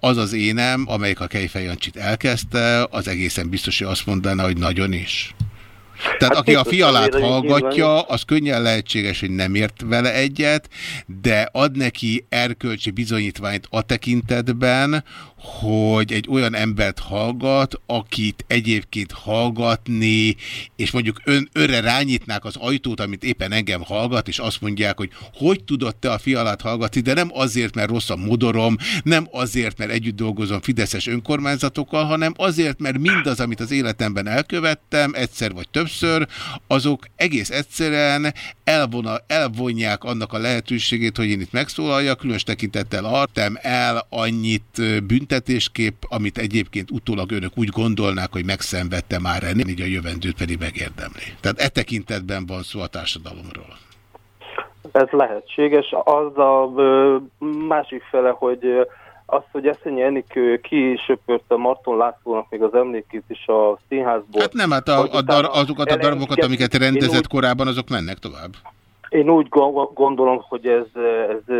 az az énem, amelyik a Kejfej Jancsit elkezdte, az egészen biztos, hogy azt mondaná, hogy nagyon is. Tehát Hát aki a fialát hallgatja, az könnyen lehetséges, hogy nem ért vele egyet, de ad neki erkölcsi bizonyítványt a tekintetben, hogy egy olyan embert hallgat, akit egyébként hallgatni, és mondjuk ön, önre rányitnák az ajtót, amit éppen engem hallgat, és azt mondják, hogy hogy tudod te a fialát hallgatni, de nem azért, mert rossz a modorom, nem azért, mert együtt dolgozom fideszes önkormányzatokkal, hanem azért, mert mindaz, amit az életemben elkövettem, egyszer vagy többször, azok egész egyszerűen elvona, elvonják annak a lehetőségét, hogy én itt megszólaljak, különös tekintettel artem el annyit ö, büntetésképp, amit egyébként utólag önök úgy gondolnák, hogy megszenvedte már ennél, így a jövendőt pedig megérdemli. Tehát e tekintetben van szó a társadalomról. Ez lehetséges. Az a ö, másik fele, hogy ö, az, hogy Eszenyi Enikő ki söpörte Marton Lászlónak még az emlékét is a színházból. Hát nem, hát a, a dar, azokat a darabokat, amiket rendezett úgy- korábban, azok mennek tovább. Én úgy go- gondolom, hogy ez, ez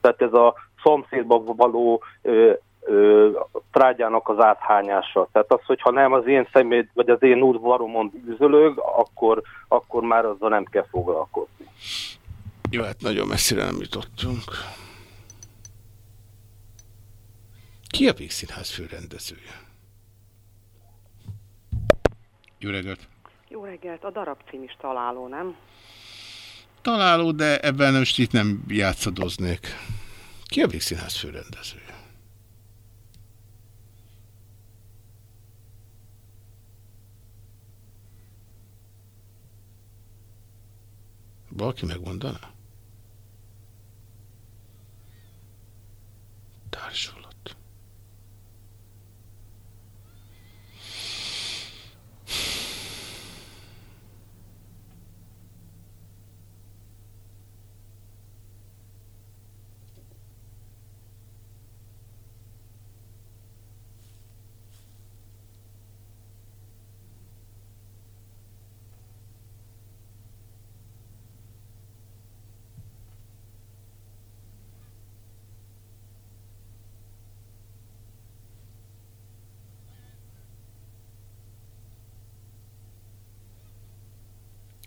tehát ez a szomszédba való ö, ö, trágyának az áthányása. Tehát az, hogyha nem az én személy, vagy az én udvaromon bűzölög, akkor, akkor már azzal nem kell foglalkozni. Jó, hát nagyon messzire nem jutottunk. Ki a Vígszínház főrendezője? Jó reggelt! Jó reggelt, a darab cím is találó, nem? Találó, de ebben most itt nem játszadoznék. Ki a Vígszínház főrendezője? Valaki megmondaná?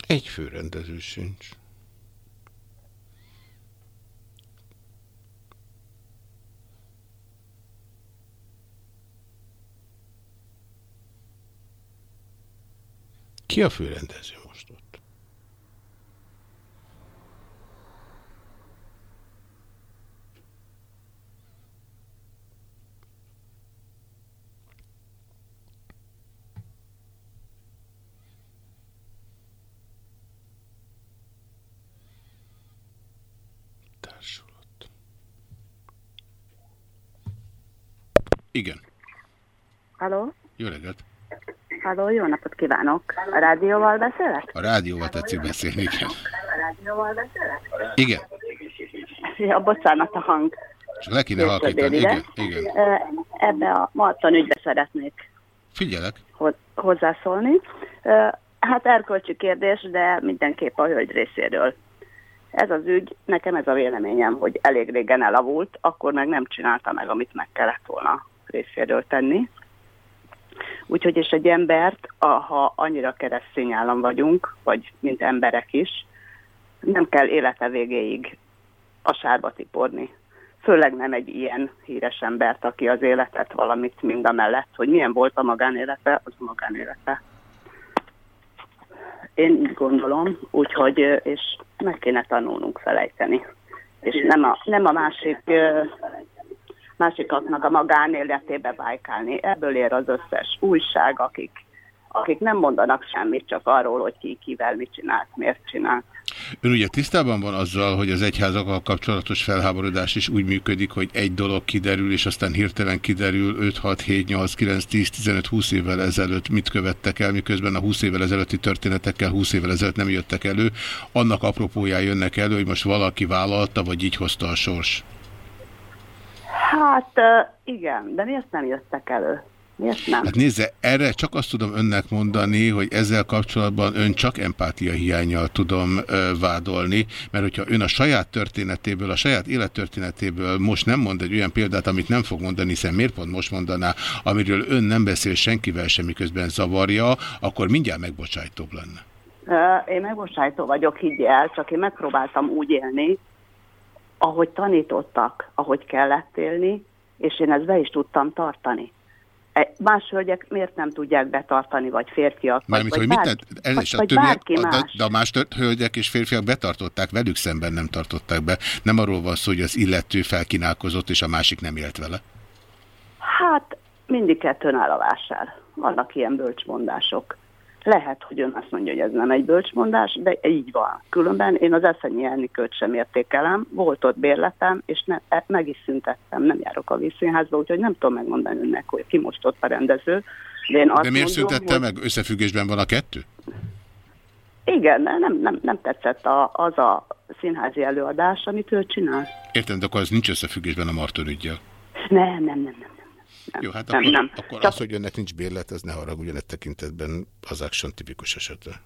Egy főrendező sincs. Ki a főrendező most ott? Igen. Halló? Jó reggelt. Halló, jó napot kívánok. A rádióval beszélek? A rádióval tetszik beszélni, igen. A rádióval beszélek? Igen. Ja, bocsánat a hang. Csak le kéne halkítani. Igen, igen. Ebbe a Marton ügybe szeretnék Figyelek. ho- hozzászólni. Hát erkölcsi kérdés, de mindenképp a hölgy részéről. Ez az ügy, nekem ez a véleményem, hogy elég régen elavult, akkor meg nem csinálta meg, amit meg kellett volna részéről tenni. Úgyhogy és egy embert, ha annyira keresztény állam vagyunk, vagy mint emberek is, nem kell élete végéig a sárba tiporni. Főleg nem egy ilyen híres embert, aki az életet valamit mind a mellett, hogy milyen volt a magánélete, az a magánélete. Én így gondolom, úgyhogy, és meg kéne tanulnunk felejteni. És nem a, nem a másik, másikaknak a magánéletébe bájkálni. Ebből ér az összes újság, akik, akik nem mondanak semmit, csak arról, hogy ki kivel mit csinált, miért csinált. Ön ugye tisztában van azzal, hogy az egyházakkal kapcsolatos felháborodás is úgy működik, hogy egy dolog kiderül, és aztán hirtelen kiderül 5, 6, 7, 8, 9, 10, 15, 20 évvel ezelőtt mit követtek el, miközben a 20 évvel ezelőtti történetekkel 20 évvel ezelőtt nem jöttek elő. Annak apropóján jönnek elő, hogy most valaki vállalta, vagy így hozta a sors. Hát igen, de miért nem jöttek elő? Miért nem? Hát nézze, erre csak azt tudom önnek mondani, hogy ezzel kapcsolatban ön csak empátia hiányjal tudom ö, vádolni, mert hogyha ön a saját történetéből, a saját élettörténetéből most nem mond egy olyan példát, amit nem fog mondani, hiszen miért pont most mondaná, amiről ön nem beszél senkivel sem, miközben zavarja, akkor mindjárt megbocsájtóbb lenne. Én megbocsájtó vagyok, higgyel, csak én megpróbáltam úgy élni, ahogy tanítottak, ahogy kellett élni, és én ezt be is tudtam tartani. E, Más hölgyek miért nem tudják betartani, vagy férfiak, Mármint, vagy, hogy mit bárki, tett, ez vagy, is a vagy többiek, bárki a, de, más. de a más hölgyek és férfiak betartották, velük szemben nem tartották be. Nem arról van szó, hogy az illető felkínálkozott, és a másik nem élt vele. Hát mindig kettőn áll a vásár. Vannak ilyen bölcsmondások. Lehet, hogy ön azt mondja, hogy ez nem egy bölcsmondás, de így van. Különben én az eszenyi elnikőt sem értékelem, volt ott bérletem, és ne, e- meg is szüntettem, nem járok a vízszínházba, úgyhogy nem tudom megmondani önnek, hogy ki most ott a rendező. De, én azt De miért mondom, szüntette hogy... meg? Összefüggésben van a kettő? Igen, nem, nem, nem tetszett a, az a színházi előadás, amit ő csinál. Értem, de akkor az nincs összefüggésben a Marton ügyjel. Nem, nem, nem, nem. Jó, hát Nem, akkor, nem. akkor Csak- az, hogy önnek nincs bérlet, ez ne haragudjon egy tekintetben az action tipikus esete.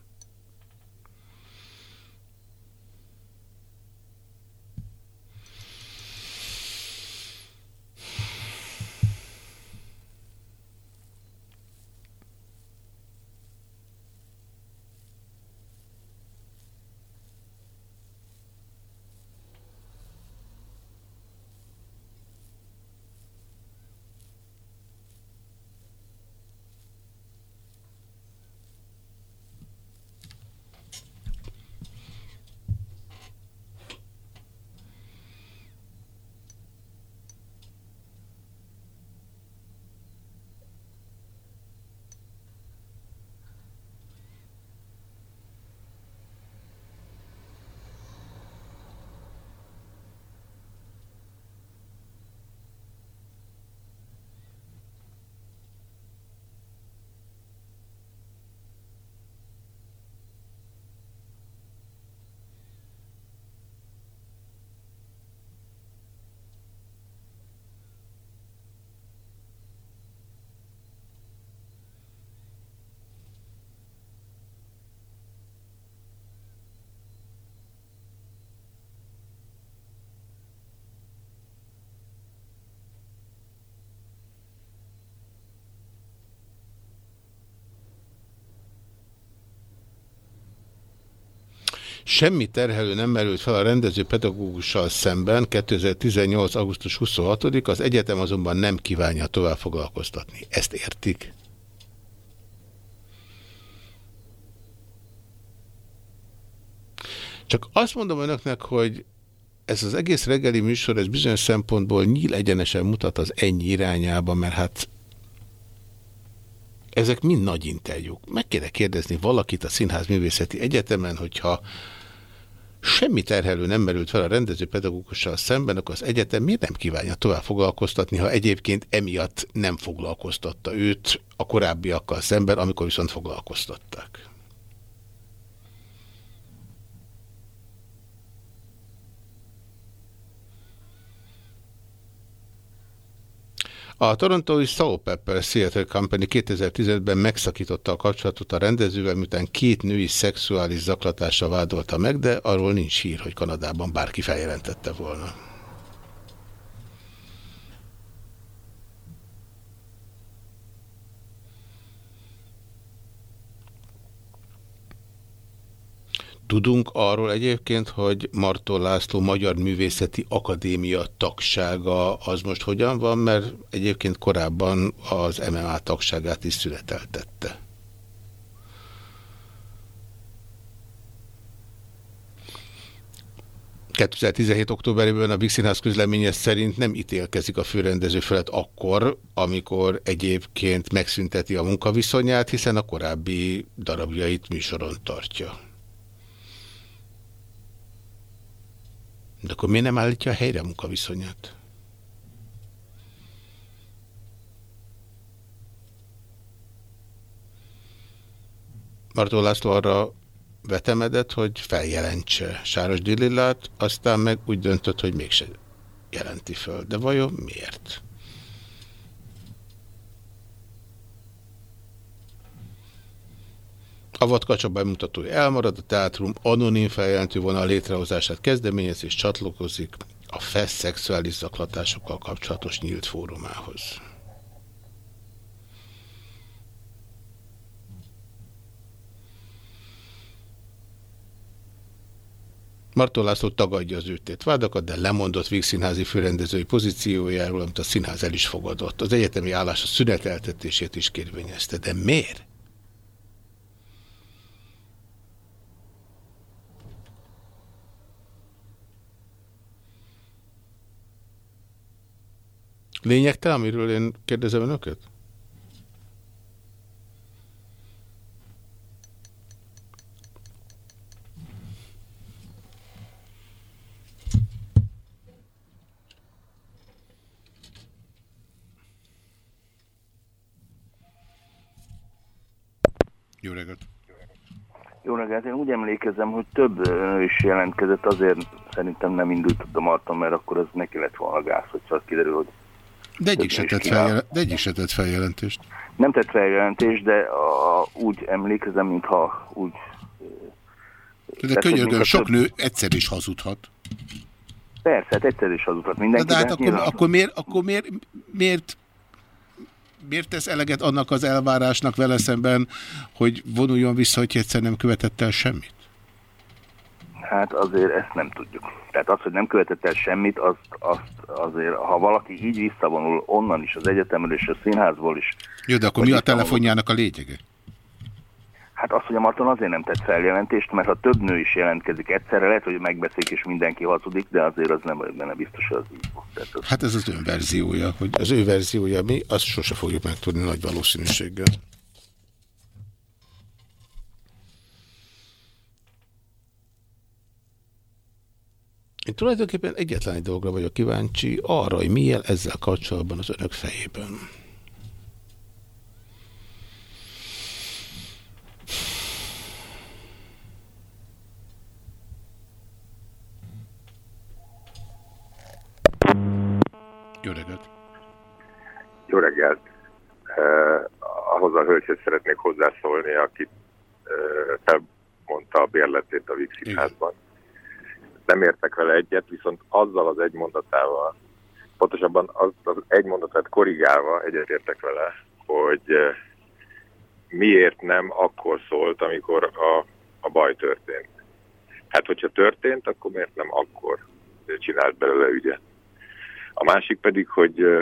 Semmi terhelő nem merült fel a rendező pedagógussal szemben 2018. augusztus 26 az egyetem azonban nem kívánja tovább foglalkoztatni. Ezt értik? Csak azt mondom önöknek, hogy ez az egész reggeli műsor, ez bizonyos szempontból nyíl egyenesen mutat az ennyi irányába, mert hát ezek mind nagy interjúk. Meg kéne kérdezni valakit a Színház Művészeti Egyetemen, hogyha semmi terhelő nem merült fel a rendező pedagógussal szemben, akkor az egyetem miért nem kívánja tovább foglalkoztatni, ha egyébként emiatt nem foglalkoztatta őt a korábbiakkal szemben, amikor viszont foglalkoztatták. A torontói Soul Pepper Theatre Company 2015-ben megszakította a kapcsolatot a rendezővel, miután két női szexuális zaklatással vádolta meg, de arról nincs hír, hogy Kanadában bárki feljelentette volna. Tudunk arról egyébként, hogy Marton László Magyar Művészeti Akadémia tagsága az most hogyan van, mert egyébként korábban az MMA tagságát is születeltette. ...2017. októberében a Vixinház közleménye szerint nem ítélkezik a főrendező felett akkor, amikor egyébként megszünteti a munkaviszonyát, hiszen a korábbi darabjait műsoron tartja. De akkor miért nem állítja a helyre a munkaviszonyát? Martó László arra vetemedett, hogy feljelentse Sáros Dillillát, aztán meg úgy döntött, hogy mégse jelenti föl. De vajon miért? A vadkacsa bemutatója elmarad, a teátrum anonim feljelentő vonal létrehozását kezdeményez és csatlakozik a FESZ szexuális zaklatásokkal kapcsolatos nyílt fórumához. Marton László tagadja az őtét vádakat, de lemondott Víg színházi főrendezői pozíciójáról, amit a színház el is fogadott. Az egyetemi állás a szüneteltetését is kérvényezte. De miért? Lényegtelen, amiről én kérdezem önöket? Jó reggelt! Jó reggelt, én úgy emlékezem, hogy több nő is jelentkezett, azért szerintem nem indult a Marton, mert akkor az neki lett volna gáz, hogy csak kiderül, hogy De egyik, se tett feljel... De egyik se tett feljelentést. nem tett feljelentést, de a, úgy emlékezem, mintha úgy... De könyörgöm, sok több- nő egyszer is hazudhat. Persze, hát egyszer is hazudhat mindenki. De, de hát hát akkor, nyilván- akkor, miért, akkor miért, miért, miért tesz eleget annak az elvárásnak vele szemben, hogy vonuljon vissza, hogy egyszer nem követett el semmit? Hát azért ezt nem tudjuk. Tehát az, hogy nem követett el semmit, azt, azt azért, ha valaki így visszavonul onnan is, az egyetemről és a színházból is, Jó, de akkor mi a telefonjának a lényege? hát az, hogy a Marton azért nem tett feljelentést, mert ha több nő is jelentkezik egyszerre, lehet, hogy megbeszélik és mindenki hazudik, de azért az nem vagyok benne biztos, hogy az így volt. Tehát az, Hát ez az ön verziója, hogy az ő verziója mi, azt sose fogjuk megtudni nagy valószínűséggel. Én tulajdonképpen egyetlen egy dologra vagyok kíváncsi, arra, hogy mi él ezzel kapcsolatban az önök fejében. Jó reggelt! Jó reggelt! Uh, ahhoz a hölgyhez szeretnék hozzászólni, aki uh, felmondta a bérletét a Vixit-házban. Nem értek vele egyet, viszont azzal az egy mondatával, pontosabban az, az egy mondatát korrigálva egyetértek vele, hogy uh, miért nem akkor szólt, amikor a, a baj történt. Hát, hogyha történt, akkor miért nem akkor csinált belőle ügyet? A másik pedig, hogy ö,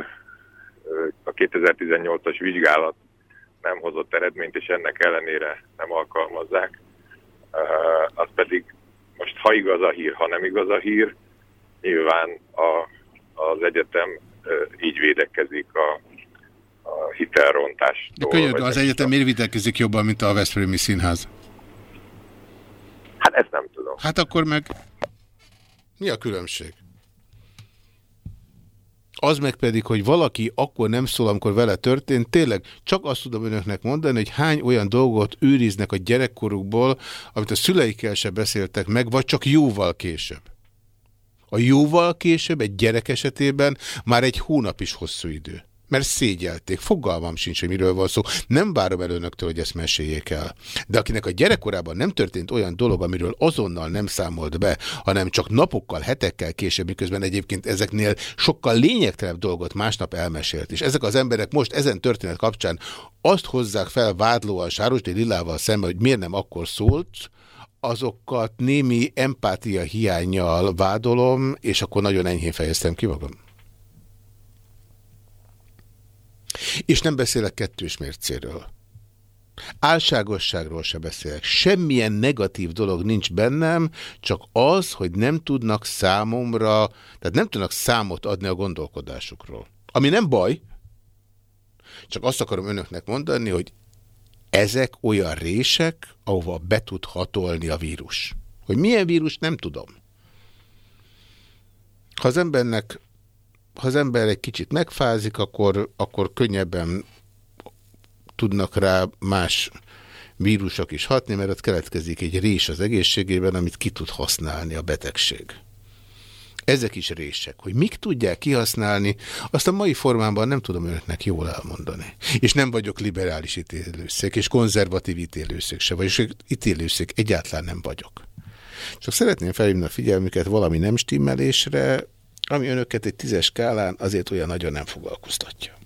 ö, a 2018-as vizsgálat nem hozott eredményt, és ennek ellenére nem alkalmazzák. Az pedig most, ha igaz a hír, ha nem igaz a hír, nyilván a, az egyetem így védekezik a, a hitelrontástól. De vagy az egyetem miért vitekezik jobban, mint a Veszprémi Színház? Hát ezt nem tudom. Hát akkor meg mi a különbség? Az meg pedig, hogy valaki akkor nem szól, amikor vele történt, tényleg csak azt tudom önöknek mondani, hogy hány olyan dolgot őriznek a gyerekkorukból, amit a szüleikkel se beszéltek meg, vagy csak jóval később. A jóval később egy gyerek esetében már egy hónap is hosszú idő. Mert szégyelték. Fogalmam sincs, hogy miről van szó. Nem várom el önöktől, hogy ezt meséljék el. De akinek a gyerekkorában nem történt olyan dolog, amiről azonnal nem számolt be, hanem csak napokkal, hetekkel később, miközben egyébként ezeknél sokkal lényegtelenebb dolgot másnap elmesélt. És ezek az emberek most ezen történet kapcsán azt hozzák fel vádlóan Sárosdi Lilával szemben, hogy miért nem akkor szólt, azokat némi empátia hiányjal vádolom, és akkor nagyon enyhén fejeztem ki magam. És nem beszélek kettős mércéről. Álságosságról se beszélek. Semmilyen negatív dolog nincs bennem, csak az, hogy nem tudnak számomra, tehát nem tudnak számot adni a gondolkodásukról. Ami nem baj, csak azt akarom önöknek mondani, hogy ezek olyan rések, ahova be tud hatolni a vírus. Hogy milyen vírus, nem tudom. Ha az embernek, ha az ember egy kicsit megfázik, akkor, akkor könnyebben tudnak rá más vírusok is hatni, mert ott keletkezik egy rés az egészségében, amit ki tud használni a betegség. Ezek is rések. Hogy mik tudják kihasználni, azt a mai formában nem tudom önöknek jól elmondani. És nem vagyok liberális ítélőszék, és konzervatív ítélőszék se vagy, és ítélőszék egyáltalán nem vagyok. Csak szeretném felhívni a figyelmüket valami nem stimmelésre, ami önöket egy tízes skálán azért olyan nagyon nem foglalkoztatja.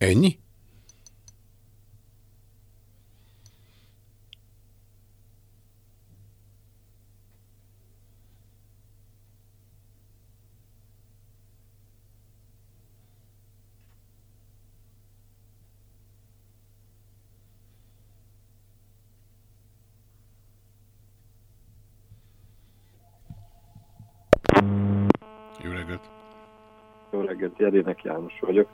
Ennyi? Jó reggelt! Jedének János vagyok.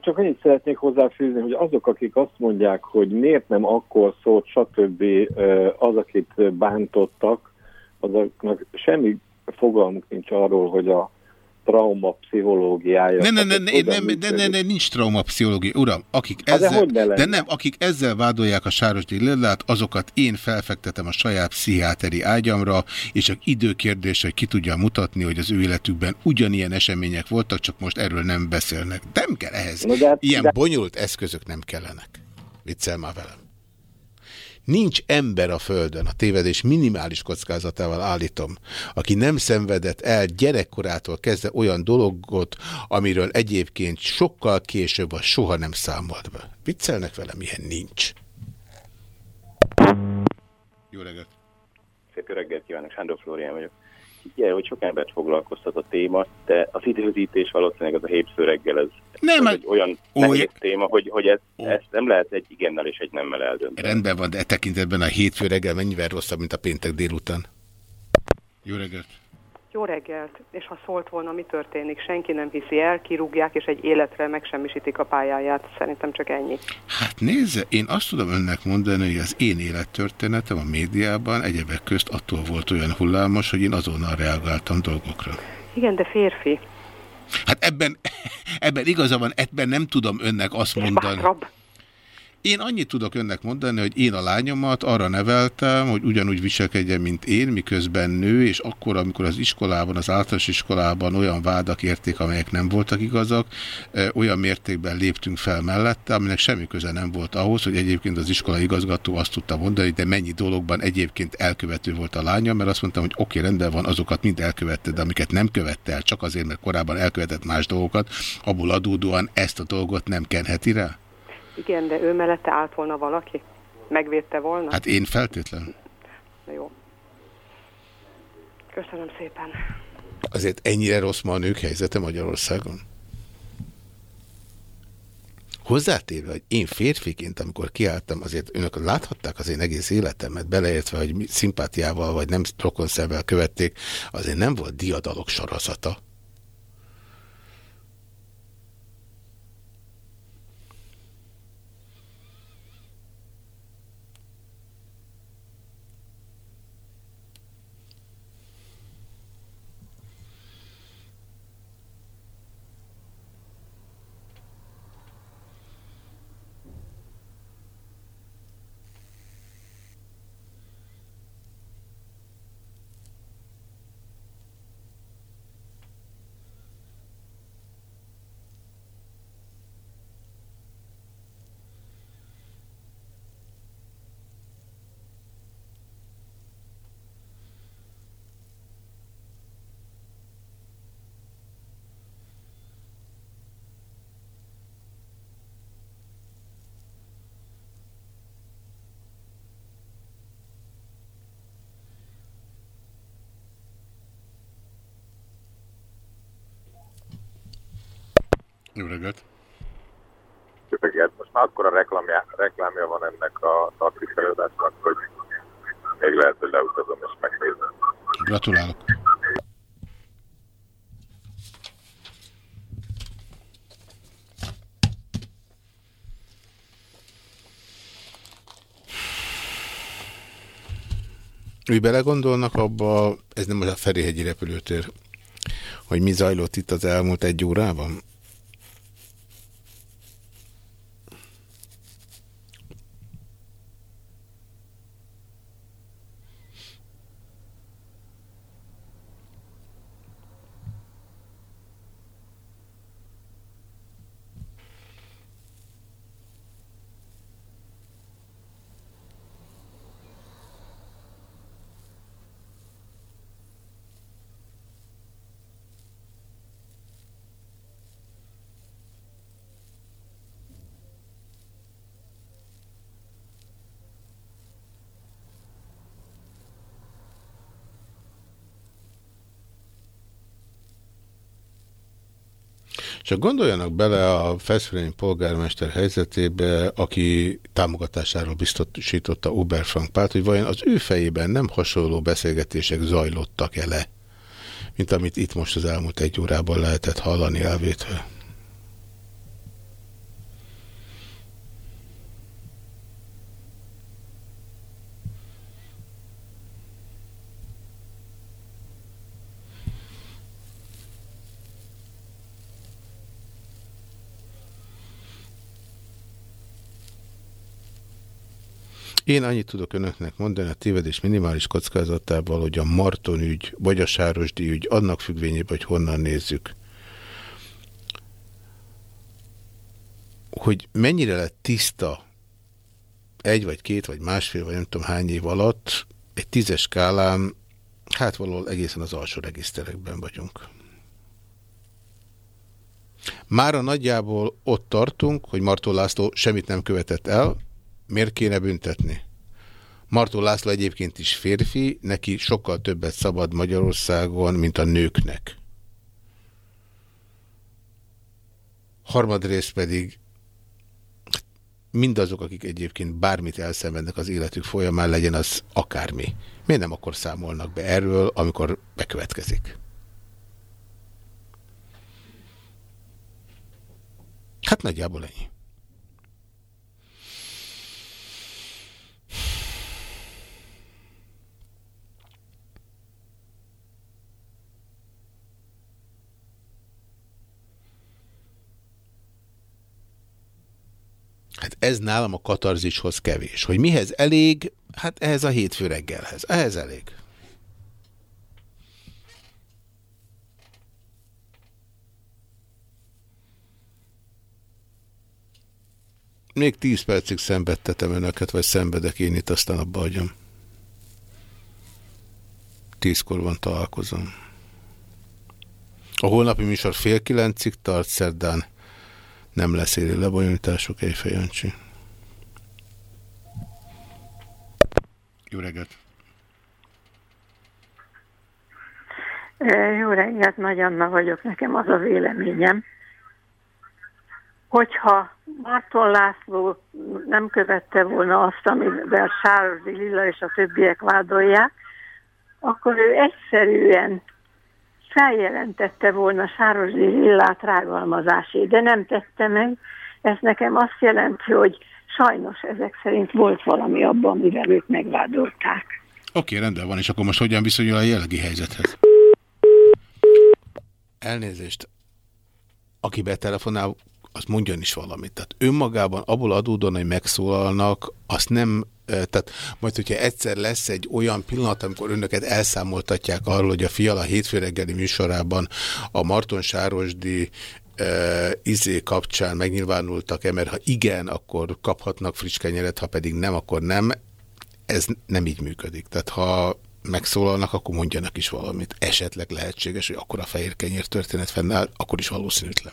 Csak annyit szeretnék hozzáfűzni, hogy azok, akik azt mondják, hogy miért nem akkor szólt, stb. az, akit bántottak, azoknak semmi fogalmuk nincs arról, hogy a trauma pszichológiája. Ne, ne, ne, tehát ne, hogyan ne, ne, ne, ne, nincs traumapszichológia. Uram, akik Hát de ezzel, lenne? de nem, akik ezzel vádolják a Sárosdi Lillát, azokat én felfektetem a saját pszichiáteri ágyamra, és csak időkérdés, hogy ki tudja mutatni, hogy az ő életükben ugyanilyen események voltak, csak most erről nem beszélnek. Nem kell ehhez. Na de hát- Ilyen de- bonyolult eszközök nem kellenek. Viccel már velem. Nincs ember a Földön, a tévedés minimális kockázatával állítom, aki nem szenvedett el gyerekkorától kezdve olyan dologot, amiről egyébként sokkal később vagy soha nem számolt be. Viccelnek velem, ilyen nincs. Jó reggelt! Szép reggelt kívánok, Sándor Flórián vagyok. Igen, hogy sok embert foglalkoztat a téma, de az időzítés valószínűleg az a hétfő reggel ez, nem, ez egy olyan nehéz téma, hogy, hogy ez, ezt nem lehet egy igennel és egy nemmel eldönteni. Rendben van, de e tekintetben a hétfő reggel mennyivel rosszabb, mint a péntek délután. Jó reggelt! Jó reggelt, és ha szólt volna, mi történik? Senki nem hiszi el, kirúgják, és egy életre megsemmisítik a pályáját. Szerintem csak ennyi. Hát nézze, én azt tudom önnek mondani, hogy az én élettörténetem a médiában egyebek közt attól volt olyan hullámos, hogy én azonnal reagáltam dolgokra. Igen, de férfi. Hát ebben, ebben igaza van, ebben nem tudom önnek azt mondani. Én annyit tudok önnek mondani, hogy én a lányomat arra neveltem, hogy ugyanúgy viselkedjen, mint én, miközben nő, és akkor, amikor az iskolában, az általános iskolában olyan vádak érték, amelyek nem voltak igazak, olyan mértékben léptünk fel mellette, aminek semmi köze nem volt ahhoz, hogy egyébként az iskola igazgató azt tudta mondani, de mennyi dologban egyébként elkövető volt a lánya, mert azt mondtam, hogy oké, rendben van, azokat mind elkövette, de amiket nem követte el, csak azért, mert korábban elkövetett más dolgokat, abból adódóan ezt a dolgot nem kenheti rá? Igen, de ő mellette állt volna valaki? Megvédte volna? Hát én feltétlen. Na jó. Köszönöm szépen. Azért ennyire rossz ma a nők helyzete Magyarországon? Hozzátéve, hogy én férfiként, amikor kiálltam, azért önök láthatták az én egész életemet, beleértve, hogy szimpátiával vagy nem rokonszervel követték, azért nem volt diadalok sorozata. Jó reggelt! Jó reggelt. Most már akkora reklámja, reklámja van ennek a taxis előadásnak, hogy még lehet, hogy leutazom és megnézem. Gratulálok! Úgy belegondolnak abba, ez nem az a Ferihegyi repülőtér, hogy mi zajlott itt az elmúlt egy órában? Csak gondoljanak bele a Feszfrényi polgármester helyzetébe, aki támogatásáról biztosította Oberfrank Pált, hogy vajon az ő fejében nem hasonló beszélgetések zajlottak-e le, mint amit itt most az elmúlt egy órában lehetett hallani elvétve. Én annyit tudok önöknek mondani a tévedés minimális kockázatával, hogy a Marton ügy, vagy a Sárosdi ügy, annak függvényében, hogy honnan nézzük, hogy mennyire lett tiszta egy vagy két vagy másfél vagy nem tudom hány év alatt, egy tízes skálán, hát valahol egészen az alsó regiszterekben vagyunk. Mára nagyjából ott tartunk, hogy Martó László semmit nem követett el, miért kéne büntetni? Martó László egyébként is férfi, neki sokkal többet szabad Magyarországon, mint a nőknek. Harmadrészt pedig mindazok, akik egyébként bármit elszenvednek az életük folyamán, legyen az akármi. Miért nem akkor számolnak be erről, amikor bekövetkezik? Hát nagyjából ennyi. Hát ez nálam a katarzishoz kevés. Hogy mihez elég? Hát ehhez a hétfő reggelhez. Ehhez elég. Még tíz percig szenvedtetem önöket, vagy szenvedek én itt, aztán abba hagyom. Tízkor van találkozom. A holnapi műsor fél kilencig tart, szerdán nem lesz élő lebonyolítások, Éjfej Jancsi. Jó reggelt! Jó reggelt, Nagy Anna vagyok, nekem az a véleményem, hogyha Marton László nem követte volna azt, amivel Sárosdi Lilla és a többiek vádolják, akkor ő egyszerűen feljelentette volna Sárosdi Lillát rágalmazásé, de nem tette meg. Ez nekem azt jelenti, hogy sajnos ezek szerint volt valami abban, amivel őt megvádolták. Oké, rendben van, és akkor most hogyan viszonyul a jelenlegi helyzethez? Elnézést. Aki betelefonál, az mondjon is valamit. Tehát önmagában abból adódóan, hogy megszólalnak, azt nem, eh, tehát majd, hogyha egyszer lesz egy olyan pillanat, amikor önöket elszámoltatják arról, hogy a Fiala hétfő reggeli műsorában a Marton Sárosdi izé kapcsán megnyilvánultak-e, mert ha igen, akkor kaphatnak friss kenyeret, ha pedig nem, akkor nem. Ez nem így működik. Tehát ha megszólalnak, akkor mondjanak is valamit. Esetleg lehetséges, hogy akkor a fehér kenyér történet fennáll, akkor is valószínűtlen.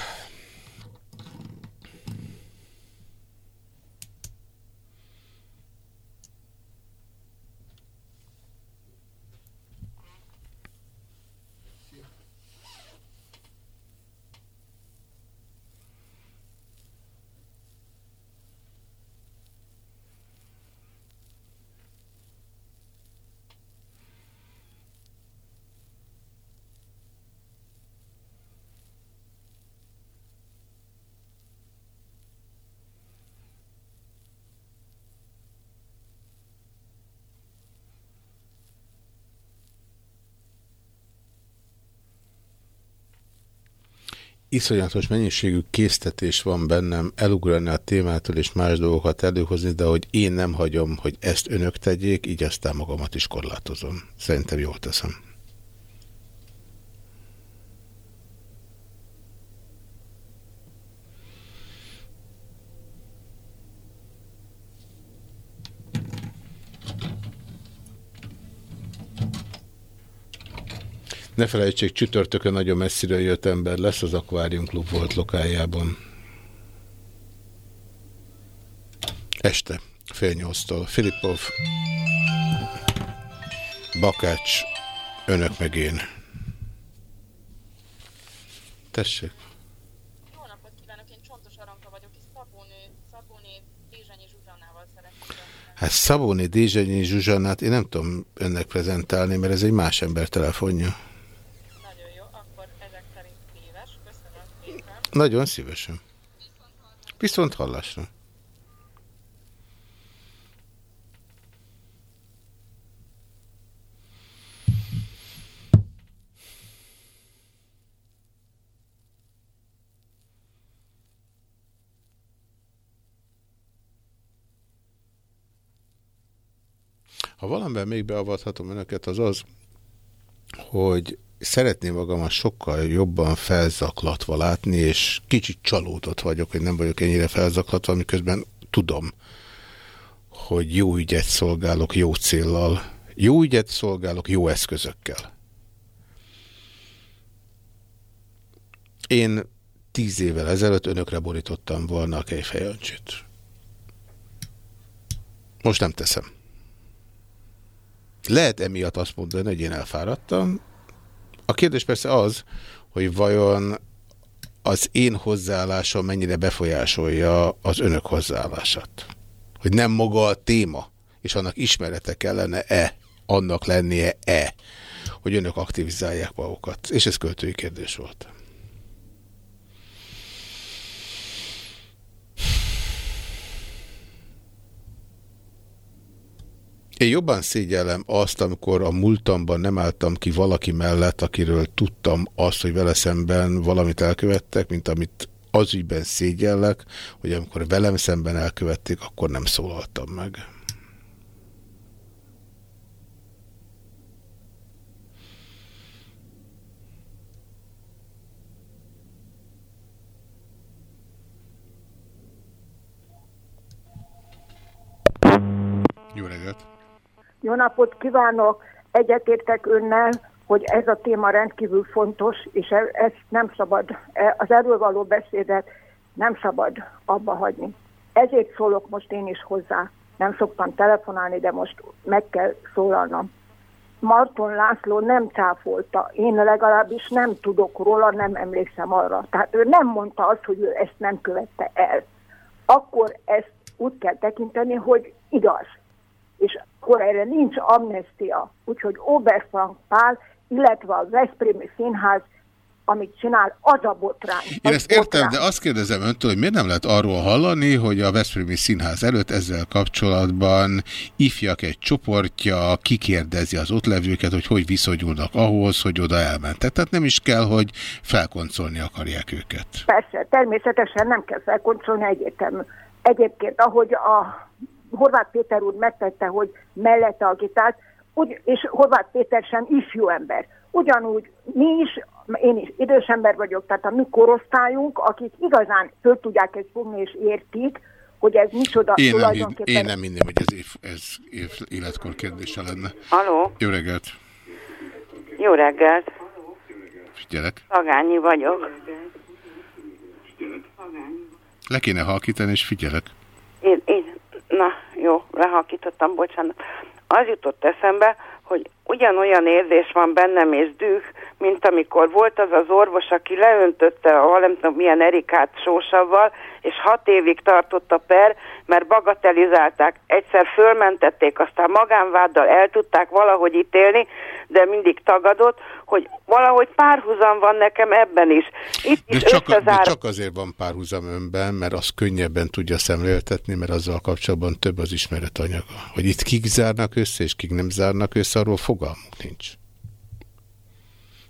Iszonyatos mennyiségű késztetés van bennem elugrani a témától és más dolgokat előhozni, de hogy én nem hagyom, hogy ezt önök tegyék, így aztán magamat is korlátozom. Szerintem jól teszem. Ne felejtsék, csütörtökön nagyon messziről jött ember lesz, az Aquarium Klub volt lokájában. Este, fél nyolctól. Filippov, Bakács, önök meg én. Tessék. Hát Szabóni Dézsenyi Zsuzsannát én nem tudom önnek prezentálni, mert ez egy más ember telefonja. Nagyon jó, akkor ezek szerint téves. Köszönöm szépen. Nagyon szívesen. Viszont hallásra. Ha valamiben még beavathatom önöket, az az, hogy szeretném magamat sokkal jobban felzaklatva látni, és kicsit csalódott vagyok, hogy nem vagyok ennyire felzaklatva, miközben tudom, hogy jó ügyet szolgálok jó céllal, jó ügyet szolgálok jó eszközökkel. Én tíz évvel ezelőtt önökre borítottam volna a kejfejancsit. Most nem teszem. Lehet emiatt azt mondani, hogy én elfáradtam. A kérdés persze az, hogy vajon az én hozzáállásom mennyire befolyásolja az önök hozzáállását. Hogy nem maga a téma, és annak ismerete kellene-e, annak lennie-e, hogy önök aktivizálják magukat. És ez költői kérdés volt. Én jobban szégyellem azt, amikor a múltamban nem álltam ki valaki mellett, akiről tudtam azt, hogy vele szemben valamit elkövettek, mint amit az ügyben szégyellek, hogy amikor velem szemben elkövették, akkor nem szólaltam meg. Jó reggelt! Jó napot kívánok! Egyetértek önnel, hogy ez a téma rendkívül fontos, és e- ezt nem szabad, e- az erről való beszédet nem szabad abba hagyni. Ezért szólok most én is hozzá. Nem szoktam telefonálni, de most meg kell szólalnom. Marton László nem cáfolta. Én legalábbis nem tudok róla, nem emlékszem arra. Tehát ő nem mondta azt, hogy ő ezt nem követte el. Akkor ezt úgy kell tekinteni, hogy igaz. És akkor erre nincs amnestia. Úgyhogy Oberfrank Pál, illetve a Veszprémi Színház, amit csinál, az a botrány. Én ezt értem, de azt kérdezem öntől, hogy miért nem lehet arról hallani, hogy a Veszprémi Színház előtt ezzel kapcsolatban ifjak egy csoportja kikérdezi az ott levőket, hogy hogy viszonyulnak ahhoz, hogy oda elmentek. Tehát nem is kell, hogy felkoncolni akarják őket. Persze, természetesen nem kell felkoncolni egyértelmű. Egyébként, ahogy a Horváth Péter úr megtette, hogy mellette agitált, úgy, és Horváth Péter sem ifjú ember. Ugyanúgy mi is, én is idős ember vagyok, tehát a mi korosztályunk, akik igazán föl tudják ezt fogni és értik, hogy ez micsoda Én nem, tulajdonképpen. én nem hinném, hogy ez, év, ez év, életkor kérdése lenne. Aló, Jó reggelt! jó reggelt, Figyelek. Szagányi vagyok. Le kéne halkítani, és figyelek. Én, én, jó, lehalkítottam, bocsánat. Az jutott eszembe, hogy ugyanolyan érzés van bennem és düh, mint amikor volt az az orvos, aki leöntötte a nem tudom milyen Erikát sósavval, és hat évig tartott a per, mert bagatelizálták. Egyszer fölmentették, aztán magánváddal el tudták valahogy ítélni, de mindig tagadott, hogy valahogy párhuzam van nekem ebben is. Itt De is csak, de összezár... csak azért van párhuzam önben, mert az könnyebben tudja szemléltetni, mert azzal kapcsolatban több az ismeretanyaga. Hogy itt kik zárnak össze, és kik nem zárnak össze, arról fogalmunk nincs.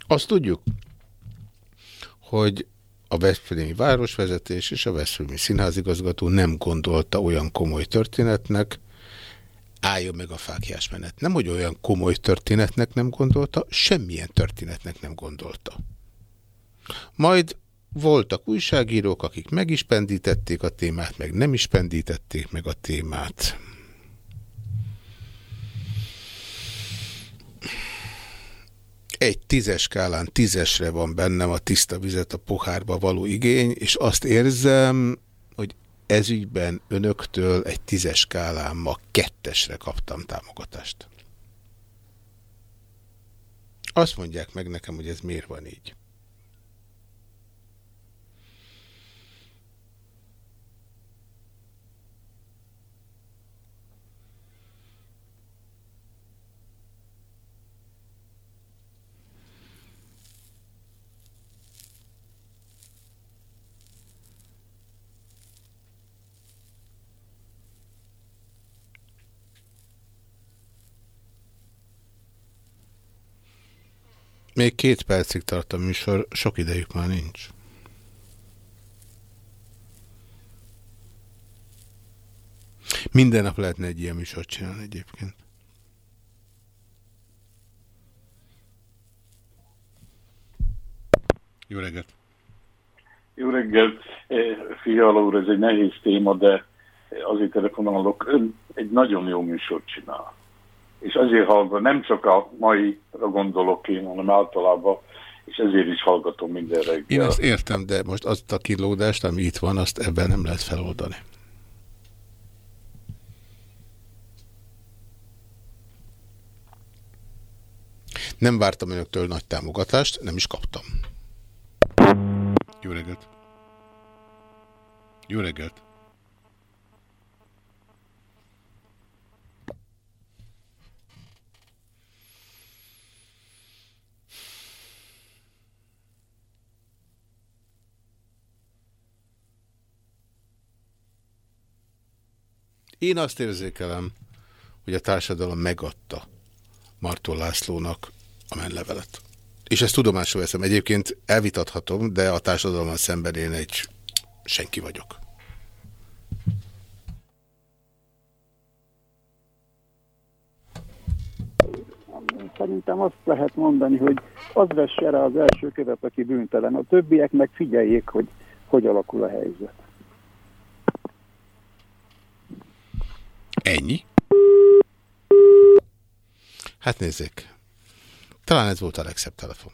Azt tudjuk, hogy a Veszprémi városvezetés és a Veszprémi színházigazgató nem gondolta olyan komoly történetnek, álljon meg a fákjás menet. Nem, hogy olyan komoly történetnek nem gondolta, semmilyen történetnek nem gondolta. Majd voltak újságírók, akik meg is pendítették a témát, meg nem is pendítették meg a témát. Egy tízes skálán tízesre van bennem a tiszta vizet a pohárba való igény, és azt érzem, hogy ezügyben önöktől egy tízes skálán ma kettesre kaptam támogatást. Azt mondják meg nekem, hogy ez miért van így. Még két percig tart a műsor, sok idejük már nincs. Minden nap lehetne egy ilyen műsort csinálni egyébként. Jó reggelt! Jó reggelt, Eh, Fiala úr, ez egy nehéz téma, de azért telefonálok. Ön egy nagyon jó műsort csinál. És azért hallgatom, nem csak a maira gondolok én, hanem általában, és ezért is hallgatom minden reggel. Én azt értem, de most azt a kilódást, ami itt van, azt ebben nem lehet feloldani. Nem vártam önöktől nagy támogatást, nem is kaptam. Jó reggelt! Jó reggelt! Én azt érzékelem, hogy a társadalom megadta Marton Lászlónak a menlevelet. És ezt tudomásul veszem. Egyébként elvitathatom, de a társadalommal szemben én egy senki vagyok. Szerintem azt lehet mondani, hogy az vesse rá az első követ, aki bűntelen. A többiek meg figyeljék, hogy hogy alakul a helyzet. Ennyi? Hát nézzék. Talán ez volt a legszebb telefon.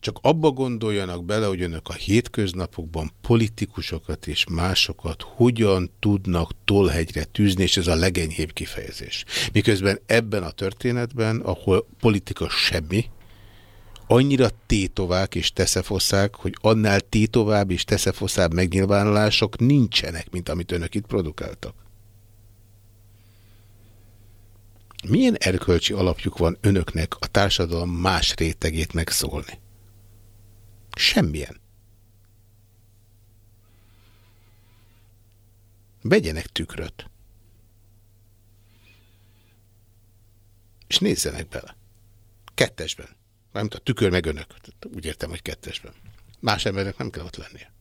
Csak abba gondoljanak bele, hogy önök a hétköznapokban politikusokat és másokat hogyan tudnak tolhegyre tűzni, és ez a legenyhébb kifejezés. Miközben ebben a történetben, ahol politika semmi, annyira tétovák és teszefoszák, hogy annál tétovább és teszefoszább megnyilvánulások nincsenek, mint amit önök itt produkáltak. Milyen erkölcsi alapjuk van önöknek a társadalom más rétegét megszólni? Semmilyen. Vegyenek tükröt. És nézzenek bele. Kettesben. Mármint a tükör meg önök. Úgy értem, hogy kettesben. Más embernek nem kell ott lennie.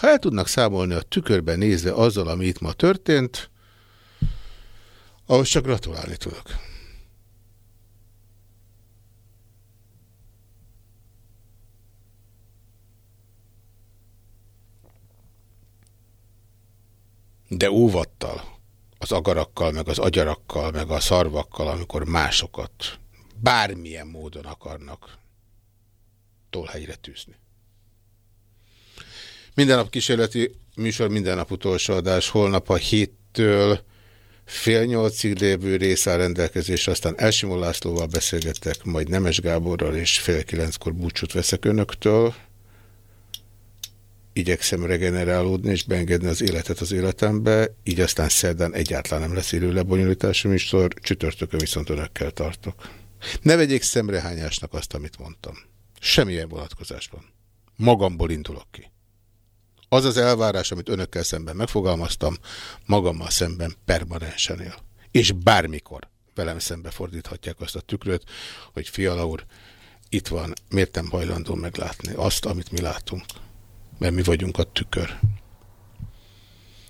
Ha el tudnak számolni a tükörben nézve azzal, ami itt ma történt, ahhoz csak gratulálni tudok. De óvattal, az agarakkal, meg az agyarakkal, meg a szarvakkal, amikor másokat bármilyen módon akarnak tolhelyre tűzni. Minden nap kísérleti műsor, minden nap utolsó adás, holnap a héttől fél nyolcig lévő rész áll rendelkezésre, aztán Elsimó Lászlóval beszélgetek, majd Nemes Gáborral, és fél kilenckor búcsút veszek önöktől. Igyekszem regenerálódni és beengedni az életet az életembe, így aztán szerdán egyáltalán nem lesz élő lebonyolítási műsor, csütörtökön viszont önökkel tartok. Ne vegyék szemrehányásnak azt, amit mondtam. Semmilyen vonatkozásban. Magamból indulok ki. Az az elvárás, amit önökkel szemben megfogalmaztam, magammal szemben permanensen él. És bármikor velem szembe fordíthatják azt a tükröt, hogy Fiala úr, itt van, miért nem hajlandó meglátni azt, amit mi látunk. Mert mi vagyunk a tükör.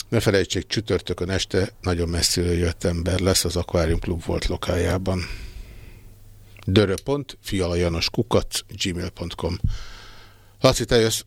Ne felejtsék, csütörtökön este nagyon messziről jött ember lesz az Aquarium Klub volt lokájában. Dörö.fialajanoskukac gmail.com Laci, te jössz?